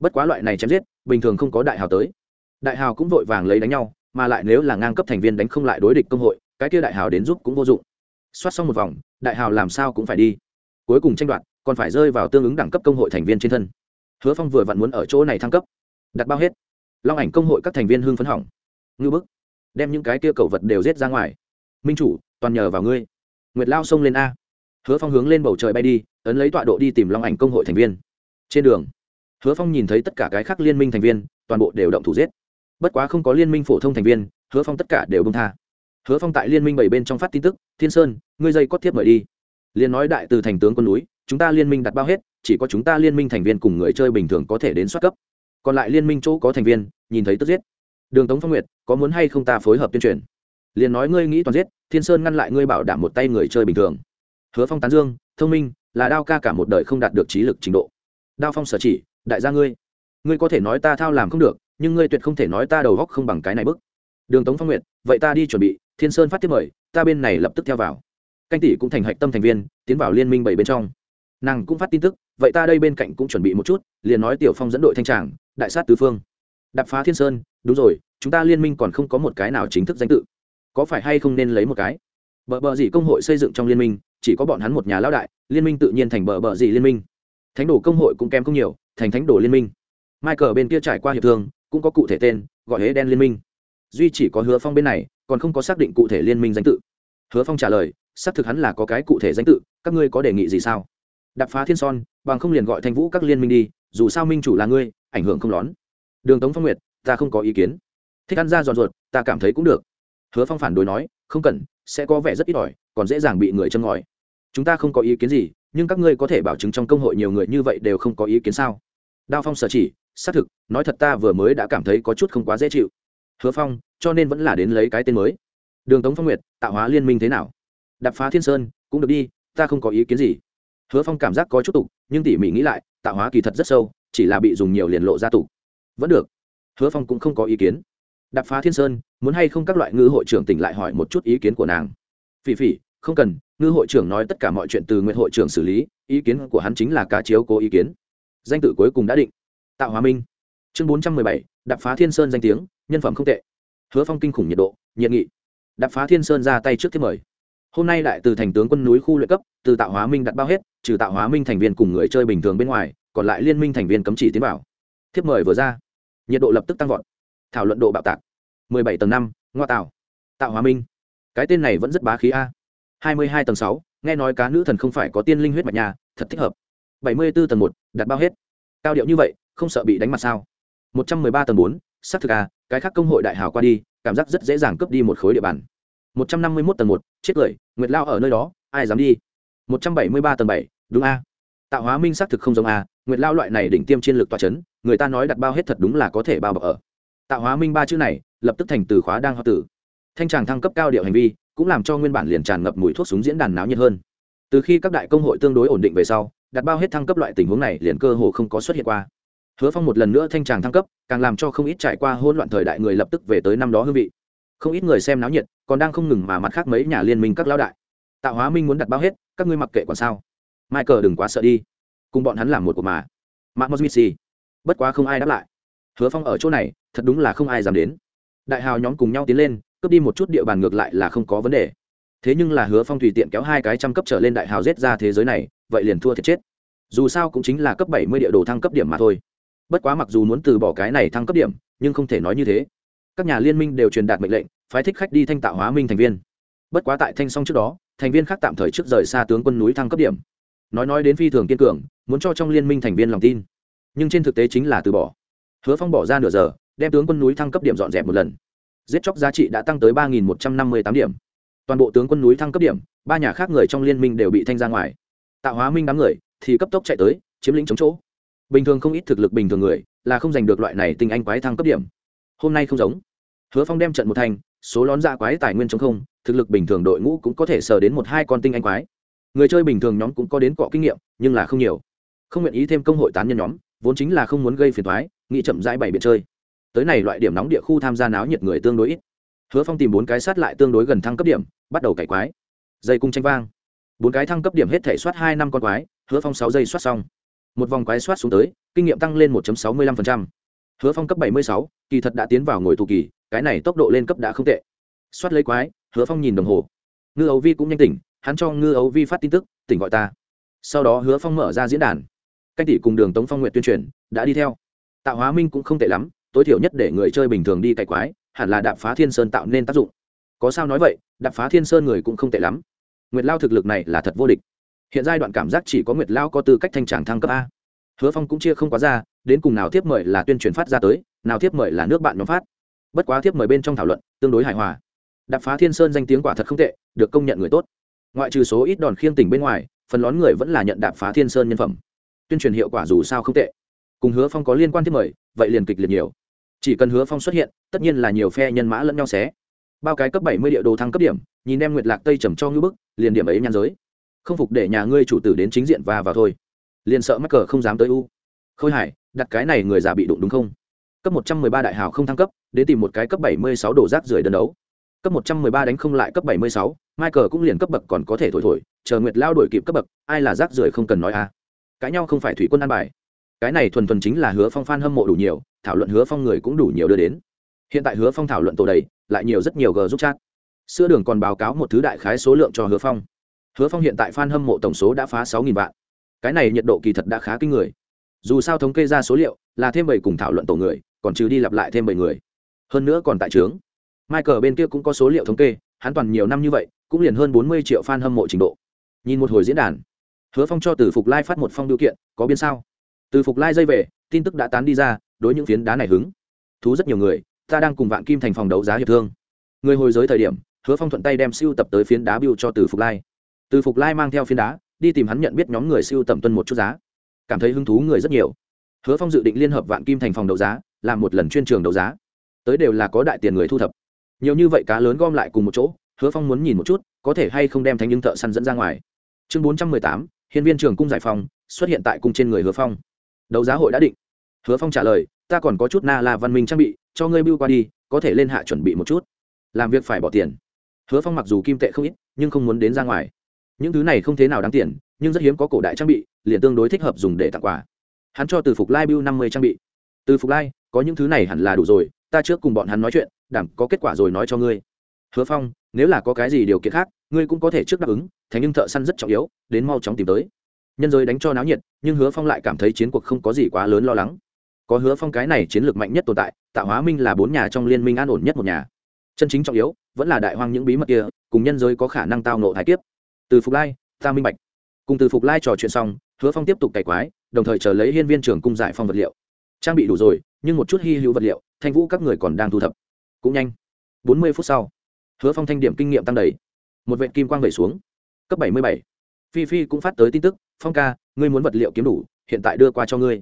Bất quá loại này chém giết, bình thường không có đại hào tới. Đại hào cũng vội vàng lấy đánh nhau, mà lại nếu là ngang cấp thành viên đánh không lại đối địch công hội, cái kia đại hào đến giúp cũng vô dụng. Soát xong một vòng, đại hào làm sao cũng phải đi. Cuối cùng tranh đoạt, còn phải rơi vào tương ứng đẳng cấp công hội thành viên trên thân. Hứa phong vừa vặn muốn ở chỗ này thăng cấp. Đặt bao hết long ảnh công hội các thành viên hưng phấn hỏng. Ngư bức, đem những cái kia cầu vật đều giết ra ngoài. Minh chủ, toàn nhờ vào ngươi. Nguyệt lao xông lên a. Hứa phong hướng lên bầu trời bay đi, ấn lấy tọa độ đi tìm long ảnh công hội thành viên. Trên đường, hứa phong nhìn thấy tất cả cái khác liên minh thành viên, toàn bộ đều động thủ giết. Bất quá không có liên minh phổ thông thành viên, hứa phong tất cả đều bông tha. Hứa phong tại liên minh bảy bên trong phát tin tức, thiên sơn, ngươi dây cót thiếp mời đi. Liên nói đại từ thành tướng quân núi, chúng ta liên minh đặt bao hết, chỉ có chúng ta liên minh thành viên cùng người chơi bình thường có thể đến soát cấp còn lại liên minh chỗ có thành viên, nhìn thấy tức giết. Đường tống phong nguyệt, có muốn hay không ta phối hợp tuyên truyền? Liền nói ngươi nghĩ toàn giết, thiên sơn ngăn lại ngươi bảo đảm một tay người chơi bình thường. Hứa phong tán dương, thông minh, là đao ca cả một đời không đạt được trí lực trình độ. Đao phong sở chỉ, đại gia ngươi. Ngươi có thể nói ta thao làm không được, nhưng ngươi tuyệt không thể nói ta đầu góc không bằng cái này bức. Đường tống phong nguyệt, vậy ta đi chuẩn bị, thiên sơn phát tiếp mời, ta bên này lập tức theo vào. Canh tỷ cũng thành hạch tâm thành viên, tiến vào liên minh bảy bên trong. Nàng cũng phát tin tức vậy ta đây bên cạnh cũng chuẩn bị một chút, liền nói tiểu phong dẫn đội thanh tràng, đại sát tứ phương. Đập phá thiên sơn, đúng rồi, chúng ta liên minh còn không có một cái nào chính thức danh tự. Có phải hay không nên lấy một cái? Bờ bờ gì công hội xây dựng trong liên minh, chỉ có bọn hắn một nhà lão đại, liên minh tự nhiên thành bờ bờ gì liên minh. Thánh đồ công hội cũng kém không nhiều, thành thánh đồ liên minh. Michael bên kia trải qua hiệp thương, cũng có cụ thể tên, gọi hế đen liên minh. Duy chỉ có hứa phong bên này, còn không có xác định cụ thể liên minh danh tự. Hứa phong trả lời, xác thực hắn là có cái cụ thể danh tự, các ngươi có đề nghị gì sao? Đập phá thiên son, bằng không liền gọi thanh vũ các liên minh đi, dù sao minh chủ là ngươi, ảnh hưởng không lón. Đường tống phong nguyệt, ta không có ý kiến. Thích ăn ra giòn ruột, ta cảm thấy cũng được. Hứa phong phản đối nói, không cần, sẽ có vẻ rất ít ỏi, còn dễ dàng bị người châm ngòi. Chúng ta không có ý kiến gì, nhưng các ngươi có thể bảo chứng trong công hội nhiều người như vậy đều không có ý kiến sao? Đao phong sở chỉ, xác thực, nói thật ta vừa mới đã cảm thấy có chút không quá dễ chịu. Hứa phong, cho nên vẫn là đến lấy cái tên mới. Đường tống phong nguyệt, tạo hóa liên minh thế nào? Đập phá thiên sơn, cũng được đi, ta không có ý kiến gì hứa phong cảm giác có chút tục, nhưng tỉ mỉ nghĩ lại, tạo hóa kỳ thật rất sâu, chỉ là bị dùng nhiều liền lộ ra tục. Vẫn được. Hứa phong cũng không có ý kiến. Đập phá thiên sơn, muốn hay không các loại ngư hội trưởng tỉnh lại hỏi một chút ý kiến của nàng. Phỉ phỉ, không cần, ngư hội trưởng nói tất cả mọi chuyện từ nguyện hội trưởng xử lý, ý kiến của hắn chính là cá chiếu cố ý kiến. Danh tự cuối cùng đã định. Tạo hóa minh. Chương bốn trăm mười bảy đập phá thiên sơn danh tiếng, nhân phẩm không tệ. Hứa phong kinh khủng nhiệt độ, nhiệt nghị. Đập phá thiên sơn ra tay trước thiết mời hôm nay lại từ thành tướng quân núi khu luyện cấp, từ tạo hóa minh đặt bao hết, trừ tạo hóa minh thành viên cùng người chơi bình thường bên ngoài, còn lại liên minh thành viên cấm chỉ tiến vào. Thiếp mời vừa ra. Nhiệt độ lập tức tăng vọt. Thảo luận độ bạo tạc. mười bảy tầng năm, ngoa tạo. Tạo hóa minh. Cái tên này vẫn rất bá khí a. hai mươi hai tầng sáu, nghe nói cá nữ thần không phải có tiên linh huyết mạch nhà thật thích hợp. bảy mươi b ố tầng một, đặt bao hết. Cao điệu như vậy, không sợ bị đánh mặt sao? một trăm mười ba tầng bốn s ắ c thực a, cái khác công hội đại hào qua đi, cảm giác rất dễ dàng cướp đi một khối địa bàn một trăm năm mươi mốt tầng một, chết cười, nguyệt lao ở nơi đó, ai dám đi? một trăm bảy mươi ba tầng bảy, đúng a. Tạo hóa minh xác thực không giống a, nguyệt lao loại này đỉnh tiêm chiến lược tòa c h ấ n người ta nói đặt bao hết thật đúng là có thể bao bọc ở. Tạo hóa minh ba chữ này, lập tức thành từ khóa đang hoa tử. Thanh tràng thăng cấp cao điệu hành vi, cũng làm cho nguyên bản liền tràn ngập mùi thuốc súng diễn đàn náo nhiệt hơn. Từ khi các đại công hội tương đối ổn định về sau, đặt bao hết thăng cấp loại tình huống này liền cơ hồ không có xuất hiện qua. Hứa phong một lần nữa thanh tràng thăng cấp, càng làm cho không ít trải qua hôn loạn thời đại người lập tức về tới năm đó hương vị không ít người xem náo nhiệt, còn đang không ngừng mà mặt khác mấy nhà liên minh các lao đại. Tạo hóa minh muốn đặt bao hết, các ngươi mặc kệ còn sao. Michael đừng quá sợ đi. Cùng bọn hắn làm một cuộc mà. Mạng mosmisi bất quá không ai đáp lại. Hứa phong ở chỗ này, thật đúng là không ai dám đến. Đại hào nhóm cùng nhau tiến lên, cướp đi một chút địa bàn ngược lại là không có vấn đề. Thế nhưng là hứa phong tùy tiện kéo hai cái trăm cấp trở lên đại hào giết ra thế giới này, vậy liền thua thiệt chết. Dù sao cũng chính là cấp bảy mươi địa đồ thăng cấp điểm mà thôi. Bất quá mặc dù muốn từ bỏ cái này thăng cấp điểm, nhưng không thể nói như thế các nhà liên minh đều truyền đạt mệnh lệnh, phái thích khách đi thanh tạo hóa minh thành viên. Bất quá tại thanh xong trước đó, thành viên khác tạm thời trước rời xa tướng quân núi thăng cấp điểm. Nói nói đến phi thường kiên cường, muốn cho trong liên minh thành viên lòng tin. Nhưng trên thực tế chính là từ bỏ. Hứa phong bỏ ra nửa giờ, đem tướng quân núi thăng cấp điểm dọn dẹp một lần. Giết chóc giá trị đã tăng tới ba một trăm năm mươi tám điểm. Toàn bộ tướng quân núi thăng cấp điểm, ba nhà khác người trong liên minh đều bị thanh ra ngoài. Tạo hóa minh đám người, thì cấp tốc chạy tới, chiếm lĩnh chống chỗ. Bình thường không ít thực lực bình thường người, là không giành được loại này tinh anh quái thăng cấp điểm hôm nay không giống. Hứa phong đem trận một thành, số lón dạ quái tài nguyên chống không, thực lực bình thường đội ngũ cũng có thể sờ đến một hai con tinh anh quái. Người chơi bình thường nhóm cũng có đến cọ kinh nghiệm, nhưng là không nhiều. Không nguyện ý thêm công hội tán nhân nhóm, vốn chính là không muốn gây phiền thoái nghĩ chậm rãi bảy biện chơi. Tới này loại điểm nóng địa khu tham gia náo nhiệt người tương đối ít. Hứa phong tìm bốn cái sát lại tương đối gần thăng cấp điểm, bắt đầu cải quái. Dây cung tranh vang. Bốn cái thăng cấp điểm hết thể soát hai năm con quái, hứa phong sáu giây soát xong. Một vòng quái soát xuống tới, kinh nghiệm tăng lên một sáu mươi lăm hứa phong cấp bảy mươi sáu, kỳ thật đã tiến vào ngồi tù kỳ, cái này tốc độ lên cấp đã không tệ. Soát lấy quái, hứa phong nhìn đồng hồ. Ngư ấu vi cũng nhanh tỉnh, hắn cho ngư ấu vi phát tin tức, tỉnh gọi ta. Sau đó hứa phong mở ra diễn đàn. Canh tỷ cùng đường tống phong nguyện tuyên truyền, đã đi theo. Tạo hóa minh cũng không tệ lắm, tối thiểu nhất để người chơi bình thường đi cày quái, hẳn là đạp phá thiên sơn tạo nên tác dụng. Có sao nói vậy, đạp phá thiên sơn người cũng không tệ lắm. Nguyệt lao thực lực này là thật vô địch. Hiện giai đoạn cảm giác chỉ có nguyệt lao có tư cách thanh tràng thăng cấp a. Hứa phong cũng chia không quá ra đến cùng nào tiếp mời là tuyên truyền phát ra tới, nào tiếp mời là nước bạn nhóm phát. Bất quá tiếp mời bên trong thảo luận, tương đối hài hòa. Đạp phá thiên sơn danh tiếng quả thật không tệ, được công nhận người tốt. Ngoại trừ số ít đòn khiêng tỉnh bên ngoài, phần lón người vẫn là nhận đạp phá thiên sơn nhân phẩm. Tuyên truyền hiệu quả dù sao không tệ. Cùng hứa phong có liên quan thiết mời, vậy liền kịch liệt nhiều. Chỉ cần hứa phong xuất hiện, tất nhiên là nhiều phe nhân mã lẫn nhau xé. Bao cái cấp bảy mươi địa đồ thăng cấp điểm, nhìn em nguyệt lạc tây trầm cho ngư bức, liền điểm ấy nhan giới. Không phục để nhà ngươi chủ tử đến chính diện và vào thôi. Liền sợ mắc cờ không dám tới u. Khôi hải đặt cái này người già bị đụng đúng không? Cấp một trăm mười ba đại hào không thăng cấp, đến tìm một cái cấp bảy mươi sáu đổ rác rưởi đơn đấu. Cấp một trăm mười ba đánh không lại cấp bảy mươi sáu, michael cũng liền cấp bậc còn có thể thổi thổi, chờ nguyệt lao đổi kịp cấp bậc, ai là rác rưởi không cần nói a. À. cãi nhau không phải thủy quân an bài. Cái này thuần thuần chính là hứa phong fan hâm mộ đủ nhiều, thảo luận hứa phong người cũng đủ nhiều đưa đến. Hiện tại hứa phong thảo luận tổ đầy, lại nhiều rất nhiều g giúp chat. Sữa đường còn báo cáo một thứ đại khái số lượng cho hứa phong. Hứa phong hiện tại f hâm mộ tổng số đã phá sáu bạn vạn. Cái này nhiệt độ kỳ thật đã khá kinh người dù sao thống kê ra số liệu là thêm bảy cùng thảo luận tổ người, còn trừ đi lặp lại thêm bảy người. Hơn nữa còn tại trướng. Michael bên kia cũng có số liệu thống kê, hắn toàn nhiều năm như vậy, cũng liền hơn bốn mươi triệu f a n hâm mộ trình độ. Nhìn một hồi diễn đàn, hứa phong cho từ phục lai phát một phong điều kiện, có biên sao? Từ phục lai dây về, tin tức đã tán đi ra, đối những phiến đá này hứng. Thú rất nhiều người, ta đang cùng vạn kim thành phòng đấu giá hiệp thương. Người hồi giới thời điểm, hứa phong thuận tay đem siêu tập tới phiến đá biêu cho từ phục lai. Từ phục lai mang theo phiến đá, đi tìm hắn nhận biết nhóm người siêu tầm tuân một chút giá cảm thấy hứng thú người rất nhiều. Hứa phong dự định liên hợp vạn kim thành phòng đấu giá, làm một lần chuyên trường đấu giá. Tới đều là có đại tiền người thu thập. Nhiều như vậy cá lớn gom lại cùng một chỗ, hứa phong muốn nhìn một chút, có thể hay không đem thành những thợ săn dẫn ra ngoài. Chương bốn trăm mười tám hiến viên trường cung giải phòng xuất hiện tại cung trên người hứa phong. Đấu giá hội đã định. Hứa phong trả lời, ta còn có chút na là văn minh trang bị, cho ngươi bưu qua đi, có thể lên hạ chuẩn bị một chút. Làm việc phải bỏ tiền. Hứa phong mặc dù kim tệ không ít, nhưng không muốn đến ra ngoài. Những thứ này không thế nào đáng tiền nhưng rất hiếm có cổ đại trang bị, liền tương đối thích hợp dùng để tặng quà. Hắn cho từ phục lai bưu năm mươi trang bị. Từ phục lai, có những thứ này hẳn là đủ rồi, ta trước cùng bọn hắn nói chuyện, đảm có kết quả rồi nói cho ngươi. Hứa phong, nếu là có cái gì điều kiện khác, ngươi cũng có thể trước đáp ứng thế nhưng thợ săn rất trọng yếu, đến mau chóng tìm tới. Nhân giới đánh cho náo nhiệt, nhưng hứa phong lại cảm thấy chiến cuộc không có gì quá lớn lo lắng. Có hứa phong cái này chiến lược mạnh nhất tồn tại tạo hóa minh là bốn nhà trong liên minh an ổn nhất một nhà. Chân chính trọng yếu, vẫn là đại hoang những bí mật kia, cùng nhân giới có khả năng tao nộ thái kiếp. Từ phục lai, ta minh bạch cùng từ phục lai trò chuyện xong, hứa phong tiếp tục cày quái, đồng thời chờ lấy hiên viên trường cung giải phong vật liệu. Trang bị đủ rồi, nhưng một chút hy hữu vật liệu, thanh vũ các người còn đang thu thập. Cũng nhanh. Bốn mươi phút sau, hứa phong thanh điểm kinh nghiệm tăng đầy. Một vệ kim quang vẩy xuống. Cấp bảy mươi bảy. Phi phi cũng phát tới tin tức, phong ca, ngươi muốn vật liệu kiếm đủ, hiện tại đưa qua cho ngươi.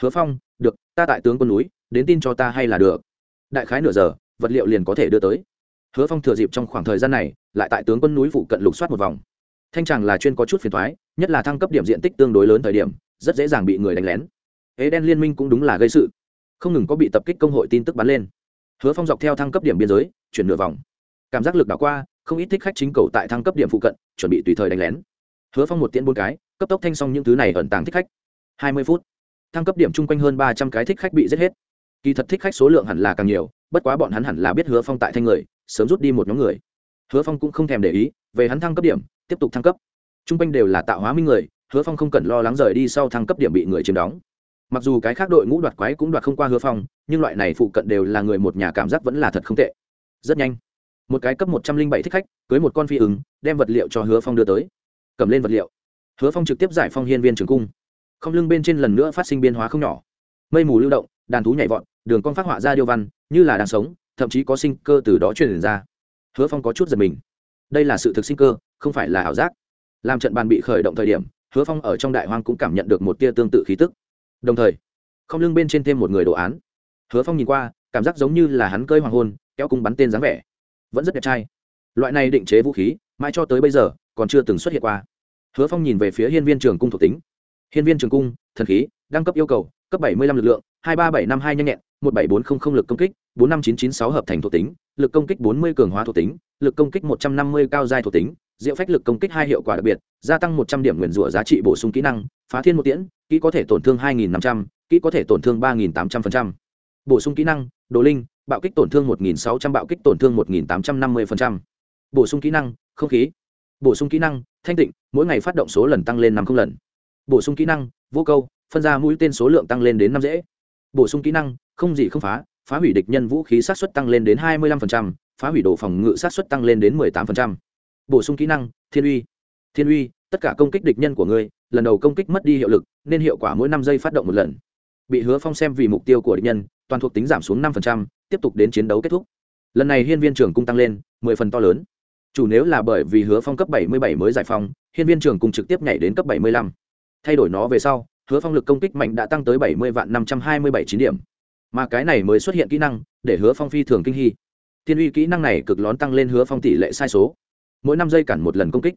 Hứa phong, được, ta tại tướng quân núi, đến tin cho ta hay là được. Đại khái nửa giờ, vật liệu liền có thể đưa tới. Hứa phong thừa dịp trong khoảng thời gian này, lại tại tướng quân núi phụ cận lục soát một vòng thanh tràng là chuyên có chút phiền thoái nhất là thăng cấp điểm diện tích tương đối lớn thời điểm, rất dễ dàng bị người đánh lén. Ế đen liên minh cũng đúng là gây sự. Không ngừng có bị tập kích công hội tin tức bắn lên. Hứa phong dọc theo thăng cấp điểm biên giới, chuyển nửa vòng. Cảm giác lực đảo qua, không ít thích khách chính cầu tại thăng cấp điểm phụ cận, chuẩn bị tùy thời đánh lén. Hứa phong một tiễn bốn cái, cấp tốc thanh xong những thứ này ẩn tàng thích khách. Hai mươi phút. Thăng cấp điểm chung quanh hơn ba trăm cái thích khách bị giết hết. Kỳ thật thích khách số lượng hẳn là càng nhiều, bất quá bọn hắn hẳn là biết hứa phong tại thanh người, sớm rút đi một nhóm người. Hứa phong cũng không thèm để ý, về hắn thăng cấp điểm tiếp tục thăng cấp. T r u n g quanh đều là tạo hóa minh người, hứa phong không cần lo lắng rời đi sau thăng cấp điểm bị người chiếm đóng. Mặc dù cái khác đội ngũ đoạt quái cũng đoạt không qua hứa phong, nhưng loại này phụ cận đều là người một nhà cảm giác vẫn là thật không tệ. Rất nhanh, một cái cấp một trăm linh bảy thích khách, cưới một con phi ứng, đem vật liệu cho hứa phong đưa tới. Cầm lên vật liệu. Hứa phong trực tiếp giải phong hiên viên trường cung. Không lưng bên trên lần nữa phát sinh biên hóa không nhỏ. Mây mù lưu động, đàn thú nhảy vọt, đường con phát họa ra điêu văn, như là đang sống, thậm chí có sinh cơ từ đó truyền ra. Hứa phong có chút giật mình đây là sự thực sinh cơ, không phải là ảo giác. Làm trận bàn bị khởi động thời điểm, hứa phong ở trong đại hoang cũng cảm nhận được một tia tương tự khí tức. Đồng thời, không lưng bên trên thêm một người đồ án. Hứa phong nhìn qua, cảm giác giống như là hắn cơi hoàng hôn, kéo cung bắn tên dáng vẻ. Vẫn rất đẹp trai. Loại này định chế vũ khí, mãi cho tới bây giờ, còn chưa từng xuất hiện qua. Hứa phong nhìn về phía hiên viên trường cung thuộc tính. Hiên viên trường cung, thần khí đăng cấp yêu cầu, cấp bảy mươi lăm lực lượng, hai ba bảy năm hai nhanh nhẹn, một bảy bốn không không lực công kích bốn năm chín chín sáu hợp thành thuộc tính, lực công kích bốn mươi cường hóa thuộc tính, lực công kích một trăm năm mươi cao giai thuộc tính, diệu phách lực công kích hai hiệu quả đặc biệt, gia tăng một trăm điểm nguyền rủa giá trị bổ sung kỹ năng, phá thiên một tiễn, kỹ có thể tổn thương hai nghìn năm trăm, kỹ có thể tổn thương ba nghìn tám trăm linh bổ sung kỹ năng, đồ linh, bạo kích tổn thương một nghìn sáu trăm, bạo kích tổn thương một nghìn tám trăm năm mươi bổ sung kỹ năng, không khí. Bổ sung kỹ năng, thanh tịnh, mỗi ngày phát động số lần tăng lên năm không lần. Bổ sung kỹ năng, vô câu, phân ra mũi tên số lượng tăng lên đến năm dễ. Bổ sung kỹ năng, không gì không phá phá hủy địch nhân vũ khí sát xuất tăng lên đến hai mươi 25%, phá hủy đồ phòng ngự sát xuất tăng lên đến 18%. bổ sung kỹ năng thiên uy. Thiên uy tất cả công kích địch nhân của ngươi lần đầu công kích mất đi hiệu lực nên hiệu quả mỗi năm giây phát động một lần. Bị hứa phong xem vì mục tiêu của địch nhân toàn thuộc tính giảm xuống 5%, tiếp tục đến chiến đấu kết thúc. Lần này hiên viên trưởng cung tăng lên mười phần to lớn. Chủ nếu là bởi vì hứa phong cấp 77 mới giải phóng hiên viên trường cùng trực tiếp nhảy đến cấp 75. thay đổi nó về sau hứa phong lực công kích mạnh đã tăng tới 70 vạn 527 9 điểm mà cái này mới xuất hiện kỹ năng để hứa phong phi thường kinh hy tiên uy kỹ năng này cực lón tăng lên hứa phong tỷ lệ sai số. Mỗi năm giây cản một lần công kích,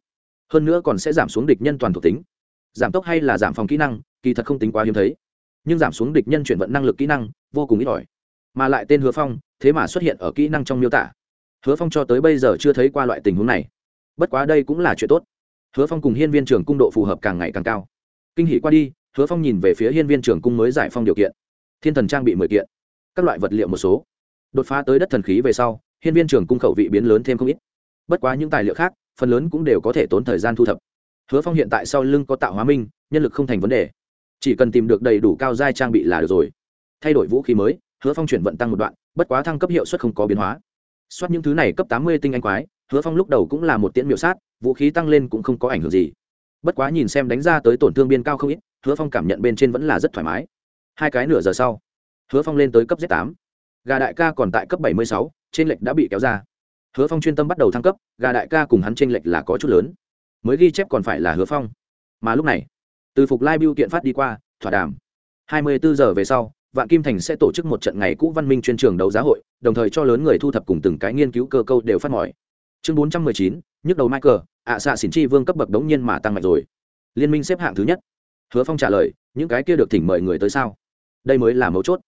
hơn nữa còn sẽ giảm xuống địch nhân toàn thuộc tính. Giảm tốc hay là giảm phòng kỹ năng, kỳ thật không tính quá hiếm thấy. Nhưng giảm xuống địch nhân chuyển vận năng lực kỹ năng, vô cùng ít ỏi. Mà lại tên hứa phong, thế mà xuất hiện ở kỹ năng trong miêu tả. Hứa phong cho tới bây giờ chưa thấy qua loại tình huống này. Bất quá đây cũng là chuyện tốt. Hứa phong cùng hiên viên trưởng cung độ phù hợp càng ngày càng cao. Kinh hỷ qua đi, hứa phong nhìn về phía hiên viên trưởng cung mới giải phong điều kiện thiên thần trang bị mười kiện, các loại vật liệu một số. Đột phá tới đất thần khí về sau, hiên viên trưởng cung khẩu vị biến lớn thêm không ít. Bất quá những tài liệu khác, phần lớn cũng đều có thể tốn thời gian thu thập. Hứa phong hiện tại sau lưng có tạo hóa minh, nhân lực không thành vấn đề. Chỉ cần tìm được đầy đủ cao giai trang bị là được rồi. Thay đổi vũ khí mới, hứa phong chuyển vận tăng một đoạn, bất quá thăng cấp hiệu suất không có biến hóa. Soát những thứ này cấp tám mươi tinh anh quái, hứa phong lúc đầu cũng là một tiễn miểu sát, vũ khí tăng lên cũng không có ảnh hưởng gì. Bất quá nhìn xem đánh ra tới tổn thương biên cao không ít, hứa phong cảm nhận bên trên vẫn là rất thoải mái hai cái nửa giờ sau, hứa phong lên tới cấp z tám. Gà đại ca còn tại cấp bảy mươi sáu, trên lệch đã bị kéo ra. Hứa phong chuyên tâm bắt đầu thăng cấp, gà đại ca cùng hắn trên lệch là có chút lớn. Mới ghi chép còn phải là hứa phong. Mà lúc này, từ phục lai biêu kiện phát đi qua, thỏa đàm. Hai mươi bốn giờ về sau, vạn kim thành sẽ tổ chức một trận ngày cũ văn minh chuyên trường đấu giá hội, đồng thời cho lớn người thu thập cùng từng cái nghiên cứu cơ câu đều phát mỏi. Chương bốn trăm mười chín, nhức đầu michael, ạ xạ xỉn chi vương cấp bậc đống nhiên mà tăng mạnh rồi. Liên minh xếp hạng thứ nhất. Hứa phong trả lời, những cái kia được thỉnh mời người tới sao? Đây mới là mấu chốt.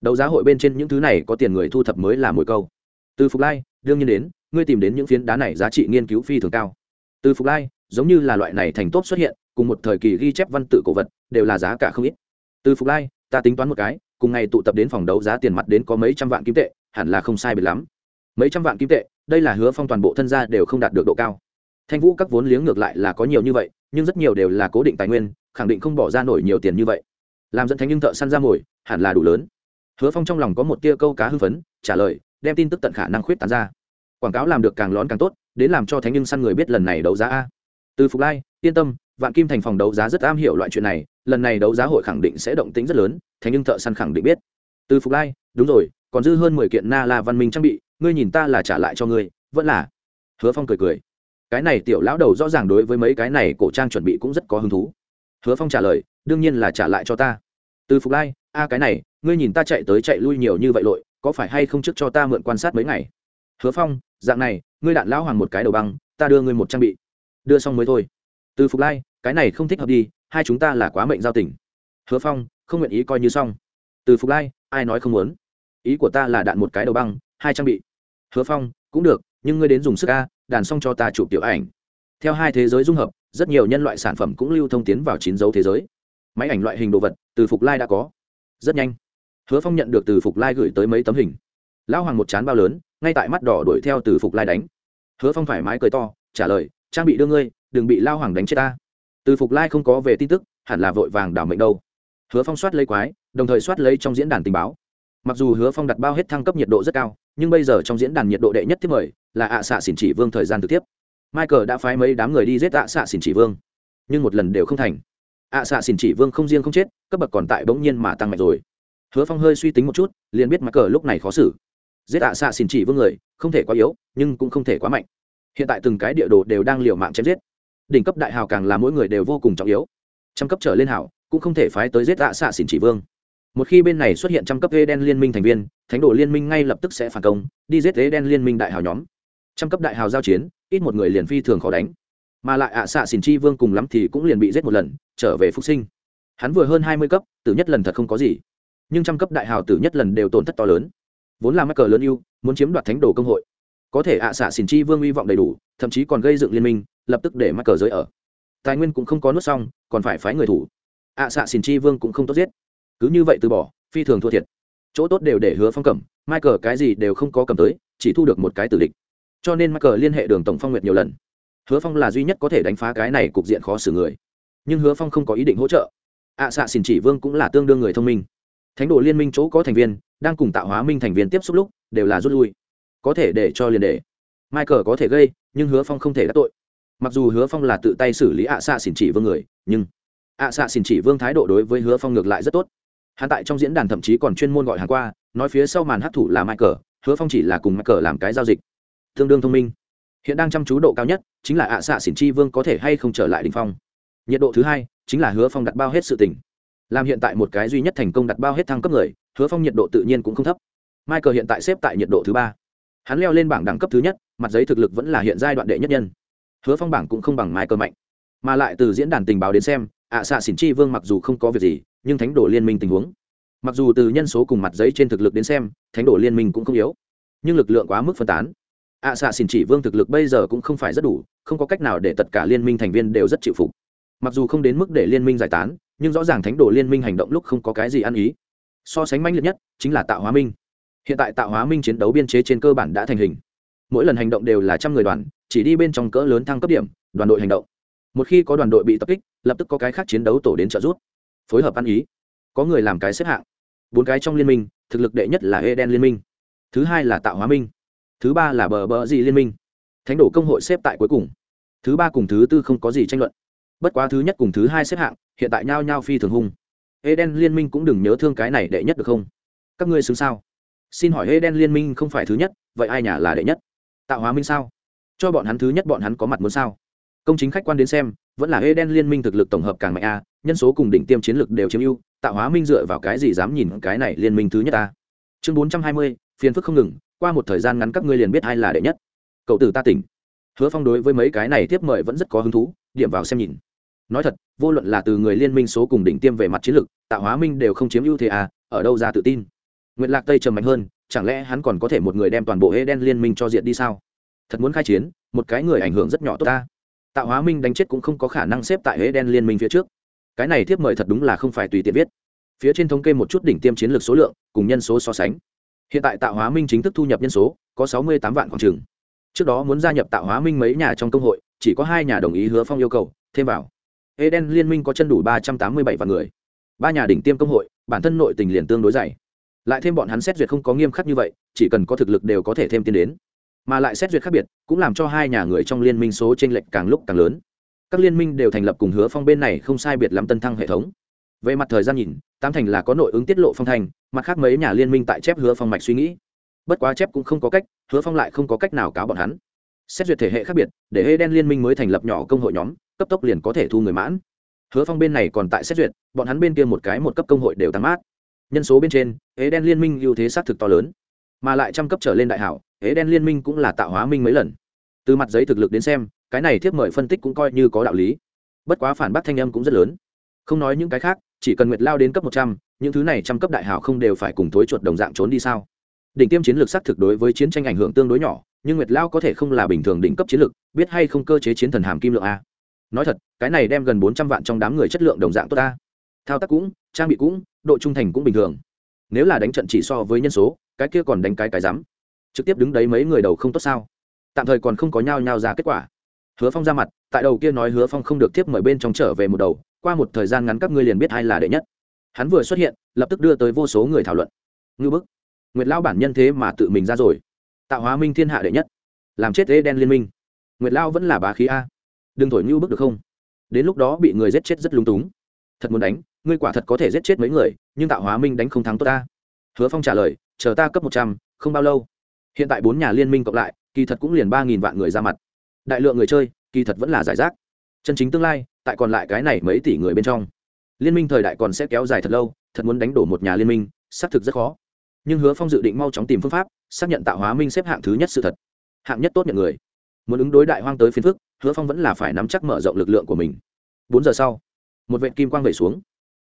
Đấu giá hội bên trên những thứ này có tiền người thu thập mới là mồi câu. Từ phục lai, đương nhiên đến, ngươi tìm đến những phiến đá này giá trị nghiên cứu phi thường cao. Từ phục lai, giống như là loại này thành tốt xuất hiện, cùng một thời kỳ ghi chép văn tự cổ vật, đều là giá cả không ít. Từ phục lai, ta tính toán một cái, cùng ngày tụ tập đến phòng đấu giá tiền mặt đến có mấy trăm vạn kim tệ, hẳn là không sai biệt lắm. Mấy trăm vạn kim tệ, đây là hứa phong toàn bộ thân gia đều không đạt được độ cao. Thanh vũ các vốn liếng ngược lại là có nhiều như vậy, nhưng rất nhiều đều là cố định tài nguyên, khẳng định không bỏ ra nổi nhiều tiền như vậy làm dẫn thánh nhưng thợ săn ra mồi, hẳn là đủ lớn. Hứa phong trong lòng có một tia câu cá hư phấn, trả lời, đem tin tức tận khả năng khuyết tán ra. Quảng cáo làm được càng lón càng tốt, đến làm cho thánh nhưng săn người biết lần này đấu giá a. Từ phục lai, yên tâm, vạn kim thành phòng đấu giá rất am hiểu loại chuyện này, lần này đấu giá hội khẳng định sẽ động tính rất lớn, thánh nhưng thợ săn khẳng định biết. Từ phục lai, đúng rồi, còn dư hơn mười kiện na la văn minh trang bị, ngươi nhìn ta là trả lại cho ngươi, vẫn là. Hứa phong cười cười. Cái này tiểu lão đầu rõ ràng đối với mấy cái này cổ trang chuẩn bị cũng rất có hứng thú. Hứa phong trả lời đương nhiên là trả lại cho ta. Từ phục lai, a, cái này, ngươi nhìn ta chạy tới chạy lui nhiều như vậy lội, có phải hay không trước cho ta mượn quan sát mấy ngày? Hứa phong, dạng này, ngươi đạn lão hoàng một cái đầu băng, ta đưa ngươi một trang bị. Đưa xong mới thôi. Từ phục lai, cái này không thích hợp đi, hai chúng ta là quá mệnh giao tình. Hứa phong, không nguyện ý coi như xong. Từ phục lai, ai nói không muốn? Ý của ta là đạn một cái đầu băng, hai trang bị. Hứa phong, cũng được, nhưng ngươi đến dùng sức a, đàn xong cho ta chụp tiểu ảnh. Theo hai thế giới dung hợp, rất nhiều nhân loại sản phẩm cũng lưu thông tiến vào chín dấu thế giới máy ảnh loại hình đồ vật, từ phục lai đã có. Rất nhanh, hứa phong nhận được từ phục lai gửi tới mấy tấm hình. Lão hoàng một chán bao lớn, ngay tại mắt đỏ đuổi theo từ phục lai đánh. Hứa phong thoải mái cười to, trả lời, trang bị đưa ngươi, đừng bị lao hoàng đánh chết ta. Từ phục lai không có về tin tức, hẳn là vội vàng đảo mệnh đâu. Hứa phong soát lấy quái, đồng thời soát lấy trong diễn đàn tình báo. Mặc dù hứa phong đặt bao hết thăng cấp nhiệt độ rất cao, nhưng bây giờ trong diễn đàn nhiệt độ đệ nhất tiếp mời là ạ xạ xỉn chỉ vương thời gian thực tiếp. Michael đã phái mấy đám người đi giết ạ xạ xỉn chỉ vương, nhưng một lần đều không thành ạ xạ xỉn chỉ vương không riêng không chết, cấp bậc còn tại bỗng nhiên mà tăng mạnh rồi. Hứa phong hơi suy tính một chút, liền biết mắc cờ lúc này khó xử. Giết ạ xạ xỉn chỉ vương người, không thể quá yếu, nhưng cũng không thể quá mạnh. Hiện tại từng cái địa đồ đều đang liều mạng chém giết. Đỉnh cấp đại hào càng là mỗi người đều vô cùng trọng yếu. Trăm cấp trở lên hảo cũng không thể phái tới giết ạ xạ xỉn chỉ vương. Một khi bên này xuất hiện trăm cấp ghê đen liên minh thành viên, thánh đồ liên minh ngay lập tức sẽ phản công, đi giết ghê đen liên minh đại hào nhóm. Trăm cấp đại hào giao chiến, ít một người liền phi thường khó đánh. Mà lại ạ xạ xỉn chi vương cùng lắm thì cũng liền bị giết một lần trở về phục sinh. Hắn vừa hơn hai mươi cấp, tử nhất lần thật không có gì. Nhưng trăm cấp đại hào tử nhất lần đều tổn thất to lớn. Vốn là mắc cờ lớn yêu muốn chiếm đoạt thánh đồ công hội. Có thể ạ xạ xỉn chi vương hy vọng đầy đủ, thậm chí còn gây dựng liên minh, lập tức để mắc cờ giới ở. Tài nguyên cũng không có nuốt xong, còn phải phái người thủ. Ạ xạ xỉn chi vương cũng không tốt giết. Cứ như vậy từ bỏ, phi thường thua thiệt. Chỗ tốt đều để hứa phong cầm, michael cái gì đều không có cầm tới, chỉ thu được một cái tử địch. Cho nên michael liên hệ đường tổng phong nguyệt nhiều lần. Hứa phong là duy nhất có thể đánh phá cái này cục diện khó xử người nhưng hứa phong không có ý định hỗ trợ. ạ xạ xỉn chỉ vương cũng là tương đương người thông minh. thánh đồ liên minh chỗ có thành viên, đang cùng tạo hóa minh thành viên tiếp xúc lúc, đều là rút lui. có thể để cho liền để. michael có thể gây, nhưng hứa phong không thể đắc tội. mặc dù hứa phong là tự tay xử lý ạ xạ xỉn chỉ vương người, nhưng ạ xạ xỉn chỉ vương thái độ đối với hứa phong ngược lại rất tốt. hắn tại trong diễn đàn thậm chí còn chuyên môn gọi hàng qua, nói phía sau màn hát thủ là michael, hứa phong chỉ là cùng michael làm cái giao dịch. tương đương thông minh. hiện đang chăm chú độ cao nhất chính là ạ xạ xỉn chi vương có thể hay không trở lại đình phong nhiệt độ thứ hai chính là hứa phong đặt bao hết sự tỉnh làm hiện tại một cái duy nhất thành công đặt bao hết thăng cấp người, hứa phong nhiệt độ tự nhiên cũng không thấp. Michael hiện tại xếp tại nhiệt độ thứ ba. Hắn leo lên bảng đẳng cấp thứ nhất, mặt giấy thực lực vẫn là hiện giai đoạn đệ nhất nhân. Hứa phong bảng cũng không bằng michael mạnh. Mà lại từ diễn đàn tình báo đến xem, ạ xạ xỉn chi vương mặc dù không có việc gì, nhưng thánh đổ liên minh tình huống. Mặc dù từ nhân số cùng mặt giấy trên thực lực đến xem, thánh đổ liên minh cũng không yếu. Nhưng lực lượng quá mức phân tán. Ạ xạ xỉn chỉ vương thực lực bây giờ cũng không phải rất đủ, không có cách nào để tất cả liên minh thành viên đều rất chịu phục mặc dù không đến mức để liên minh giải tán, nhưng rõ ràng thánh đồ liên minh hành động lúc không có cái gì ăn ý. So sánh mãnh liệt nhất chính là tạo hóa minh. Hiện tại tạo hóa minh chiến đấu biên chế trên cơ bản đã thành hình. Mỗi lần hành động đều là trăm người đoàn, chỉ đi bên trong cỡ lớn thăng cấp điểm, đoàn đội hành động. Một khi có đoàn đội bị tập kích, lập tức có cái khác chiến đấu tổ đến trợ giúp. Phối hợp ăn ý. Có người làm cái xếp hạng. Bốn cái trong liên minh, thực lực đệ nhất là eden liên minh. Thứ hai là tạo hóa minh. Thứ ba là bờ bờ gì liên minh. Thánh đổ công hội xếp tại cuối cùng. Thứ ba cùng thứ tư không có gì tranh luận bất quá thứ nhất cùng thứ hai xếp hạng, hiện tại nhao nhao phi thường hung. Eden liên minh cũng đừng nhớ thương cái này đệ nhất được không? Các ngươi xứng sao? Xin hỏi eden liên minh không phải thứ nhất, vậy ai nhà là đệ nhất? Tạo hóa minh sao? Cho bọn hắn thứ nhất bọn hắn có mặt muốn sao? Công chính khách quan đến xem, vẫn là eden liên minh thực lực tổng hợp càng mạnh a, nhân số cùng đỉnh tiêm chiến lực đều chiếm ưu, tạo hóa minh dựa vào cái gì dám nhìn cái này liên minh thứ nhất ta? Chương bốn trăm hai mươi, phiền phức không ngừng, qua một thời gian ngắn các ngươi liền biết ai là đệ nhất. Cậu tử ta tỉnh. Hứa phong đối với mấy cái này tiếp mời vẫn rất có hứng thú, điểm vào xem nhìn nói thật, vô luận là từ người liên minh số cùng đỉnh tiêm về mặt chiến lược, tạo hóa minh đều không chiếm ưu thế à ở đâu ra tự tin? Nguyện lạc tây trầm mạnh hơn, chẳng lẽ hắn còn có thể một người đem toàn bộ hễ đen liên minh cho diện đi sao? Thật muốn khai chiến, một cái người ảnh hưởng rất nhỏ tốt ta. Tạo hóa minh đánh chết cũng không có khả năng xếp tại hễ đen liên minh phía trước. Cái này thiếp mời thật đúng là không phải tùy tiện viết. Phía trên thống kê một chút đỉnh tiêm chiến lược số lượng, cùng nhân số so sánh. Hiện tại tạo hóa minh chính thức thu nhập nhân số, có sáu mươi tám vạn khoảng trường trước đó muốn gia nhập tạo hóa minh mấy nhà trong công hội, chỉ có hai nhà đồng ý hứa phong yêu cầu, thêm vào eden liên minh có chân đủ ba trăm tám mươi bảy vạn người. Ba nhà đỉnh tiêm công hội, bản thân nội tình liền tương đối dày. Lại thêm bọn hắn xét duyệt không có nghiêm khắc như vậy, chỉ cần có thực lực đều có thể thêm tiến đến. Mà lại xét duyệt khác biệt, cũng làm cho hai nhà người trong liên minh số chênh lệch càng lúc càng lớn. Các liên minh đều thành lập cùng hứa phong bên này không sai biệt lắm tân thăng hệ thống. Về mặt thời gian nhìn tam thành là có nội ứng tiết lộ phong thành, mặt khác mấy nhà liên minh tại chép hứa phong mạch suy nghĩ. Bất quá chép cũng không có cách, hứa phong lại không có cách nào cáo bọn hắn. Xét duyệt thể hệ khác biệt, để hê đen liên minh mới thành lập nhỏ công hội nhóm cấp tốc liền có thể thu người mãn. Hứa phong bên này còn tại xét duyệt, bọn hắn bên kia một cái một cấp công hội đều tăng mát. Nhân số bên trên hế đen liên minh ưu thế xác thực to lớn, mà lại trăm cấp trở lên đại hảo hế đen liên minh cũng là tạo hóa minh mấy lần. Từ mặt giấy thực lực đến xem, cái này thiếp mời phân tích cũng coi như có đạo lý. Bất quá phản bác thanh âm cũng rất lớn. Không nói những cái khác, chỉ cần nguyệt lao đến cấp một trăm, những thứ này trăm cấp đại hảo không đều phải cùng thối chuột đồng dạng trốn đi sao? Đỉnh tiêm chiến lược xác thực đối với chiến tranh ảnh hưởng tương đối nhỏ, nhưng nguyệt lao có thể không là bình thường đỉnh cấp chiến lược, biết hay không cơ chế chiến thần hàm kim lượng a nói thật, cái này đem gần bốn trăm vạn trong đám người chất lượng đồng dạng tốt ta. Thao tác cũng, trang bị cũng, độ trung thành cũng bình thường. Nếu là đánh trận chỉ so với nhân số, cái kia còn đánh cái cái rắm. Trực tiếp đứng đấy mấy người đầu không tốt sao? Tạm thời còn không có nhau nhau ra kết quả. Hứa phong ra mặt, tại đầu kia nói hứa phong không được tiếp mời bên trong trở về một đầu, qua một thời gian ngắn các ngươi liền biết ai là đệ nhất. Hắn vừa xuất hiện, lập tức đưa tới vô số người thảo luận. Ngư bức. Nguyệt lao bản nhân thế mà tự mình ra rồi. Tạo hóa minh thiên hạ đệ nhất. Làm chết ê đen liên minh. Nguyệt lao vẫn là bá khí a đừng thổi như bức được không? Đến lúc đó bị người giết chết rất lung túng. Thật muốn đánh, ngươi quả thật có thể giết chết mấy người, nhưng tạo hóa minh đánh không thắng tốt ta. Hứa phong trả lời, chờ ta cấp một trăm, không bao lâu. Hiện tại bốn nhà liên minh cộng lại, kỳ thật cũng liền ba nghìn vạn người ra mặt. Đại lượng người chơi, kỳ thật vẫn là giải rác. Chân chính tương lai, tại còn lại cái này mấy tỷ người bên trong. Liên minh thời đại còn sẽ kéo dài thật lâu, thật muốn đánh đổ một nhà liên minh, xác thực rất khó. Nhưng hứa phong dự định mau chóng tìm phương pháp, xác nhận tạo hóa minh xếp hạng thứ nhất sự thật. Hạng nhất tốt nhận người. Muốn ứng đối đại hoang tới phiên phức hứa phong vẫn là phải nắm chắc mở rộng lực lượng của mình. Bốn giờ sau, một vệ kim quang vẩy xuống.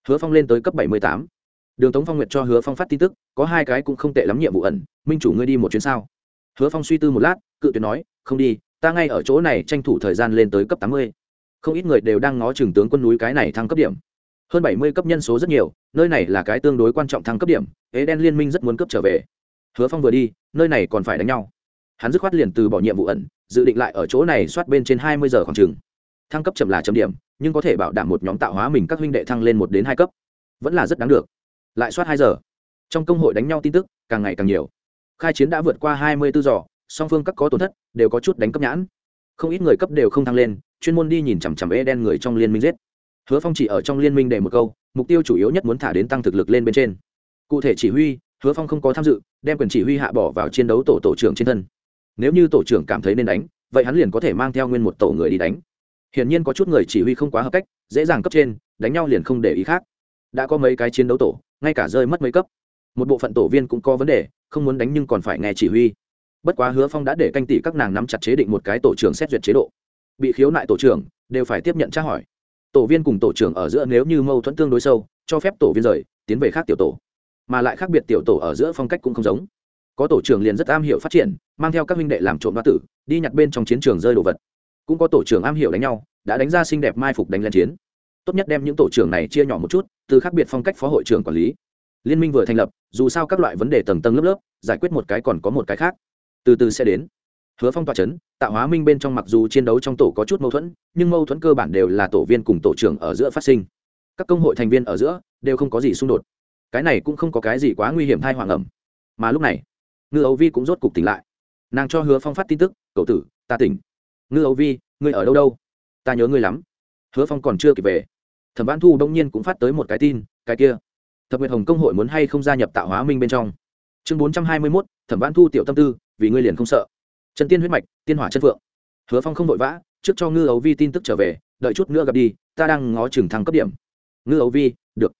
Hứa phong lên tới cấp bảy mươi tám. Đường tống phong nguyệt cho hứa phong phát tin tức, có hai cái cũng không tệ lắm nhiệm vụ ẩn, minh chủ ngươi đi một chuyến sao? Hứa phong suy tư một lát, cự tuyệt nói, không đi, ta ngay ở chỗ này tranh thủ thời gian lên tới cấp tám mươi. Không ít người đều đang ngó chừng tướng quân núi cái này thăng cấp điểm. Hơn bảy mươi cấp nhân số rất nhiều, nơi này là cái tương đối quan trọng thăng cấp điểm, ế đen liên minh rất muốn cấp trở về. Hứa phong vừa đi, nơi này còn phải đánh nhau hắn dứt khoát liền từ bỏ nhiệm vụ ẩn dự định lại ở chỗ này soát bên trên hai mươi giờ khoảng trường, thăng cấp chậm là chấm điểm nhưng có thể bảo đảm một nhóm tạo hóa mình các huynh đệ thăng lên một đến hai cấp. Vẫn là rất đáng được. Lại soát hai giờ. Trong công hội đánh nhau tin tức càng ngày càng nhiều. Khai chiến đã vượt qua hai mươi bốn giỏ song phương các có tổn thất đều có chút đánh cấp nhãn. Không ít người cấp đều không thăng lên chuyên môn đi nhìn chằm chằm ê đen người trong liên minh giết. Hứa phong chỉ ở trong liên minh để một câu mục tiêu chủ yếu nhất muốn thả đến tăng thực lực lên bên trên. Cụ thể chỉ huy hứa phong không có tham dự đem quyền chỉ huy hạ bỏ vào chiến đấu tổ tổ trưởng trên thân nếu như tổ trưởng cảm thấy nên đánh, vậy hắn liền có thể mang theo nguyên một tổ người đi đánh. Hiển nhiên có chút người chỉ huy không quá hợp cách, dễ dàng cấp trên, đánh nhau liền không để ý khác. Đã có mấy cái chiến đấu tổ, ngay cả rơi mất mấy cấp. Một bộ phận tổ viên cũng có vấn đề, không muốn đánh nhưng còn phải nghe chỉ huy. Bất quá hứa phong đã để canh tỷ các nàng nắm chặt chế định một cái tổ trưởng xét duyệt chế độ. Bị khiếu nại tổ trưởng, đều phải tiếp nhận tra hỏi. Tổ viên cùng tổ trưởng ở giữa nếu như mâu thuẫn tương đối sâu, cho phép tổ viên rời, tiến về khác tiểu tổ. Mà lại khác biệt tiểu tổ ở giữa phong cách cũng không giống có tổ trưởng liền rất am hiểu phát triển, mang theo các huynh đệ làm trộm đoạt tử, đi nhặt bên trong chiến trường rơi đồ vật. Cũng có tổ trưởng am hiểu đánh nhau, đã đánh ra xinh đẹp mai phục đánh lên chiến. Tốt nhất đem những tổ trưởng này chia nhỏ một chút, từ khác biệt phong cách phó hội trưởng quản lý. Liên minh vừa thành lập, dù sao các loại vấn đề tầng tầng lớp lớp, giải quyết một cái còn có một cái khác. Từ từ sẽ đến. Hứa phong tỏa c h ấ n tạo hóa minh bên trong mặc dù chiến đấu trong tổ có chút mâu thuẫn, nhưng mâu thuẫn cơ bản đều là tổ viên cùng tổ trưởng ở giữa phát sinh. Các công hội thành viên ở giữa đều không có gì xung đột. Cái này cũng không có cái gì quá nguy hiểm thai hoàng ẩm mà lúc này ngư ấu vi cũng rốt cục tỉnh lại. Nàng cho hứa phong phát tin tức, cậu tử, ta tỉnh. Ngư ấu vi, ngươi ở đâu đâu? Ta nhớ ngươi lắm. Hứa phong còn chưa kịp về, thẩm văn thu đông nhiên cũng phát tới một cái tin, cái kia, thập nguyệt hồng công hội muốn hay không gia nhập tạo hóa minh bên trong? Chương bốn trăm hai mươi mốt, thẩm văn thu tiểu tâm tư, vì ngươi liền không sợ. Trần tiên huyết mạch, tiên hỏa chân phượng. Hứa phong không vội vã, trước cho ngư ấu vi tin tức trở về, đợi chút nữa gặp đi, ta đang ngó chừng thăng cấp điểm. Ngư ấu vi, được.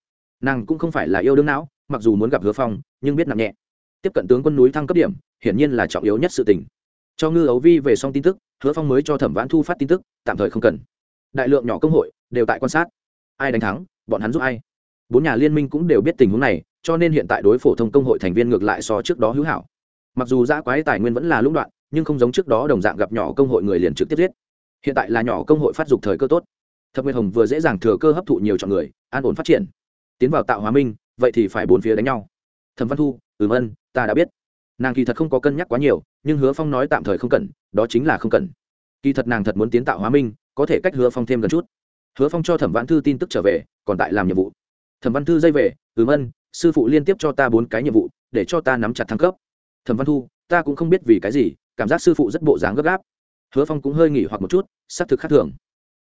Nàng cũng không phải là yêu đương não, mặc dù muốn gặp hứa phong, nhưng biết nặng nhẹ tiếp cận tướng quân núi thăng cấp điểm, hiển nhiên là trọng yếu nhất sự tình. Cho ngư ấu vi về xong tin tức, hứa phong mới cho thẩm vãn thu phát tin tức, tạm thời không cần. Đại lượng nhỏ công hội đều tại quan sát. Ai đánh thắng, bọn hắn giúp ai. Bốn nhà liên minh cũng đều biết tình huống này, cho nên hiện tại đối phổ thông công hội thành viên ngược lại so trước đó hữu hảo. Mặc dù giã quái tài nguyên vẫn là lũng đoạn, nhưng không giống trước đó đồng dạng gặp nhỏ công hội người liền trực tiếp giết. Hiện tại là nhỏ công hội phát dục thời cơ tốt. Thập nguyên hồng vừa dễ dàng thừa cơ hấp thụ nhiều chọn người, an ổn phát triển. Tiến vào tạo hóa minh, vậy thì phải bốn phía đánh nhau thẩm văn thu, ừm ân, ta đã biết. Nàng kỳ thật không có cân nhắc quá nhiều, nhưng hứa phong nói tạm thời không cần, đó chính là không cần. Kỳ thật nàng thật muốn tiến tạo hóa minh, có thể cách hứa phong thêm gần chút. Hứa phong cho thẩm văn thư tin tức trở về, còn tại làm nhiệm vụ. Thẩm văn thư dây về, ừm ân, sư phụ liên tiếp cho ta bốn cái nhiệm vụ, để cho ta nắm chặt thăng cấp. Thẩm văn thu, ta cũng không biết vì cái gì, cảm giác sư phụ rất bộ dáng gấp gáp. Hứa phong cũng hơi nghỉ hoặc một chút xác thực khác thường.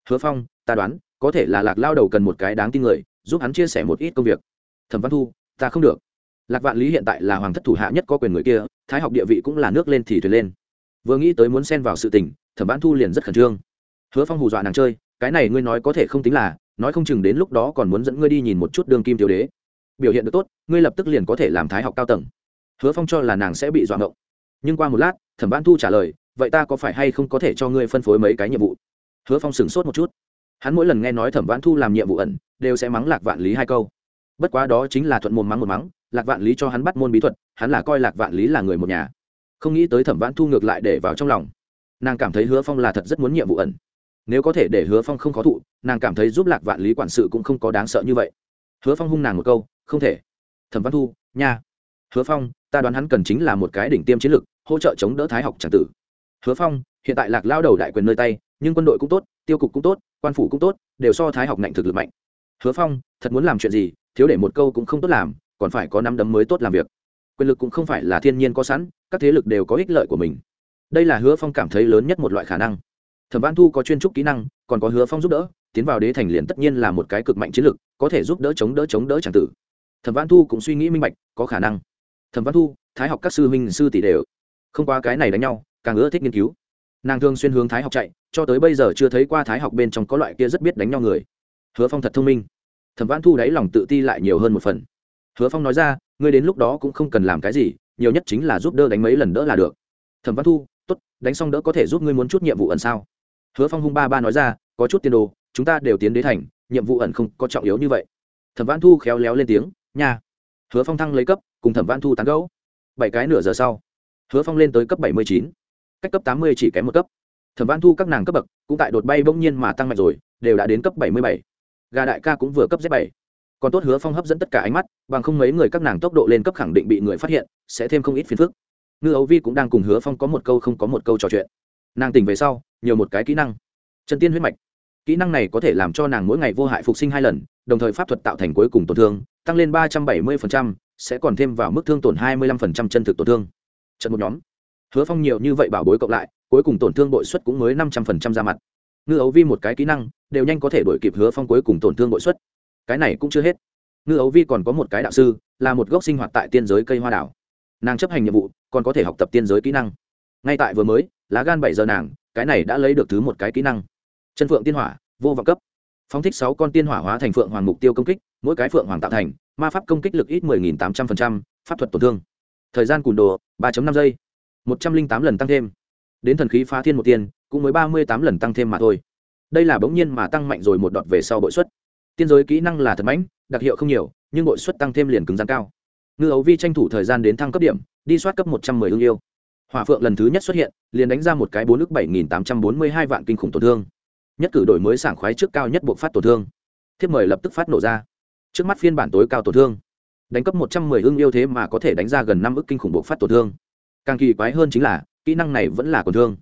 Hứa phong, ta đoán, có thể là lạc lao đầu cần một cái đáng tin người, giúp hắn chia sẻ một ít công việc. Thẩm văn thu, ta không được lạc vạn lý hiện tại là hoàng thất thủ hạ nhất có quyền người kia, thái học địa vị cũng là nước lên thì thuyền lên. Vừa nghĩ tới muốn xen vào sự tình, thẩm Bán thu liền rất khẩn trương. Hứa phong hù dọa nàng chơi, cái này ngươi nói có thể không tính là, nói không chừng đến lúc đó còn muốn dẫn ngươi đi nhìn một chút đường kim tiểu đế. Biểu hiện được tốt, ngươi lập tức liền có thể làm thái học cao tầng. Hứa phong cho là nàng sẽ bị dọa ngộng. Nhưng qua một lát, thẩm Bán thu trả lời, vậy ta có phải hay không có thể cho ngươi phân phối mấy cái nhiệm vụ? Hứa phong sửng sốt một chút. Hắn mỗi lần nghe nói thẩm văn thu làm nhiệm vụ ẩn, đều sẽ mắng lạc vạn lý hai câu. Bất quá đó chính là thuận mồm mắng một mắng lạc vạn lý cho hắn bắt môn bí thuật, hắn là coi lạc vạn lý là người một nhà. Không nghĩ tới thẩm văn thu ngược lại để vào trong lòng. Nàng cảm thấy hứa phong là thật rất muốn nhiệm vụ ẩn. Nếu có thể để hứa phong không khó thụ, nàng cảm thấy giúp lạc vạn lý quản sự cũng không có đáng sợ như vậy. Hứa phong hung nàng một câu, không thể. Thẩm văn thu, nha. Hứa phong, ta đoán hắn cần chính là một cái đỉnh tiêm chiến lược, hỗ trợ chống đỡ thái học tràng tử. Hứa phong, hiện tại lạc lao đầu đại quyền nơi tay, nhưng quân đội cũng tốt, tiêu cục cũng tốt, quan phủ cũng tốt, đều so thái học ngạnh thực lực mạnh. Hứa phong, thật muốn làm chuyện gì, thiếu để một câu cũng không tốt làm còn phải có năm đấm mới tốt làm việc. Quyền lực cũng không phải là thiên nhiên có sẵn, các thế lực đều có ích lợi của mình. Đây là hứa phong cảm thấy lớn nhất một loại khả năng. Thẩm văn thu có chuyên trúc kỹ năng, còn có hứa phong giúp đỡ, tiến vào đế thành liền tất nhiên là một cái cực mạnh chiến lực, có thể giúp đỡ chống đỡ chống đỡ chẳng tử. Thẩm văn thu cũng suy nghĩ minh bạch, có khả năng. Thẩm văn thu, thái học các sư huynh sư tỷ đều. Không qua cái này đánh nhau, càng ưa thích nghiên cứu. Nàng thường xuyên hướng thái học chạy, cho tới bây giờ chưa thấy qua thái học bên trong có loại kia rất biết đánh nhau người. Hứa phong thật thông minh. Thẩm văn thu đáy lòng tự ti lại nhiều hơn một phần hứa phong nói ra, ngươi đến lúc đó cũng không cần làm cái gì, nhiều nhất chính là giúp đỡ đánh mấy lần đỡ là được. Thẩm văn thu t ố t đánh xong đỡ có thể giúp ngươi muốn chút nhiệm vụ ẩn sao? Hứa phong hung ba ba nói ra, có chút tiền đồ, chúng ta đều tiến đế thành, nhiệm vụ ẩn không có trọng yếu như vậy. Thẩm văn thu khéo léo lên tiếng, nha. Hứa phong thăng lấy cấp, cùng thẩm văn thu tán gẫu. bảy cái nửa giờ sau, hứa phong lên tới cấp bảy mươi chín, cách cấp tám mươi chỉ kém một cấp. Thẩm văn thu các nàng cấp bậc cũng tại đột bay bỗng nhiên mà tăng mạnh rồi, đều đã đến cấp bảy mươi bảy. Gà đại ca cũng vừa cấp z bảy còn tốt hứa phong hấp dẫn tất cả ánh mắt, bằng không mấy người các nàng tốc độ lên cấp khẳng định bị người phát hiện, sẽ thêm không ít phiền phức. Ngư ấu vi cũng đang cùng hứa phong có một câu không có một câu trò chuyện. Nàng tỉnh về sau, nhiều một cái kỹ năng. Chân tiên huyết mạch. Kỹ năng này có thể làm cho nàng mỗi ngày vô hại phục sinh hai lần, đồng thời pháp thuật tạo thành cuối cùng tổn thương, tăng lên ba trăm bảy mươi sẽ còn thêm vào mức thương tổn hai mươi lăm chân thực tổn thương. Trận một nhóm. Hứa phong nhiều như vậy bảo bối cộng lại, cuối cùng tổn thương bội suất cũng mới năm trăm phần trăm ra mặt. Ngư ấu vi một cái kỹ năng, đều nhanh có thể đổi kịp hứa phong cuối cùng tổn thương bội suất cái này cũng chưa hết. Ngư ấu vi còn có một cái đạo sư, là một gốc sinh hoạt tại tiên giới cây hoa đảo. Nàng chấp hành nhiệm vụ, còn có thể học tập tiên giới kỹ năng. Ngay tại vừa mới, lá gan bảy giờ nàng, cái này đã lấy được thứ một cái kỹ năng. Chân phượng tiên hỏa, vô vọng cấp. Phóng thích sáu con tiên hỏa hóa thành phượng hoàng mục tiêu công kích, mỗi cái phượng hoàng tạo thành, ma pháp công kích lực ít mười nghìn tám trăm phần trăm, pháp thuật tổn thương. Thời gian cùn đồ, ba năm giây. một trăm linh tám lần tăng thêm. Đến thần khí phá thiên một tiên, cũng mới ba mươi tám lần tăng thêm mà thôi. Đây là bỗng nhiên mà tăng mạnh rồi một đoạn về sau bội suất tiên giới kỹ năng là thật mãnh, đặc hiệu không nhiều, nhưng bội suất tăng thêm liền cứng rắn cao. Ngư ấu vi tranh thủ thời gian đến thăng cấp điểm, đi soát cấp một trăm mười ương yêu. Hòa phượng lần thứ nhất xuất hiện, liền đánh ra một cái bốn ước bảy nghìn tám trăm bốn mươi hai vạn kinh khủng tổn thương. Nhất cử đổi mới sảng khoái trước cao nhất buộc phát tổn thương. Thiếp mời lập tức phát nổ ra. Trước mắt phiên bản tối cao tổn thương. Đánh cấp một trăm mười ương yêu thế mà có thể đánh ra gần năm ước kinh khủng buộc phát tổn thương. Càng kỳ quái hơn chính là, kỹ năng này vẫn là tổn thương.